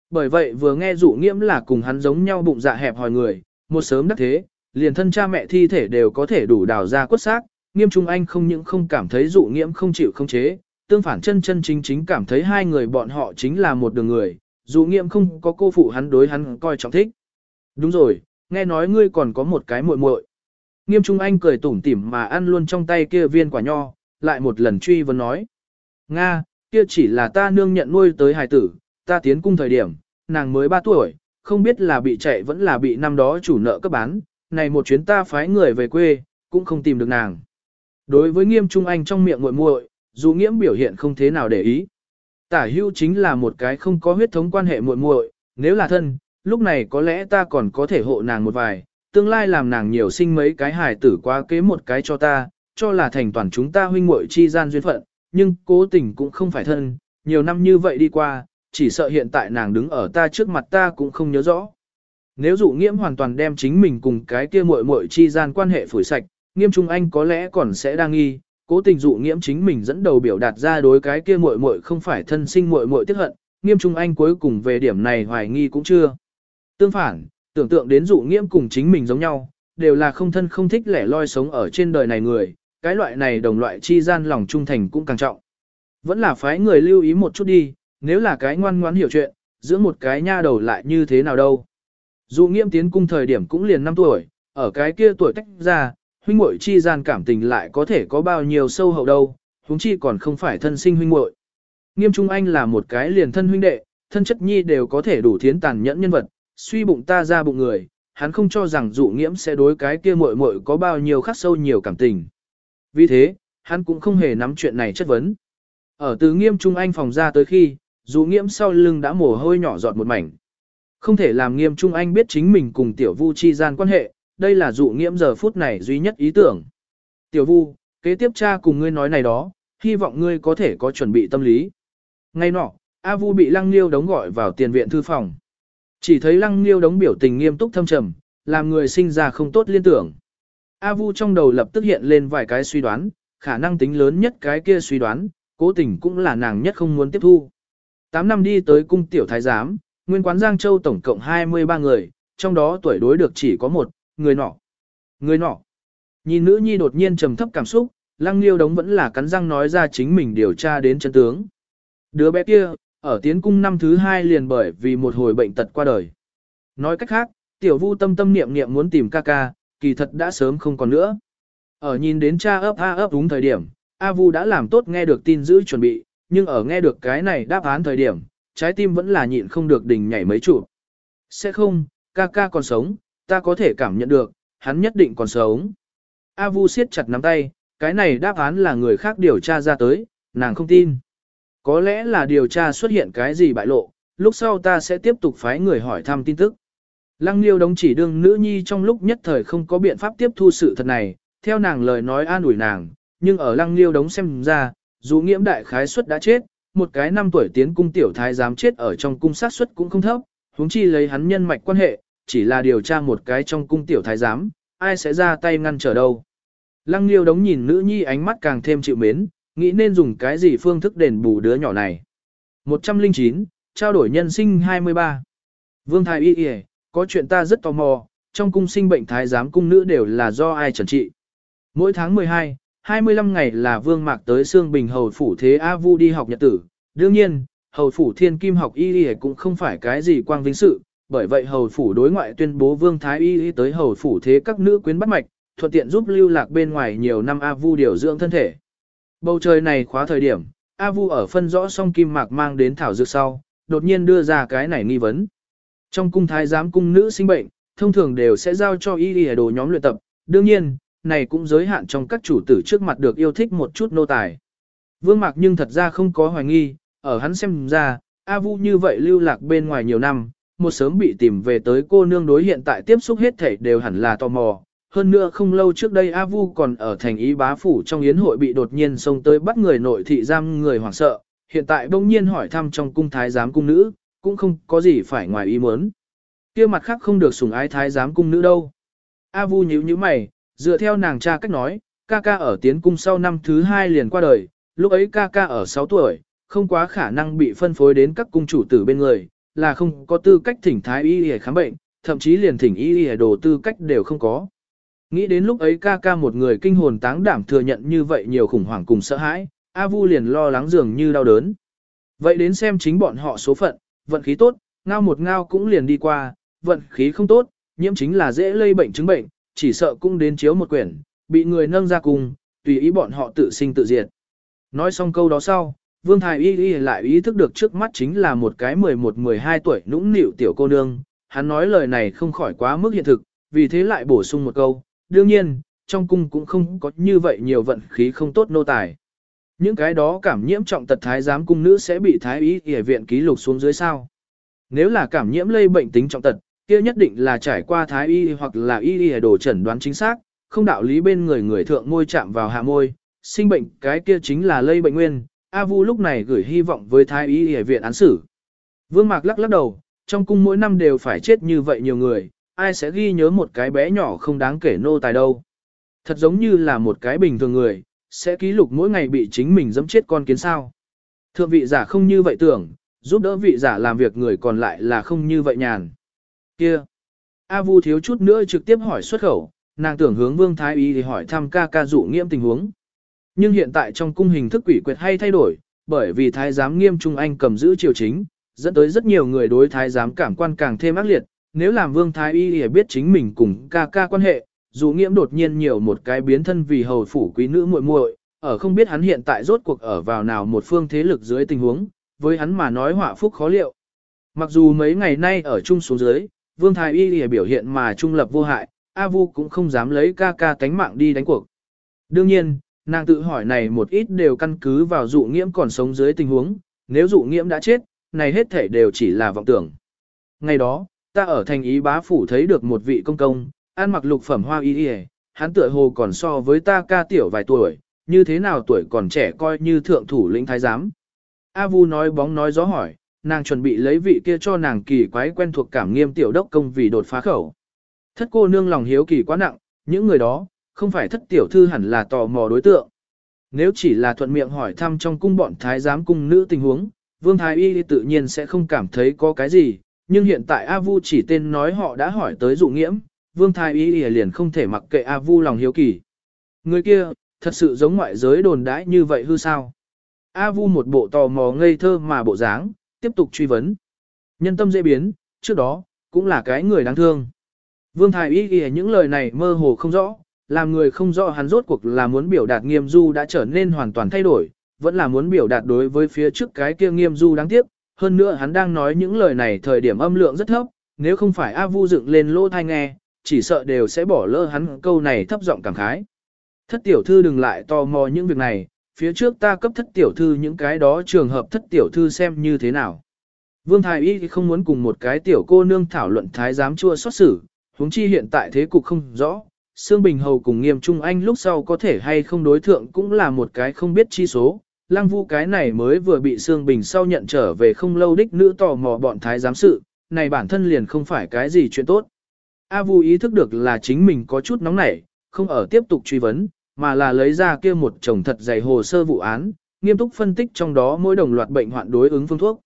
Bởi vậy vừa nghe dụ nghiễm là cùng hắn giống nhau bụng dạ hẹp hòi người, một sớm đắc thế, liền thân cha mẹ thi thể đều có thể đủ đào ra quất xác, nghiêm trung anh không những không cảm thấy dụ nghiễm không chịu không chế, tương phản chân chân chính chính cảm thấy hai người bọn họ chính là một đường người, dụ nghiễm không có cô phụ hắn đối hắn coi trọng thích. Đúng rồi, nghe nói ngươi còn có một cái muội muội. Nghiêm trung anh cười tủm tỉm mà ăn luôn trong tay kia viên quả nho, lại một lần truy vấn nói. Nga, kia chỉ là ta nương nhận nuôi tới hài tử, ta tiến cung thời điểm, nàng mới 3 tuổi, không biết là bị chạy vẫn là bị năm đó chủ nợ cấp bán, này một chuyến ta phái người về quê, cũng không tìm được nàng. Đối với nghiêm trung anh trong miệng muội muội, dù nghiễm biểu hiện không thế nào để ý. Tả hưu chính là một cái không có huyết thống quan hệ muội muội, nếu là thân, lúc này có lẽ ta còn có thể hộ nàng một vài, tương lai làm nàng nhiều sinh mấy cái hài tử quá kế một cái cho ta, cho là thành toàn chúng ta huynh muội chi gian duyên phận, nhưng cố tình cũng không phải thân, nhiều năm như vậy đi qua, chỉ sợ hiện tại nàng đứng ở ta trước mặt ta cũng không nhớ rõ. Nếu dụ nghiễm hoàn toàn đem chính mình cùng cái kia muội muội chi gian quan hệ phủi sạch, nghiêm trung anh có lẽ còn sẽ đang nghi, cố tình dụ nghiễm chính mình dẫn đầu biểu đạt ra đối cái kia muội muội không phải thân sinh muội muội tiếc hận, nghiêm trung anh cuối cùng về điểm này hoài nghi cũng chưa. Tương phản, tưởng tượng đến dụ nghiễm cùng chính mình giống nhau, đều là không thân không thích lẻ loi sống ở trên đời này người, cái loại này đồng loại chi gian lòng trung thành cũng càng trọng. Vẫn là phái người lưu ý một chút đi, nếu là cái ngoan ngoãn hiểu chuyện, giữa một cái nha đầu lại như thế nào đâu. Dụ nghiễm tiến cung thời điểm cũng liền 5 tuổi, ở cái kia tuổi tách ra, huynh muội chi gian cảm tình lại có thể có bao nhiêu sâu hậu đâu, huống chi còn không phải thân sinh huynh muội. Nghiêm Trung Anh là một cái liền thân huynh đệ, thân chất nhi đều có thể đủ thiến tàn nhẫn nhân vật, suy bụng ta ra bụng người, hắn không cho rằng dụ nghiễm sẽ đối cái kia muội muội có bao nhiêu khắc sâu nhiều cảm tình. Vì thế, hắn cũng không hề nắm chuyện này chất vấn. Ở từ nghiêm trung anh phòng ra tới khi, dụ nghiễm sau lưng đã mồ hôi nhỏ giọt một mảnh. Không thể làm nghiêm trung anh biết chính mình cùng tiểu vu chi gian quan hệ, đây là dụ nghiễm giờ phút này duy nhất ý tưởng. Tiểu vu, kế tiếp cha cùng ngươi nói này đó, hy vọng ngươi có thể có chuẩn bị tâm lý. Ngay nọ, A Vu bị Lăng Liêu đóng gọi vào tiền viện thư phòng. Chỉ thấy Lăng Liêu đóng biểu tình nghiêm túc thâm trầm, làm người sinh ra không tốt liên tưởng. A Vu trong đầu lập tức hiện lên vài cái suy đoán, khả năng tính lớn nhất cái kia suy đoán, cố tình cũng là nàng nhất không muốn tiếp thu. 8 năm đi tới cung tiểu thái giám, nguyên quán Giang Châu tổng cộng 23 người, trong đó tuổi đối được chỉ có một, người nọ. Người nọ. Nhìn nữ nhi đột nhiên trầm thấp cảm xúc, Lăng Liêu đống vẫn là cắn răng nói ra chính mình điều tra đến chân tướng. Đứa bé kia, ở tiến cung năm thứ hai liền bởi vì một hồi bệnh tật qua đời. Nói cách khác, tiểu vu tâm tâm niệm niệm muốn tìm ca ca, kỳ thật đã sớm không còn nữa. Ở nhìn đến cha ấp a ấp đúng thời điểm, A Vu đã làm tốt nghe được tin giữ chuẩn bị, nhưng ở nghe được cái này đáp án thời điểm, trái tim vẫn là nhịn không được đỉnh nhảy mấy chủ. Sẽ không, ca ca còn sống, ta có thể cảm nhận được, hắn nhất định còn sống. A Vu siết chặt nắm tay, cái này đáp án là người khác điều tra ra tới, nàng không tin. Có lẽ là điều tra xuất hiện cái gì bại lộ, lúc sau ta sẽ tiếp tục phái người hỏi thăm tin tức. Lăng Liêu đống chỉ đương nữ nhi trong lúc nhất thời không có biện pháp tiếp thu sự thật này, theo nàng lời nói an ủi nàng, nhưng ở Lăng Liêu đống xem ra, dù nghiễm đại khái suất đã chết, một cái năm tuổi tiến cung tiểu thái giám chết ở trong cung sát suất cũng không thấp, huống chi lấy hắn nhân mạch quan hệ, chỉ là điều tra một cái trong cung tiểu thái giám, ai sẽ ra tay ngăn trở đâu. Lăng Liêu đống nhìn nữ nhi ánh mắt càng thêm chịu mến, nghĩ nên dùng cái gì phương thức đền bù đứa nhỏ này. 109, trao đổi nhân sinh 23. Vương Thái Y Y, có chuyện ta rất tò mò, trong cung sinh bệnh thái giám cung nữ đều là do ai trần trị. Mỗi tháng 12, 25 ngày là vương mạc tới Sương Bình Hầu Phủ Thế A Vu đi học nhật tử. Đương nhiên, Hầu Phủ Thiên Kim học Y Y cũng không phải cái gì quang vinh sự, bởi vậy Hầu Phủ đối ngoại tuyên bố Vương Thái Y Y tới Hầu Phủ Thế các nữ quyến bắt mạch, thuận tiện giúp lưu lạc bên ngoài nhiều năm A Vu điều dưỡng thân thể. Bầu trời này khóa thời điểm, A Vu ở phân rõ xong kim mạc mang đến thảo dược sau, đột nhiên đưa ra cái này nghi vấn. Trong cung thái giám cung nữ sinh bệnh, thông thường đều sẽ giao cho y y đồ nhóm luyện tập, đương nhiên, này cũng giới hạn trong các chủ tử trước mặt được yêu thích một chút nô tài. Vương Mạc nhưng thật ra không có hoài nghi, ở hắn xem ra, A Vu như vậy lưu lạc bên ngoài nhiều năm, một sớm bị tìm về tới cô nương đối hiện tại tiếp xúc hết thể đều hẳn là tò mò, hơn nữa không lâu trước đây A Vu còn ở thành ý bá phủ trong yến hội bị đột nhiên xông tới bắt người nội thị giam người hoảng sợ, hiện tại bỗng nhiên hỏi thăm trong cung thái giám cung nữ, cũng không có gì phải ngoài ý muốn. kia mặt khác không được sủng ái thái giám cung nữ đâu. A Vu nhíu nhíu mày, dựa theo nàng cha cách nói, ca ca ở tiến cung sau năm thứ hai liền qua đời, lúc ấy ca ca ở 6 tuổi, không quá khả năng bị phân phối đến các cung chủ tử bên người, là không có tư cách thỉnh thái y y khám bệnh, thậm chí liền thỉnh y y đồ tư cách đều không có. Nghĩ đến lúc ấy ca ca một người kinh hồn táng đảm thừa nhận như vậy nhiều khủng hoảng cùng sợ hãi, A Vu liền lo lắng dường như đau đớn. Vậy đến xem chính bọn họ số phận, vận khí tốt, ngao một ngao cũng liền đi qua, vận khí không tốt, nhiễm chính là dễ lây bệnh chứng bệnh, chỉ sợ cũng đến chiếu một quyển, bị người nâng ra cùng, tùy ý bọn họ tự sinh tự diệt. Nói xong câu đó sau, Vương Thái Y Y lại ý thức được trước mắt chính là một cái 11-12 tuổi nũng nịu tiểu cô nương, hắn nói lời này không khỏi quá mức hiện thực, vì thế lại bổ sung một câu, đương nhiên, trong cung cũng không có như vậy nhiều vận khí không tốt nô tài. Những cái đó cảm nhiễm trọng tật thái giám cung nữ sẽ bị thái y y viện ký lục xuống dưới sao. Nếu là cảm nhiễm lây bệnh tính trọng tật, kia nhất định là trải qua thái y hoặc là y y đồ chẩn đoán chính xác, không đạo lý bên người người thượng môi chạm vào hạ môi, sinh bệnh cái kia chính là lây bệnh nguyên. A Vu lúc này gửi hy vọng với thái y y viện án xử. Vương Mạc lắc lắc đầu, trong cung mỗi năm đều phải chết như vậy nhiều người, ai sẽ ghi nhớ một cái bé nhỏ không đáng kể nô tài đâu. Thật giống như là một cái bình thường người, sẽ ký lục mỗi ngày bị chính mình dẫm chết con kiến sao. Thượng vị giả không như vậy tưởng, giúp đỡ vị giả làm việc người còn lại là không như vậy nhàn. Kia! A Vu thiếu chút nữa trực tiếp hỏi xuất khẩu, nàng tưởng hướng Vương Thái Y thì hỏi thăm ca ca dụ nghiêm tình huống. Nhưng hiện tại trong cung hình thức quỷ quyệt hay thay đổi, bởi vì Thái giám nghiêm Trung Anh cầm giữ triều chính, dẫn tới rất nhiều người đối Thái giám cảm quan càng thêm ác liệt, nếu làm Vương Thái Y hiểu biết chính mình cùng ca ca quan hệ, dù nghiễm đột nhiên nhiều một cái biến thân vì hầu phủ quý nữ muội muội, ở không biết hắn hiện tại rốt cuộc ở vào nào một phương thế lực dưới tình huống, với hắn mà nói họa phúc khó liệu. Mặc dù mấy ngày nay ở chung xuống dưới, Vương Thái Y lìa biểu hiện mà trung lập vô hại, A Vu cũng không dám lấy ca ca tánh mạng đi đánh cuộc. Đương nhiên, nàng tự hỏi này một ít đều căn cứ vào dụ nghiễm còn sống dưới tình huống, nếu dụ nghiễm đã chết, này hết thể đều chỉ là vọng tưởng. Ngày đó, ta ở thành ý bá phủ thấy được một vị công công, ăn mặc lục phẩm hoa y y, hắn tựa hồ còn so với ta ca tiểu vài tuổi, như thế nào tuổi còn trẻ coi như thượng thủ lĩnh thái giám. A Vu nói bóng nói gió hỏi, nàng chuẩn bị lấy vị kia cho nàng kỳ quái quen thuộc cảm nghiêm tiểu đốc công vì đột phá khẩu. Thất cô nương lòng hiếu kỳ quá nặng, những người đó, không phải thất tiểu thư hẳn là tò mò đối tượng. Nếu chỉ là thuận miệng hỏi thăm trong cung bọn thái giám cung nữ tình huống, Vương Thái Y tự nhiên sẽ không cảm thấy có cái gì, nhưng hiện tại A Vu chỉ tên nói họ đã hỏi tới dụ nghiễm, Vương Thái Y liền không thể mặc kệ A Vu lòng hiếu kỳ. Người kia, thật sự giống ngoại giới đồn đãi như vậy hư sao? A Vu một bộ tò mò ngây thơ mà bộ dáng, tiếp tục truy vấn. Nhân tâm dễ biến, trước đó, cũng là cái người đáng thương. Vương Thái Y ghi những lời này mơ hồ không rõ, làm người không rõ hắn rốt cuộc là muốn biểu đạt nghiêm du đã trở nên hoàn toàn thay đổi, vẫn là muốn biểu đạt đối với phía trước cái kia nghiêm du đáng tiếc. Hơn nữa hắn đang nói những lời này thời điểm âm lượng rất thấp, nếu không phải A Vu dựng lên lỗ thai nghe, chỉ sợ đều sẽ bỏ lỡ hắn câu này thấp giọng cảm khái. Thất tiểu thư đừng lại tò mò những việc này, phía trước ta cấp thất tiểu thư những cái đó trường hợp thất tiểu thư xem như thế nào. Vương Thái Y không muốn cùng một cái tiểu cô nương thảo luận thái giám chua xót xử, huống chi hiện tại thế cục không rõ. Sương Bình Hầu cùng Nghiêm Trung Anh lúc sau có thể hay không đối thượng cũng là một cái không biết chi số. Lăng vu cái này mới vừa bị Sương Bình sau nhận trở về không lâu đích nữ tò mò bọn thái giám sự, này bản thân liền không phải cái gì chuyện tốt. A vu ý thức được là chính mình có chút nóng nảy, không ở tiếp tục truy vấn, mà là lấy ra kia một chồng thật dày hồ sơ vụ án, nghiêm túc phân tích trong đó mỗi đồng loạt bệnh hoạn đối ứng phương thuốc.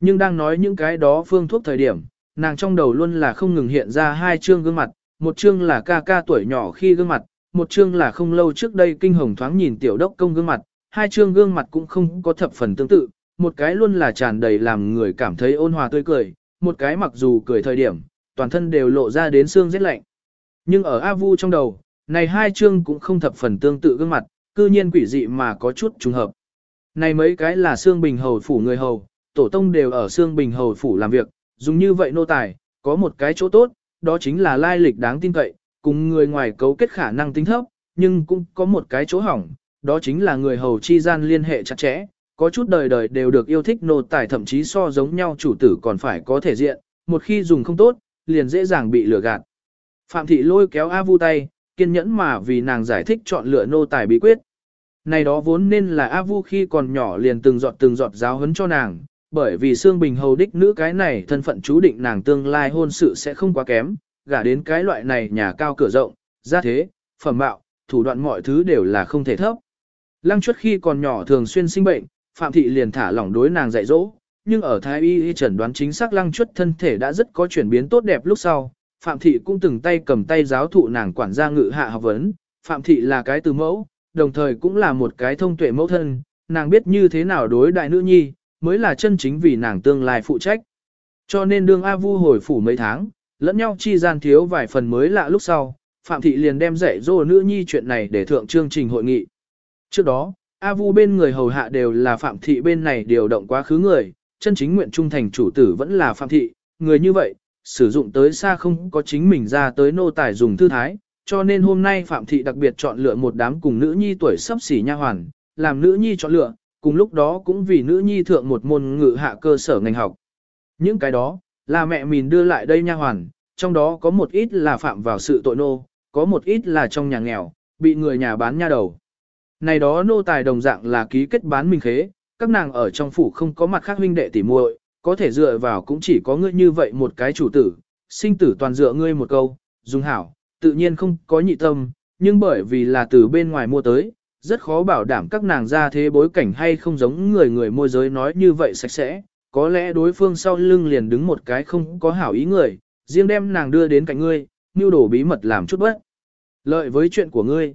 Nhưng đang nói những cái đó phương thuốc thời điểm, nàng trong đầu luôn là không ngừng hiện ra hai chương gương mặt, một chương là ca ca tuổi nhỏ khi gương mặt, một chương là không lâu trước đây kinh hồng thoáng nhìn tiểu đốc công gương mặt, hai chương gương mặt cũng không có thập phần tương tự, một cái luôn là tràn đầy làm người cảm thấy ôn hòa tươi cười, một cái mặc dù cười thời điểm, toàn thân đều lộ ra đến xương rét lạnh. Nhưng ở A Vu trong đầu, này hai chương cũng không thập phần tương tự gương mặt, cư nhiên quỷ dị mà có chút trùng hợp. Này mấy cái là xương bình hầu phủ người hầu, tổ tông đều ở xương bình hầu phủ làm việc, dùng như vậy nô tài, có một cái chỗ tốt, đó chính là lai lịch đáng tin cậy, cùng người ngoài cấu kết khả năng tính thấp, nhưng cũng có một cái chỗ hỏng, đó chính là người hầu chi gian liên hệ chặt chẽ, có chút đời đời đều được yêu thích nô tài thậm chí so giống nhau chủ tử còn phải có thể diện, một khi dùng không tốt, liền dễ dàng bị lừa gạt. Phạm thị lôi kéo A Vu tay, kiên nhẫn mà vì nàng giải thích chọn lựa nô tài bí quyết. Này đó vốn nên là A Vu khi còn nhỏ liền từng giọt từng giọt giáo huấn cho nàng, bởi vì Sương Bình hầu đích nữ cái này thân phận chú định nàng tương lai hôn sự sẽ không quá kém, gả đến cái loại này nhà cao cửa rộng, gia thế, phẩm mạo, thủ đoạn mọi thứ đều là không thể thấp. Lăng chuất khi còn nhỏ thường xuyên sinh bệnh, Phạm Thị liền thả lỏng đối nàng dạy dỗ, nhưng ở Thái Y y chẩn đoán chính xác lăng chuất thân thể đã rất có chuyển biến tốt đẹp lúc sau, Phạm Thị cũng từng tay cầm tay giáo thụ nàng quản gia ngự hạ học vấn, Phạm Thị là cái từ mẫu, đồng thời cũng là một cái thông tuệ mẫu thân, nàng biết như thế nào đối đại nữ nhi, mới là chân chính vì nàng tương lai phụ trách. Cho nên đương A Vu hồi phủ mấy tháng, lẫn nhau chi gian thiếu vài phần mới lạ lúc sau, Phạm Thị liền đem dạy dỗ nữ nhi chuyện này để thượng chương trình hội nghị. Trước đó, A Vu bên người hầu hạ đều là Phạm Thị bên này điều động quá khứ người, chân chính nguyện trung thành chủ tử vẫn là Phạm Thị, người như vậy, sử dụng tới xa không có chính mình ra tới nô tài dùng thư thái, cho nên hôm nay Phạm Thị đặc biệt chọn lựa một đám cùng nữ nhi tuổi sắp xỉ nha hoàn, làm nữ nhi chọn lựa, cùng lúc đó cũng vì nữ nhi thượng một môn ngự hạ cơ sở ngành học. Những cái đó, là mẹ mình đưa lại đây nha hoàn, trong đó có một ít là phạm vào sự tội nô, có một ít là trong nhà nghèo, bị người nhà bán nha đầu. Này đó nô tài đồng dạng là ký kết bán mình khế, các nàng ở trong phủ không có mặt khác huynh đệ tỉ muội, có thể dựa vào cũng chỉ có ngươi như vậy một cái chủ tử, sinh tử toàn dựa ngươi một câu, dùng hảo, tự nhiên không có nhị tâm, nhưng bởi vì là từ bên ngoài mua tới, rất khó bảo đảm các nàng ra thế bối cảnh hay không giống người người môi giới nói như vậy sạch sẽ, có lẽ đối phương sau lưng liền đứng một cái không có hảo ý người, riêng đem nàng đưa đến cạnh ngươi, mưu đổ bí mật làm chút bất. Lợi với chuyện của ngươi.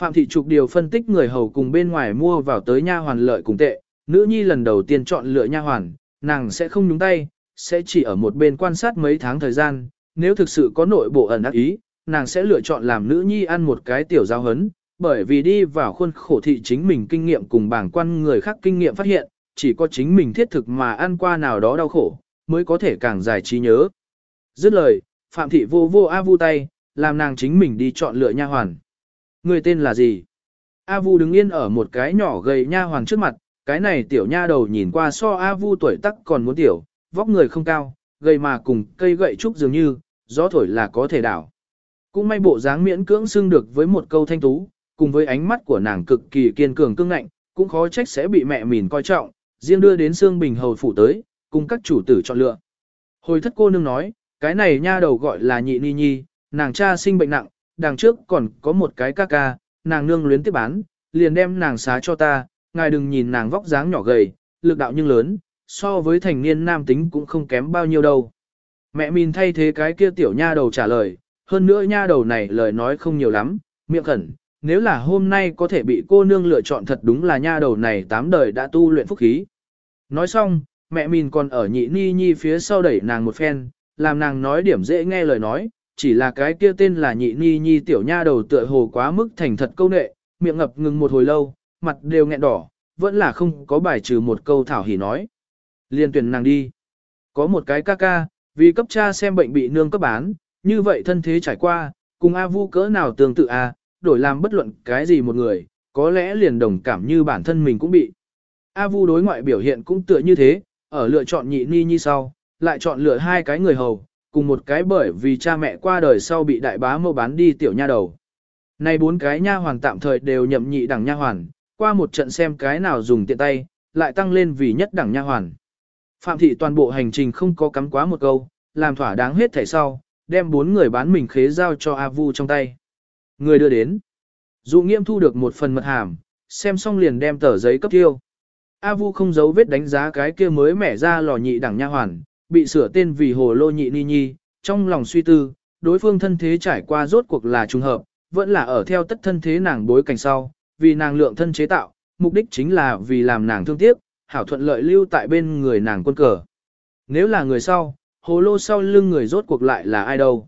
Phạm thị trục điều phân tích người hầu cùng bên ngoài mua vào tới nha hoàn lợi cùng tệ, nữ nhi lần đầu tiên chọn lựa nha hoàn, nàng sẽ không nhúng tay, sẽ chỉ ở một bên quan sát mấy tháng thời gian, nếu thực sự có nội bộ ẩn ác ý, nàng sẽ lựa chọn làm nữ nhi ăn một cái tiểu giao hấn, bởi vì đi vào khuôn khổ thị chính mình kinh nghiệm cùng bảng quan người khác kinh nghiệm phát hiện, chỉ có chính mình thiết thực mà ăn qua nào đó đau khổ, mới có thể càng dài trí nhớ. Dứt lời, Phạm Thị vô vô A Vu tay, làm nàng chính mình đi chọn lựa nha hoàn. Người tên là gì? A Vu đứng yên ở một cái nhỏ gầy nha hoàng trước mặt, cái này tiểu nha đầu nhìn qua so A Vu tuổi tắc còn muốn tiểu, vóc người không cao, gầy mà cùng cây gậy trúc dường như, gió thổi là có thể đảo. Cũng may bộ dáng miễn cưỡng xưng được với một câu thanh tú, cùng với ánh mắt của nàng cực kỳ kiên cường cương ngạnh, cũng khó trách sẽ bị mẹ mìn coi trọng, riêng đưa đến xương bình hầu phủ tới, cùng các chủ tử chọn lựa. Hồi thất cô nương nói, cái này nha đầu gọi là nhị ni nhi, nàng cha sinh bệnh nặng, đằng trước còn có một cái ca ca, nàng nương luyến tiếp bán, liền đem nàng xá cho ta, ngài đừng nhìn nàng vóc dáng nhỏ gầy, lực đạo nhưng lớn, so với thành niên nam tính cũng không kém bao nhiêu đâu. Mẹ mình thay thế cái kia tiểu nha đầu trả lời, hơn nữa nha đầu này lời nói không nhiều lắm, miệng khẩn, nếu là hôm nay có thể bị cô nương lựa chọn thật đúng là nha đầu này tám đời đã tu luyện phúc khí. Nói xong, mẹ mình còn ở nhị ni nhi phía sau đẩy nàng một phen, làm nàng nói điểm dễ nghe lời nói, chỉ là cái kia tên là nhị ni nhi tiểu nha đầu tựa hồ quá mức thành thật câu nệ, miệng ngập ngừng một hồi lâu, mặt đều nghẹn đỏ, vẫn là không có bài trừ một câu thảo hỉ nói. Liên tuyển nàng đi. Có một cái ca ca, vì cấp cha xem bệnh bị nương cấp bán, như vậy thân thế trải qua, cùng A Vu cỡ nào tương tự A, đổi làm bất luận cái gì một người, có lẽ liền đồng cảm như bản thân mình cũng bị. A Vu đối ngoại biểu hiện cũng tựa như thế, ở lựa chọn nhị ni nhi sau, lại chọn lựa hai cái người hầu, cùng một cái bởi vì cha mẹ qua đời sau bị đại bá mâu bán đi tiểu nha đầu. Này bốn cái nha hoàn tạm thời đều nhậm nhị đẳng nha hoàn, qua một trận xem cái nào dùng tiện tay, lại tăng lên vì nhất đẳng nha hoàn. Phạm thị toàn bộ hành trình không có cắm quá một câu, làm thỏa đáng hết thảy sau, đem bốn người bán mình khế giao cho A Vu trong tay. Người đưa đến. Dụ nghiêm thu được một phần mật hàm, xem xong liền đem tờ giấy cấp tiêu. A Vu không giấu vết đánh giá cái kia mới mẻ ra lò nhị đẳng nha hoàn, bị sửa tên vì hồ lô nhị ni nhi, trong lòng suy tư, đối phương thân thế trải qua rốt cuộc là trùng hợp, vẫn là ở theo tất thân thế nàng bối cảnh sau, vì nàng lượng thân chế tạo, mục đích chính là vì làm nàng thương tiếc, hảo thuận lợi lưu tại bên người nàng quân cờ. Nếu là người sau, hồ lô sau lưng người rốt cuộc lại là ai đâu.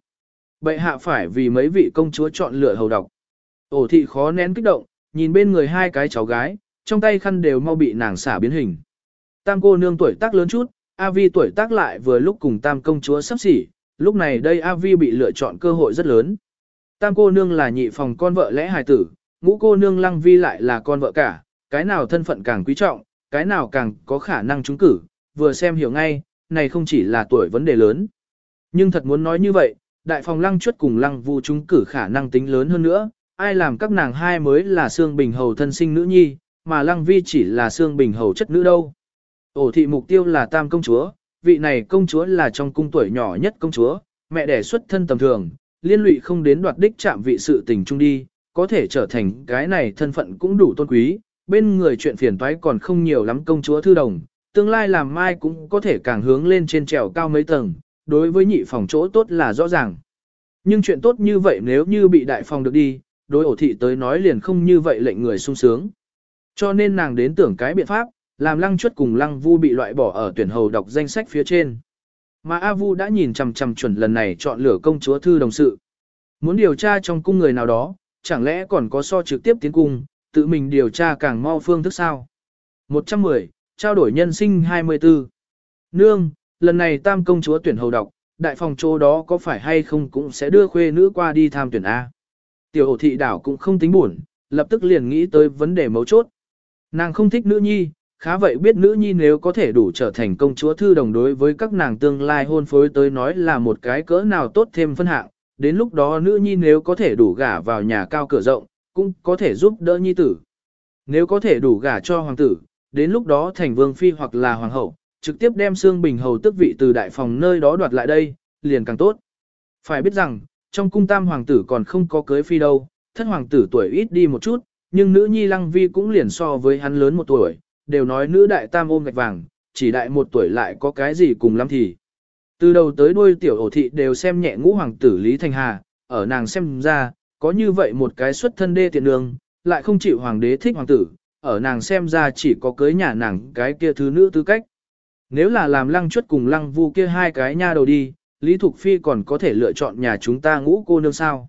Bệ hạ phải vì mấy vị công chúa chọn lựa hầu độc. Ổ thị khó nén kích động, nhìn bên người hai cái cháu gái, trong tay khăn đều mau bị nàng xả biến hình. Tam cô nương tuổi tác lớn chút, A Vi tuổi tác lại vừa lúc cùng tam công chúa sắp xỉ, lúc này đây A Vi bị lựa chọn cơ hội rất lớn. Tam cô nương là nhị phòng con vợ lẽ hài tử, ngũ cô nương lăng vi lại là con vợ cả, cái nào thân phận càng quý trọng, cái nào càng có khả năng trúng cử, vừa xem hiểu ngay, này không chỉ là tuổi vấn đề lớn. Nhưng thật muốn nói như vậy, đại phòng lăng chuất cùng lăng vu trúng cử khả năng tính lớn hơn nữa, ai làm các nàng hai mới là xương bình hầu thân sinh nữ nhi, mà lăng vi chỉ là xương bình hầu chất nữ đâu. Ổ thị mục tiêu là tam công chúa, vị này công chúa là trong cung tuổi nhỏ nhất công chúa, mẹ đẻ xuất thân tầm thường, liên lụy không đến đoạt đích chạm vị sự tình trung đi, có thể trở thành cái này thân phận cũng đủ tôn quý, bên người chuyện phiền toái còn không nhiều lắm công chúa thư đồng, tương lai làm mai cũng có thể càng hướng lên trên trèo cao mấy tầng, đối với nhị phòng chỗ tốt là rõ ràng. Nhưng chuyện tốt như vậy nếu như bị đại phòng được đi, đối ổ thị tới nói liền không như vậy lệnh người sung sướng. Cho nên nàng đến tưởng cái biện pháp, làm lăng chuất cùng lăng vu bị loại bỏ ở tuyển hầu đọc danh sách phía trên. Mà A Vu đã nhìn chằm chằm chuẩn lần này chọn lựa công chúa thư đồng sự. Muốn điều tra trong cung người nào đó, chẳng lẽ còn có so trực tiếp tiến cung, tự mình điều tra càng mau phương thức sao? 110, trao đổi nhân sinh 24. Nương, lần này tam công chúa tuyển hầu đọc, đại phòng chỗ đó có phải hay không cũng sẽ đưa khuê nữ qua đi tham tuyển A. Tiểu hổ thị đảo cũng không tính buồn, lập tức liền nghĩ tới vấn đề mấu chốt. Nàng không thích nữ nhi, khá vậy biết nữ nhi nếu có thể đủ trở thành công chúa thư đồng đối với các nàng tương lai hôn phối tới nói là một cái cỡ nào tốt thêm phân hạng, đến lúc đó nữ nhi nếu có thể đủ gả vào nhà cao cửa rộng, cũng có thể giúp đỡ nhi tử. Nếu có thể đủ gả cho hoàng tử, đến lúc đó thành vương phi hoặc là hoàng hậu, trực tiếp đem xương bình hầu tức vị từ đại phòng nơi đó đoạt lại đây, liền càng tốt. Phải biết rằng, trong cung tam hoàng tử còn không có cưới phi đâu, thất hoàng tử tuổi ít đi một chút, nhưng nữ nhi lăng vi cũng liền so với hắn lớn một tuổi, đều nói nữ đại tam ôm gạch vàng, chỉ đại một tuổi lại có cái gì cùng lắm thì. Từ đầu tới đuôi tiểu ổ thị đều xem nhẹ ngũ hoàng tử Lý Thanh Hà, ở nàng xem ra, có như vậy một cái xuất thân đê tiện đường, lại không chịu hoàng đế thích hoàng tử, ở nàng xem ra chỉ có cưới nhà nàng cái kia thứ nữ tư cách. Nếu là làm lăng chuất cùng lăng vu kia hai cái nha đầu đi, Lý Thục Phi còn có thể lựa chọn nhà chúng ta ngũ cô nương sao.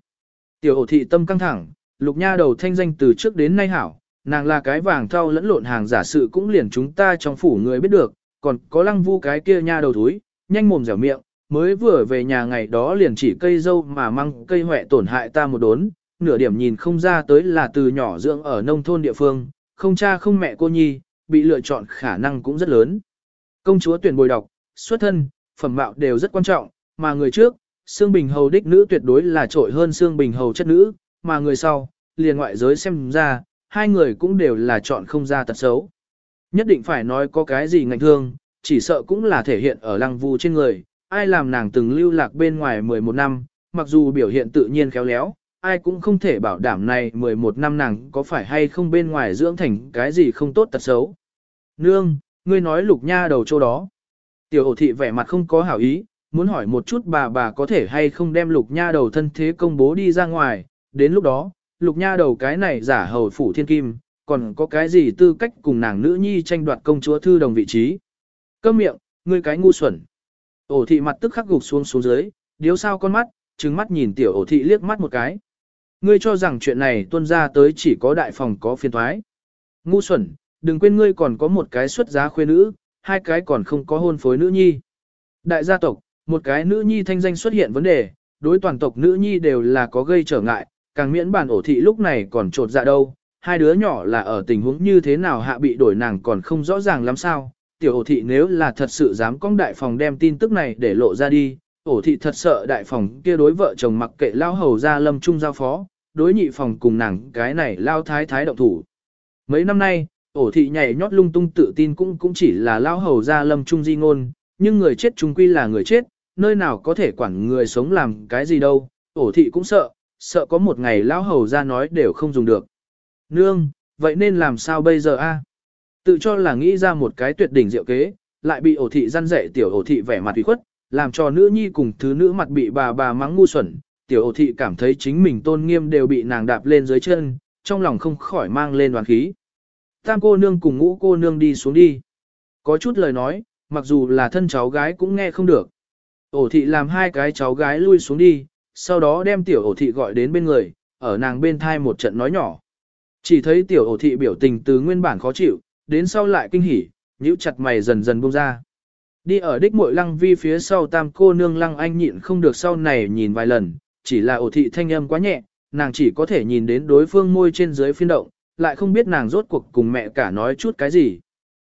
Tiểu ổ thị tâm căng thẳng, lục nha đầu thanh danh từ trước đến nay hảo, nàng là cái vàng thau lẫn lộn hàng giả sự cũng liền chúng ta trong phủ người biết được, còn có lăng vu cái kia nha đầu thúi, nhanh mồm dẻo miệng, mới vừa về nhà ngày đó liền chỉ cây dâu mà mang cây huệ tổn hại ta một đốn, nửa điểm nhìn không ra tới là từ nhỏ dưỡng ở nông thôn địa phương, không cha không mẹ cô nhi, bị lựa chọn khả năng cũng rất lớn. Công chúa tuyển bồi đọc, xuất thân, phẩm mạo đều rất quan trọng, mà người trước, xương bình hầu đích nữ tuyệt đối là trội hơn xương bình hầu chất nữ, mà người sau, liền ngoại giới xem ra, hai người cũng đều là chọn không ra tật xấu. Nhất định phải nói có cái gì ngạnh thương, chỉ sợ cũng là thể hiện ở lăng vu trên người, ai làm nàng từng lưu lạc bên ngoài 11 năm, mặc dù biểu hiện tự nhiên khéo léo, ai cũng không thể bảo đảm này 11 năm nàng có phải hay không bên ngoài dưỡng thành cái gì không tốt tật xấu. Nương, ngươi nói lục nha đầu châu đó. Tiểu ổ thị vẻ mặt không có hảo ý, muốn hỏi một chút bà bà có thể hay không đem lục nha đầu thân thế công bố đi ra ngoài, đến lúc đó, lục nha đầu cái này giả hầu phủ thiên kim, còn có cái gì tư cách cùng nàng nữ nhi tranh đoạt công chúa thư đồng vị trí. Câm miệng, ngươi cái ngu xuẩn. Ổ thị mặt tức khắc gục xuống xuống dưới, điếu sao con mắt, trừng mắt nhìn tiểu ổ thị liếc mắt một cái. Ngươi cho rằng chuyện này tuân ra tới chỉ có đại phòng có phiền thoái. Ngu xuẩn, đừng quên ngươi còn có một cái xuất giá khuê nữ, hai cái còn không có hôn phối nữ nhi. Đại gia tộc, một cái nữ nhi thanh danh xuất hiện vấn đề, đối toàn tộc nữ nhi đều là có gây trở ngại, càng miễn bản ổ thị lúc này còn trột dạ đâu, hai đứa nhỏ là ở tình huống như thế nào hạ bị đổi nàng còn không rõ ràng lắm sao. Tiểu ổ thị nếu là thật sự dám cong đại phòng đem tin tức này để lộ ra đi, ổ thị thật sợ đại phòng kia đối vợ chồng mặc kệ lao hầu ra lâm trung giao phó, đối nhị phòng cùng nàng cái này lao thái thái động thủ. Mấy năm nay, ổ thị nhảy nhót lung tung tự tin cũng cũng chỉ là lao hầu ra lâm trung di ngôn, nhưng người chết trung quy là người chết, nơi nào có thể quản người sống làm cái gì đâu, ổ thị cũng sợ, sợ có một ngày lão hầu ra nói đều không dùng được. Nương, vậy nên làm sao bây giờ a? Tự cho là nghĩ ra một cái tuyệt đỉnh diệu kế, lại bị ổ thị răn dạy tiểu ổ thị vẻ mặt ủy khuất, làm cho nữ nhi cùng thứ nữ mặt bị bà bà mắng ngu xuẩn, tiểu ổ thị cảm thấy chính mình tôn nghiêm đều bị nàng đạp lên dưới chân, trong lòng không khỏi mang lên đoàn khí. Tam cô nương cùng ngũ cô nương đi xuống đi. Có chút lời nói, mặc dù là thân cháu gái cũng nghe không được. Ổ thị làm hai cái cháu gái lui xuống đi, sau đó đem tiểu ổ thị gọi đến bên người, ở nàng bên thai một trận nói nhỏ. Chỉ thấy tiểu ổ thị biểu tình từ nguyên bản khó chịu, đến sau lại kinh hỉ, nhíu chặt mày dần dần buông ra. Đi ở đích muội lăng vi phía sau tam cô nương lăng anh nhịn không được sau này nhìn vài lần, chỉ là ổ thị thanh âm quá nhẹ, nàng chỉ có thể nhìn đến đối phương môi trên dưới phiên động, lại không biết nàng rốt cuộc cùng mẹ cả nói chút cái gì.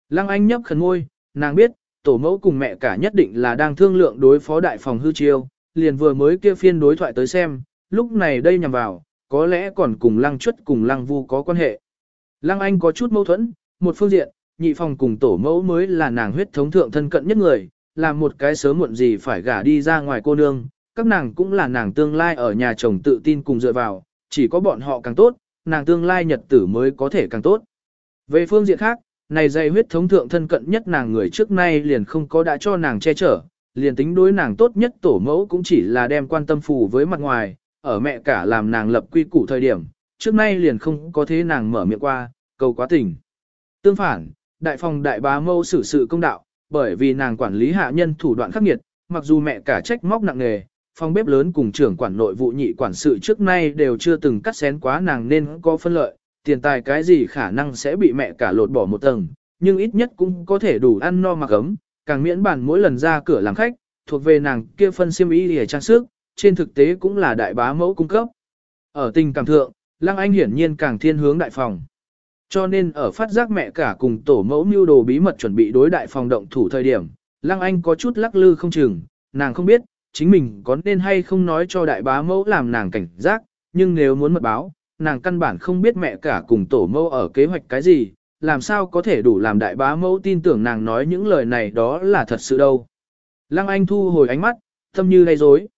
Lăng anh nhấp khẩn môi, nàng biết, tổ mẫu cùng mẹ cả nhất định là đang thương lượng đối phó đại phòng hư chiêu, liền vừa mới kia phiên đối thoại tới xem, lúc này đây nhằm vào, có lẽ còn cùng lăng chuất cùng lăng vu có quan hệ. Lăng anh có chút mâu thuẫn, một phương diện, nhị phòng cùng tổ mẫu mới là nàng huyết thống thượng thân cận nhất người, là một cái sớm muộn gì phải gả đi ra ngoài cô nương, các nàng cũng là nàng tương lai ở nhà chồng tự tin cùng dựa vào, chỉ có bọn họ càng tốt, nàng tương lai nhật tử mới có thể càng tốt. Về phương diện khác, này dây huyết thống thượng thân cận nhất nàng người trước nay liền không có đã cho nàng che chở, liền tính đối nàng tốt nhất tổ mẫu cũng chỉ là đem quan tâm phù với mặt ngoài, ở mẹ cả làm nàng lập quy củ thời điểm, trước nay liền không có thế nàng mở miệng qua, cầu quá tình. Tương phản, đại phòng đại bá mâu xử sự công đạo, bởi vì nàng quản lý hạ nhân thủ đoạn khắc nghiệt, mặc dù mẹ cả trách móc nặng nề, phòng bếp lớn cùng trưởng quản nội vụ nhị quản sự trước nay đều chưa từng cắt xén quá nàng nên có phân lợi, tiền tài cái gì khả năng sẽ bị mẹ cả lột bỏ một tầng, nhưng ít nhất cũng có thể đủ ăn no mặc ấm, càng miễn bản mỗi lần ra cửa làm khách, thuộc về nàng kia phân xiêm y để trang sức, trên thực tế cũng là đại bá mẫu cung cấp. Ở tình cảm thượng, Lăng Anh hiển nhiên càng thiên hướng đại phòng. Cho nên ở phát giác mẹ cả cùng tổ mẫu mưu đồ bí mật chuẩn bị đối đại phòng động thủ thời điểm, Lăng Anh có chút lắc lư không chừng, nàng không biết, chính mình có nên hay không nói cho đại bá mẫu làm nàng cảnh giác, nhưng nếu muốn mật báo, nàng căn bản không biết mẹ cả cùng tổ mẫu ở kế hoạch cái gì, làm sao có thể đủ làm đại bá mẫu tin tưởng nàng nói những lời này đó là thật sự đâu. Lăng Anh thu hồi ánh mắt, tâm như lây rối.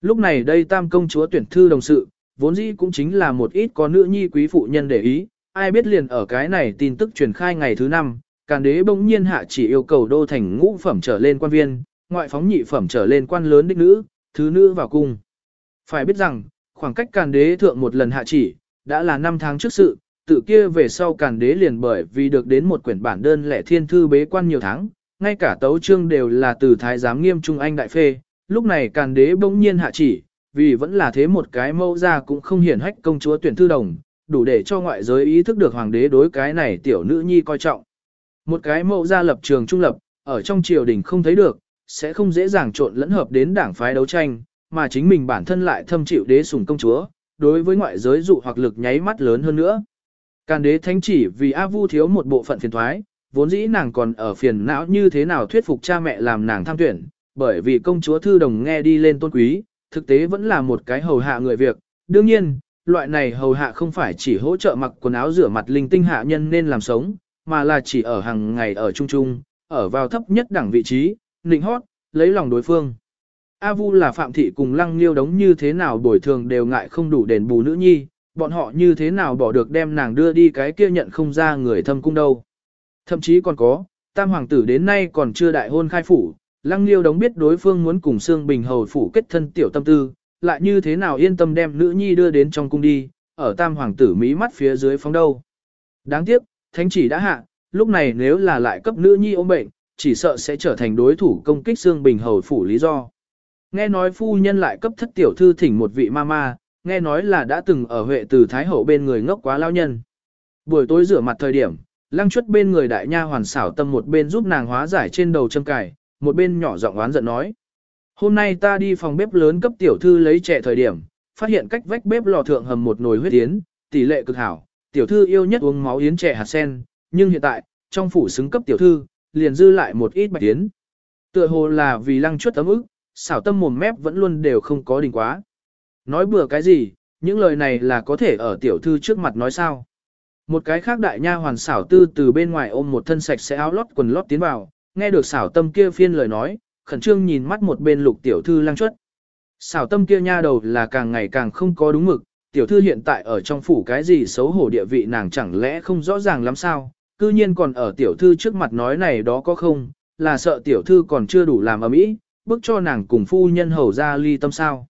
Lúc này đây tam công chúa tuyển thư đồng sự, vốn dĩ cũng chính là một ít có nữ nhi quý phụ nhân để ý, ai biết liền ở cái này tin tức truyền khai ngày thứ năm, càn đế bỗng nhiên hạ chỉ yêu cầu đô thành ngũ phẩm trở lên quan viên, ngoại phóng nhị phẩm trở lên quan lớn đích nữ, thứ nữ vào cung. Phải biết rằng, khoảng cách càn đế thượng một lần hạ chỉ, đã là năm tháng trước sự, tự kia về sau càn đế liền bởi vì được đến một quyển bản đơn lẻ thiên thư bế quan nhiều tháng, ngay cả tấu trương đều là từ thái giám nghiêm trung anh đại phê, lúc này càn đế bỗng nhiên hạ chỉ, vì vẫn là thế một cái mẫu ra cũng không hiển hách công chúa tuyển thư đồng, đủ để cho ngoại giới ý thức được hoàng đế đối cái này tiểu nữ nhi coi trọng. Một cái mẫu ra lập trường trung lập, ở trong triều đình không thấy được, sẽ không dễ dàng trộn lẫn hợp đến đảng phái đấu tranh, mà chính mình bản thân lại thâm chịu đế sủng công chúa, đối với ngoại giới dụ hoặc lực nháy mắt lớn hơn nữa. Càn đế thánh chỉ vì A Vu thiếu một bộ phận phiền thoái, vốn dĩ nàng còn ở phiền não như thế nào thuyết phục cha mẹ làm nàng tham tuyển, bởi vì công chúa thư đồng nghe đi lên tôn quý, thực tế vẫn là một cái hầu hạ người việc. Đương nhiên, loại này hầu hạ không phải chỉ hỗ trợ mặc quần áo rửa mặt linh tinh hạ nhân nên làm sống, mà là chỉ ở hàng ngày ở chung chung, ở vào thấp nhất đẳng vị trí, nịnh hót, lấy lòng đối phương. A Vu là Phạm Thị cùng Lăng Liêu đống như thế nào bồi thường đều ngại không đủ đền bù nữ nhi, bọn họ như thế nào bỏ được đem nàng đưa đi cái kia nhận không ra người thâm cung đâu. Thậm chí còn có, tam hoàng tử đến nay còn chưa đại hôn khai phủ, Lăng Liêu đóng biết đối phương muốn cùng Sương Bình Hầu phủ kết thân tiểu tâm tư, lại như thế nào yên tâm đem nữ nhi đưa đến trong cung đi, ở tam hoàng tử mỹ mắt phía dưới phóng đâu. Đáng tiếc, thánh chỉ đã hạ, lúc này nếu là lại cấp nữ nhi ôm bệnh, chỉ sợ sẽ trở thành đối thủ công kích Sương Bình Hầu phủ lý do. Nghe nói phu nhân lại cấp thất tiểu thư thỉnh một vị mama, nghe nói là đã từng ở Huệ từ Thái Hậu bên người ngốc quá lao nhân. Buổi tối rửa mặt thời điểm, lăng chuất bên người đại nha hoàn xảo tâm một bên giúp nàng hóa giải trên đầu châm cài, một bên nhỏ giọng oán giận nói. Hôm nay ta đi phòng bếp lớn cấp tiểu thư lấy trẻ thời điểm, phát hiện cách vách bếp lò thượng hầm một nồi huyết yến, tỷ lệ cực hảo, tiểu thư yêu nhất uống máu yến trẻ hạt sen, nhưng hiện tại, trong phủ xứng cấp tiểu thư, liền dư lại một ít bạch yến. Tựa hồ là vì lăng chuất ấm ức, xảo tâm mồm mép vẫn luôn đều không có đỉnh quá. Nói bừa cái gì, những lời này là có thể ở tiểu thư trước mặt nói sao. Một cái khác đại nha hoàn xảo tư từ bên ngoài ôm một thân sạch sẽ áo lót quần lót tiến vào, nghe được xảo tâm kia phiên lời nói, khẩn trương nhìn mắt một bên lục tiểu thư lăng chuất. Xảo tâm kia nha đầu là càng ngày càng không có đúng mực, tiểu thư hiện tại ở trong phủ cái gì xấu hổ địa vị nàng chẳng lẽ không rõ ràng lắm sao, cư nhiên còn ở tiểu thư trước mặt nói này đó có không, là sợ tiểu thư còn chưa đủ làm ở mỹ, bức cho nàng cùng phu nhân hầu ra ly tâm sao.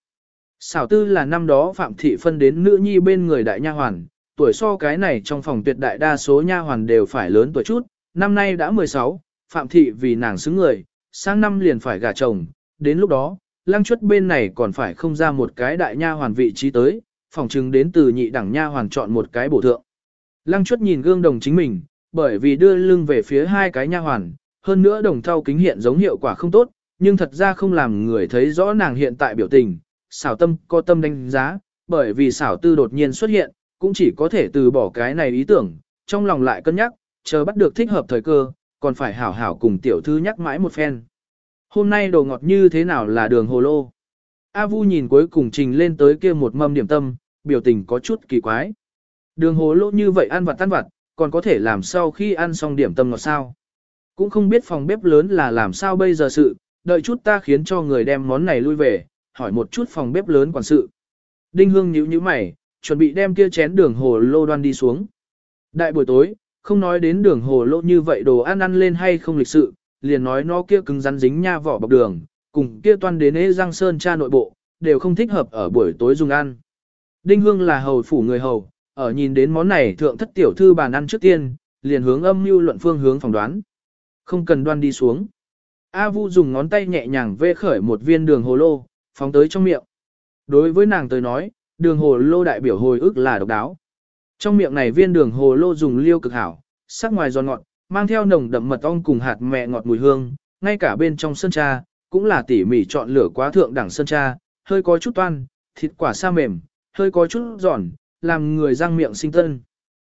Xảo tư là năm đó Phạm Thị phân đến nữ nhi bên người đại nha hoàn, tuổi so cái này trong phòng tuyệt đại đa số nha hoàn đều phải lớn tuổi chút, năm nay đã 16, Phạm Thị vì nàng xứng người, sang năm liền phải gả chồng, đến lúc đó, lăng chuất bên này còn phải không ra một cái đại nha hoàn vị trí tới, phòng chứng đến từ nhị đẳng nha hoàn chọn một cái bổ thượng. Lăng chuất nhìn gương đồng chính mình, bởi vì đưa lưng về phía hai cái nha hoàn, hơn nữa đồng thau kính hiện giống hiệu quả không tốt, nhưng thật ra không làm người thấy rõ nàng hiện tại biểu tình, xảo tâm có tâm đánh giá, bởi vì xảo tư đột nhiên xuất hiện, cũng chỉ có thể từ bỏ cái này ý tưởng, trong lòng lại cân nhắc, chờ bắt được thích hợp thời cơ, còn phải hảo hảo cùng tiểu thư nhắc mãi một phen. Hôm nay đồ ngọt như thế nào là đường hồ lô? A Vu nhìn cuối cùng trình lên tới kia một mâm điểm tâm, biểu tình có chút kỳ quái. Đường hồ lô như vậy ăn vặt tan vặt, còn có thể làm sau khi ăn xong điểm tâm ngọt sao? Cũng không biết phòng bếp lớn là làm sao bây giờ sự, đợi chút ta khiến cho người đem món này lui về, hỏi một chút phòng bếp lớn quản sự. Đinh Hương nhíu nhíu mày, chuẩn bị đem kia chén đường hồ lô đoan đi xuống. Đại buổi tối, không nói đến đường hồ lô như vậy đồ ăn ăn lên hay không lịch sự, liền nói nó kia cứng rắn dính nha vỏ bọc đường, cùng kia toan đến ế răng sơn cha nội bộ, đều không thích hợp ở buổi tối dùng ăn. Đinh Hương là hầu phủ người hầu, ở nhìn đến món này thượng thất tiểu thư bàn ăn trước tiên, liền hướng âm mưu luận phương hướng phỏng đoán. Không cần đoan đi xuống. A Vu dùng ngón tay nhẹ nhàng vê khởi một viên đường hồ lô, phóng tới trong miệng. Đối với nàng tới nói, đường hồ lô đại biểu hồi ức là độc đáo. Trong miệng này viên đường hồ lô dùng liêu cực hảo, sắc ngoài giòn ngọt, mang theo nồng đậm mật ong cùng hạt mẹ ngọt mùi hương, ngay cả bên trong sơn cha, cũng là tỉ mỉ chọn lửa quá thượng đẳng sơn cha, hơi có chút toan, thịt quả sa mềm, hơi có chút giòn, làm người răng miệng sinh tân.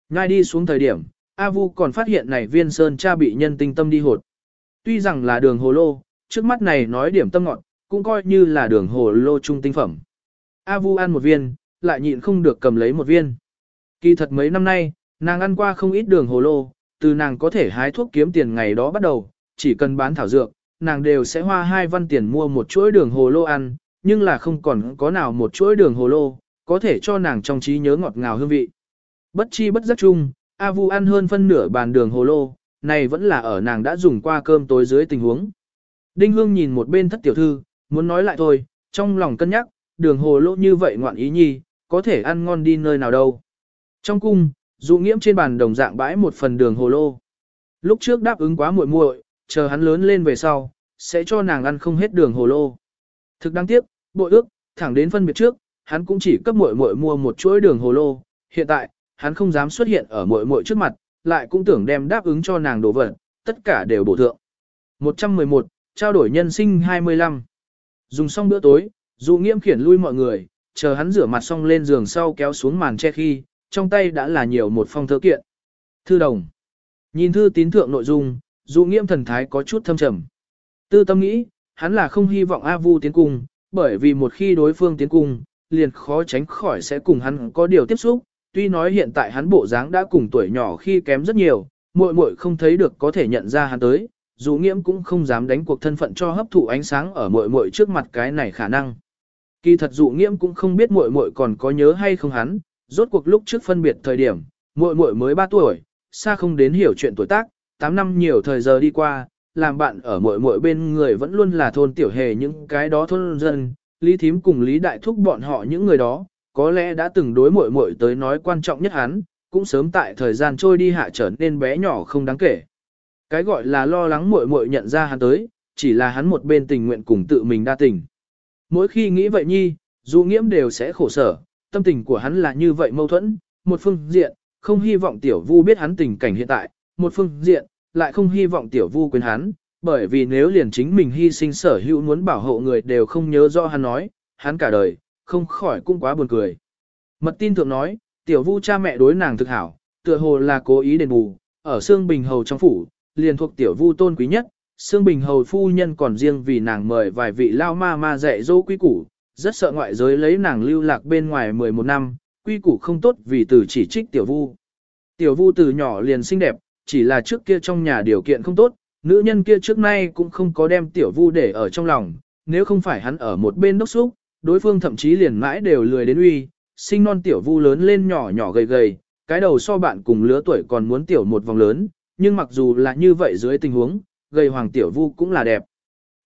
Ngay đi xuống thời điểm, A Vu còn phát hiện này viên sơn cha bị nhân tinh tâm đi hột. Tuy rằng là đường hồ lô, trước mắt này nói điểm tâm ngọt, cũng coi như là đường hồ lô trung tinh phẩm. A Vu ăn một viên, lại nhịn không được cầm lấy một viên. Kỳ thật mấy năm nay, nàng ăn qua không ít đường hồ lô, từ nàng có thể hái thuốc kiếm tiền ngày đó bắt đầu, chỉ cần bán thảo dược, nàng đều sẽ hoa hai văn tiền mua một chuỗi đường hồ lô ăn, nhưng là không còn có nào một chuỗi đường hồ lô, có thể cho nàng trong trí nhớ ngọt ngào hương vị. Bất chi bất giác chung, A Vu ăn hơn phân nửa bàn đường hồ lô, này vẫn là ở nàng đã dùng qua cơm tối dưới tình huống. Đinh Hương nhìn một bên thất tiểu thư, muốn nói lại thôi, trong lòng cân nhắc, đường hồ lô như vậy ngoạn ý nhi, có thể ăn ngon đi nơi nào đâu. Trong cung, dụ nghiễm trên bàn đồng dạng bãi một phần đường hồ lô. Lúc trước đáp ứng quá muội muội, chờ hắn lớn lên về sau, sẽ cho nàng ăn không hết đường hồ lô. Thực đáng tiếc, bội ước, thẳng đến phân biệt trước, hắn cũng chỉ cấp muội muội mua một chuỗi đường hồ lô, hiện tại, hắn không dám xuất hiện ở muội muội trước mặt, lại cũng tưởng đem đáp ứng cho nàng đồ vật, tất cả đều bổ thượng. 111, trao đổi nhân sinh 25. Dùng xong bữa tối, dụ nghiễm khiển lui mọi người, chờ hắn rửa mặt xong lên giường sau kéo xuống màn che khi, trong tay đã là nhiều một phong thơ kiện. Thư đồng. Nhìn thư tín thượng nội dung, dụ nghiễm thần thái có chút thâm trầm. Tư tâm nghĩ, hắn là không hy vọng A Vu tiến cung, bởi vì một khi đối phương tiến cung, liền khó tránh khỏi sẽ cùng hắn có điều tiếp xúc, tuy nói hiện tại hắn bộ dáng đã cùng tuổi nhỏ khi kém rất nhiều, muội muội không thấy được có thể nhận ra hắn tới, dù nghiễm cũng không dám đánh cuộc thân phận cho hấp thụ ánh sáng ở muội muội trước mặt cái này khả năng. Kỳ thật dụ nghiễm cũng không biết muội muội còn có nhớ hay không hắn, rốt cuộc lúc trước phân biệt thời điểm, muội muội mới 3 tuổi, xa không đến hiểu chuyện tuổi tác, 8 năm nhiều thời giờ đi qua, làm bạn ở muội muội bên người vẫn luôn là thôn tiểu hề những cái đó thôn dân, Lý Thím cùng Lý Đại Thúc bọn họ những người đó, có lẽ đã từng đối muội muội tới nói quan trọng nhất hắn, cũng sớm tại thời gian trôi đi hạ trở nên bé nhỏ không đáng kể. Cái gọi là lo lắng muội muội nhận ra hắn tới, chỉ là hắn một bên tình nguyện cùng tự mình đa tình. Mỗi khi nghĩ vậy nhi, dù nghiễm đều sẽ khổ sở, tâm tình của hắn là như vậy mâu thuẫn, một phương diện, không hy vọng tiểu vu biết hắn tình cảnh hiện tại, một phương diện, lại không hy vọng tiểu vu quên hắn, bởi vì nếu liền chính mình hy sinh sở hữu muốn bảo hộ người đều không nhớ rõ hắn nói, hắn cả đời, không khỏi cũng quá buồn cười. Mật tin thượng nói, tiểu vu cha mẹ đối nàng thực hảo, tựa hồ là cố ý đền bù, ở xương bình hầu trong phủ, liền thuộc tiểu vu tôn quý nhất, xương bình hầu phu nhân còn riêng vì nàng mời vài vị lao ma ma dạy dỗ quý củ, rất sợ ngoại giới lấy nàng lưu lạc bên ngoài 11 năm, quy củ không tốt vì từ chỉ trích tiểu vu. Tiểu vu từ nhỏ liền xinh đẹp, chỉ là trước kia trong nhà điều kiện không tốt, nữ nhân kia trước nay cũng không có đem tiểu vu để ở trong lòng, nếu không phải hắn ở một bên đốc xúc, đối phương thậm chí liền mãi đều lười đến uy, sinh non tiểu vu lớn lên nhỏ nhỏ gầy gầy, cái đầu so bạn cùng lứa tuổi còn muốn tiểu một vòng lớn, nhưng mặc dù là như vậy dưới tình huống, gầy hoàng tiểu vu cũng là đẹp.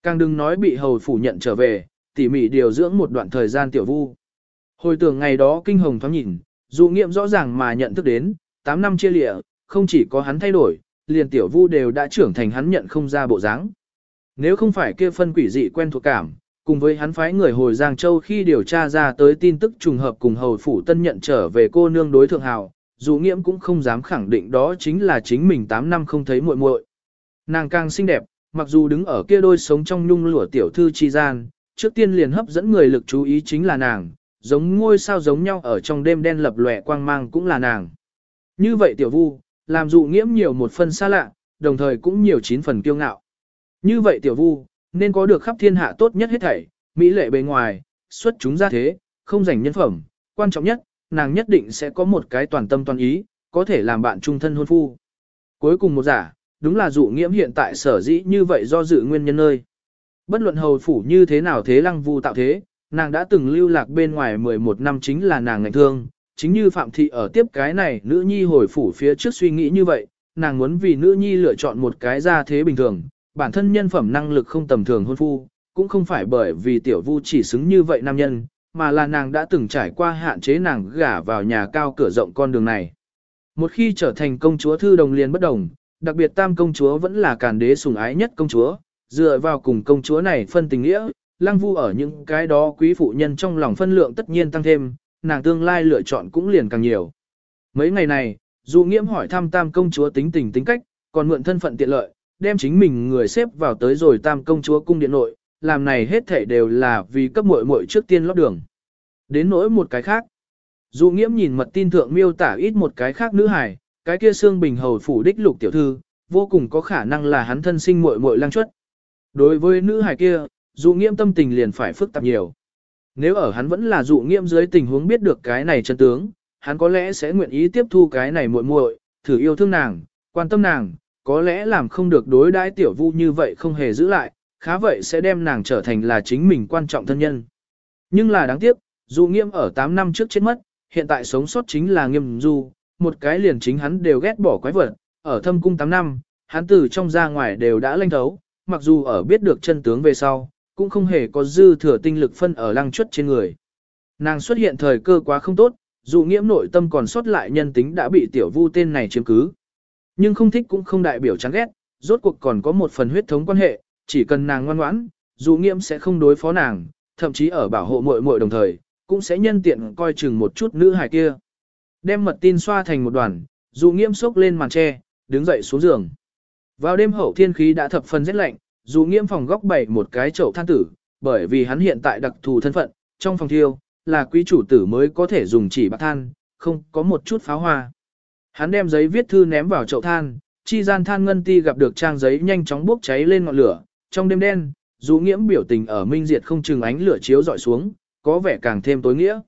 Càng đừng nói bị hầu phủ nhận trở về, tỉ mỉ điều dưỡng một đoạn thời gian tiểu vu. Hồi tưởng ngày đó kinh hồng thoáng nhìn, dù nghiệm rõ ràng mà nhận thức đến, 8 năm chia lịa, không chỉ có hắn thay đổi, liền tiểu vu đều đã trưởng thành hắn nhận không ra bộ dáng. Nếu không phải kia phân quỷ dị quen thuộc cảm, cùng với hắn phái người hồi Giang Châu khi điều tra ra tới tin tức trùng hợp cùng hầu phủ tân nhận trở về cô nương đối thượng hào, dù nghiễm cũng không dám khẳng định đó chính là chính mình 8 năm không thấy muội muội. Nàng càng xinh đẹp, mặc dù đứng ở kia đôi sống trong nhung lụa tiểu thư chi gian, trước tiên liền hấp dẫn người lực chú ý chính là nàng, giống ngôi sao giống nhau ở trong đêm đen lập lòe quang mang cũng là nàng. Như vậy tiểu vu, làm dụ nghiễm nhiều một phần xa lạ, đồng thời cũng nhiều chín phần kiêu ngạo. Như vậy tiểu vu, nên có được khắp thiên hạ tốt nhất hết thảy, mỹ lệ bề ngoài, xuất chúng ra thế, không rảnh nhân phẩm, quan trọng nhất, nàng nhất định sẽ có một cái toàn tâm toàn ý, có thể làm bạn trung thân hôn phu. Cuối cùng một giả, đúng là dụ nghiễm hiện tại sở dĩ như vậy do dự nguyên nhân nơi. Bất luận hầu phủ như thế nào thế lăng vu tạo thế, nàng đã từng lưu lạc bên ngoài 11 năm chính là nàng ngành thương, chính như Phạm Thị ở tiếp cái này nữ nhi hồi phủ phía trước suy nghĩ như vậy, nàng muốn vì nữ nhi lựa chọn một cái gia thế bình thường, bản thân nhân phẩm năng lực không tầm thường hôn phu, cũng không phải bởi vì tiểu vu chỉ xứng như vậy nam nhân, mà là nàng đã từng trải qua hạn chế nàng gả vào nhà cao cửa rộng con đường này. Một khi trở thành công chúa thư đồng liền bất đồng, đặc biệt tam công chúa vẫn là càn đế sủng ái nhất công chúa, dựa vào cùng công chúa này phân tình nghĩa, lăng vu ở những cái đó quý phụ nhân trong lòng phân lượng tất nhiên tăng thêm, nàng tương lai lựa chọn cũng liền càng nhiều. Mấy ngày này, dù nghiễm hỏi thăm tam công chúa tính tình tính cách, còn mượn thân phận tiện lợi, đem chính mình người xếp vào tới rồi tam công chúa cung điện nội, làm này hết thể đều là vì cấp muội muội trước tiên lót đường. Đến nỗi một cái khác. Dù nghiễm nhìn mật tin thượng miêu tả ít một cái khác nữ hài, cái kia xương bình hầu phủ đích lục tiểu thư, vô cùng có khả năng là hắn thân sinh muội muội lang chuất. Đối với nữ hài kia, dụ nghiễm tâm tình liền phải phức tạp nhiều. Nếu ở hắn vẫn là dụ nghiễm dưới tình huống biết được cái này chân tướng, hắn có lẽ sẽ nguyện ý tiếp thu cái này muội muội, thử yêu thương nàng, quan tâm nàng, có lẽ làm không được đối đãi tiểu vu như vậy không hề giữ lại, khá vậy sẽ đem nàng trở thành là chính mình quan trọng thân nhân. Nhưng là đáng tiếc, dù nghiêm ở 8 năm trước chết mất, hiện tại sống sót chính là nghiêm du, một cái liền chính hắn đều ghét bỏ quái vật, ở thâm cung 8 năm, hắn từ trong ra ngoài đều đã lanh thấu, mặc dù ở biết được chân tướng về sau, cũng không hề có dư thừa tinh lực phân ở lăng chuất trên người. Nàng xuất hiện thời cơ quá không tốt, dù nghiễm nội tâm còn sót lại nhân tính đã bị tiểu vu tên này chiếm cứ. Nhưng không thích cũng không đại biểu chán ghét, rốt cuộc còn có một phần huyết thống quan hệ, chỉ cần nàng ngoan ngoãn, dù nghiễm sẽ không đối phó nàng, thậm chí ở bảo hộ muội muội đồng thời, cũng sẽ nhân tiện coi chừng một chút nữ hài kia. Đem mật tin xoa thành một đoàn, dù nghiễm sốc lên màn tre, đứng dậy xuống giường. Vào đêm hậu thiên khí đã thập phần rét lạnh, dù nghiễm phòng góc bày một cái chậu than tử, bởi vì hắn hiện tại đặc thù thân phận, trong phòng thiêu, là quý chủ tử mới có thể dùng chỉ bạc than, không có một chút pháo hoa. Hắn đem giấy viết thư ném vào chậu than, chi gian than ngân ti gặp được trang giấy nhanh chóng bốc cháy lên ngọn lửa, trong đêm đen, dù nghiễm biểu tình ở minh diệt không chừng ánh lửa chiếu dọi xuống, có vẻ càng thêm tối nghĩa.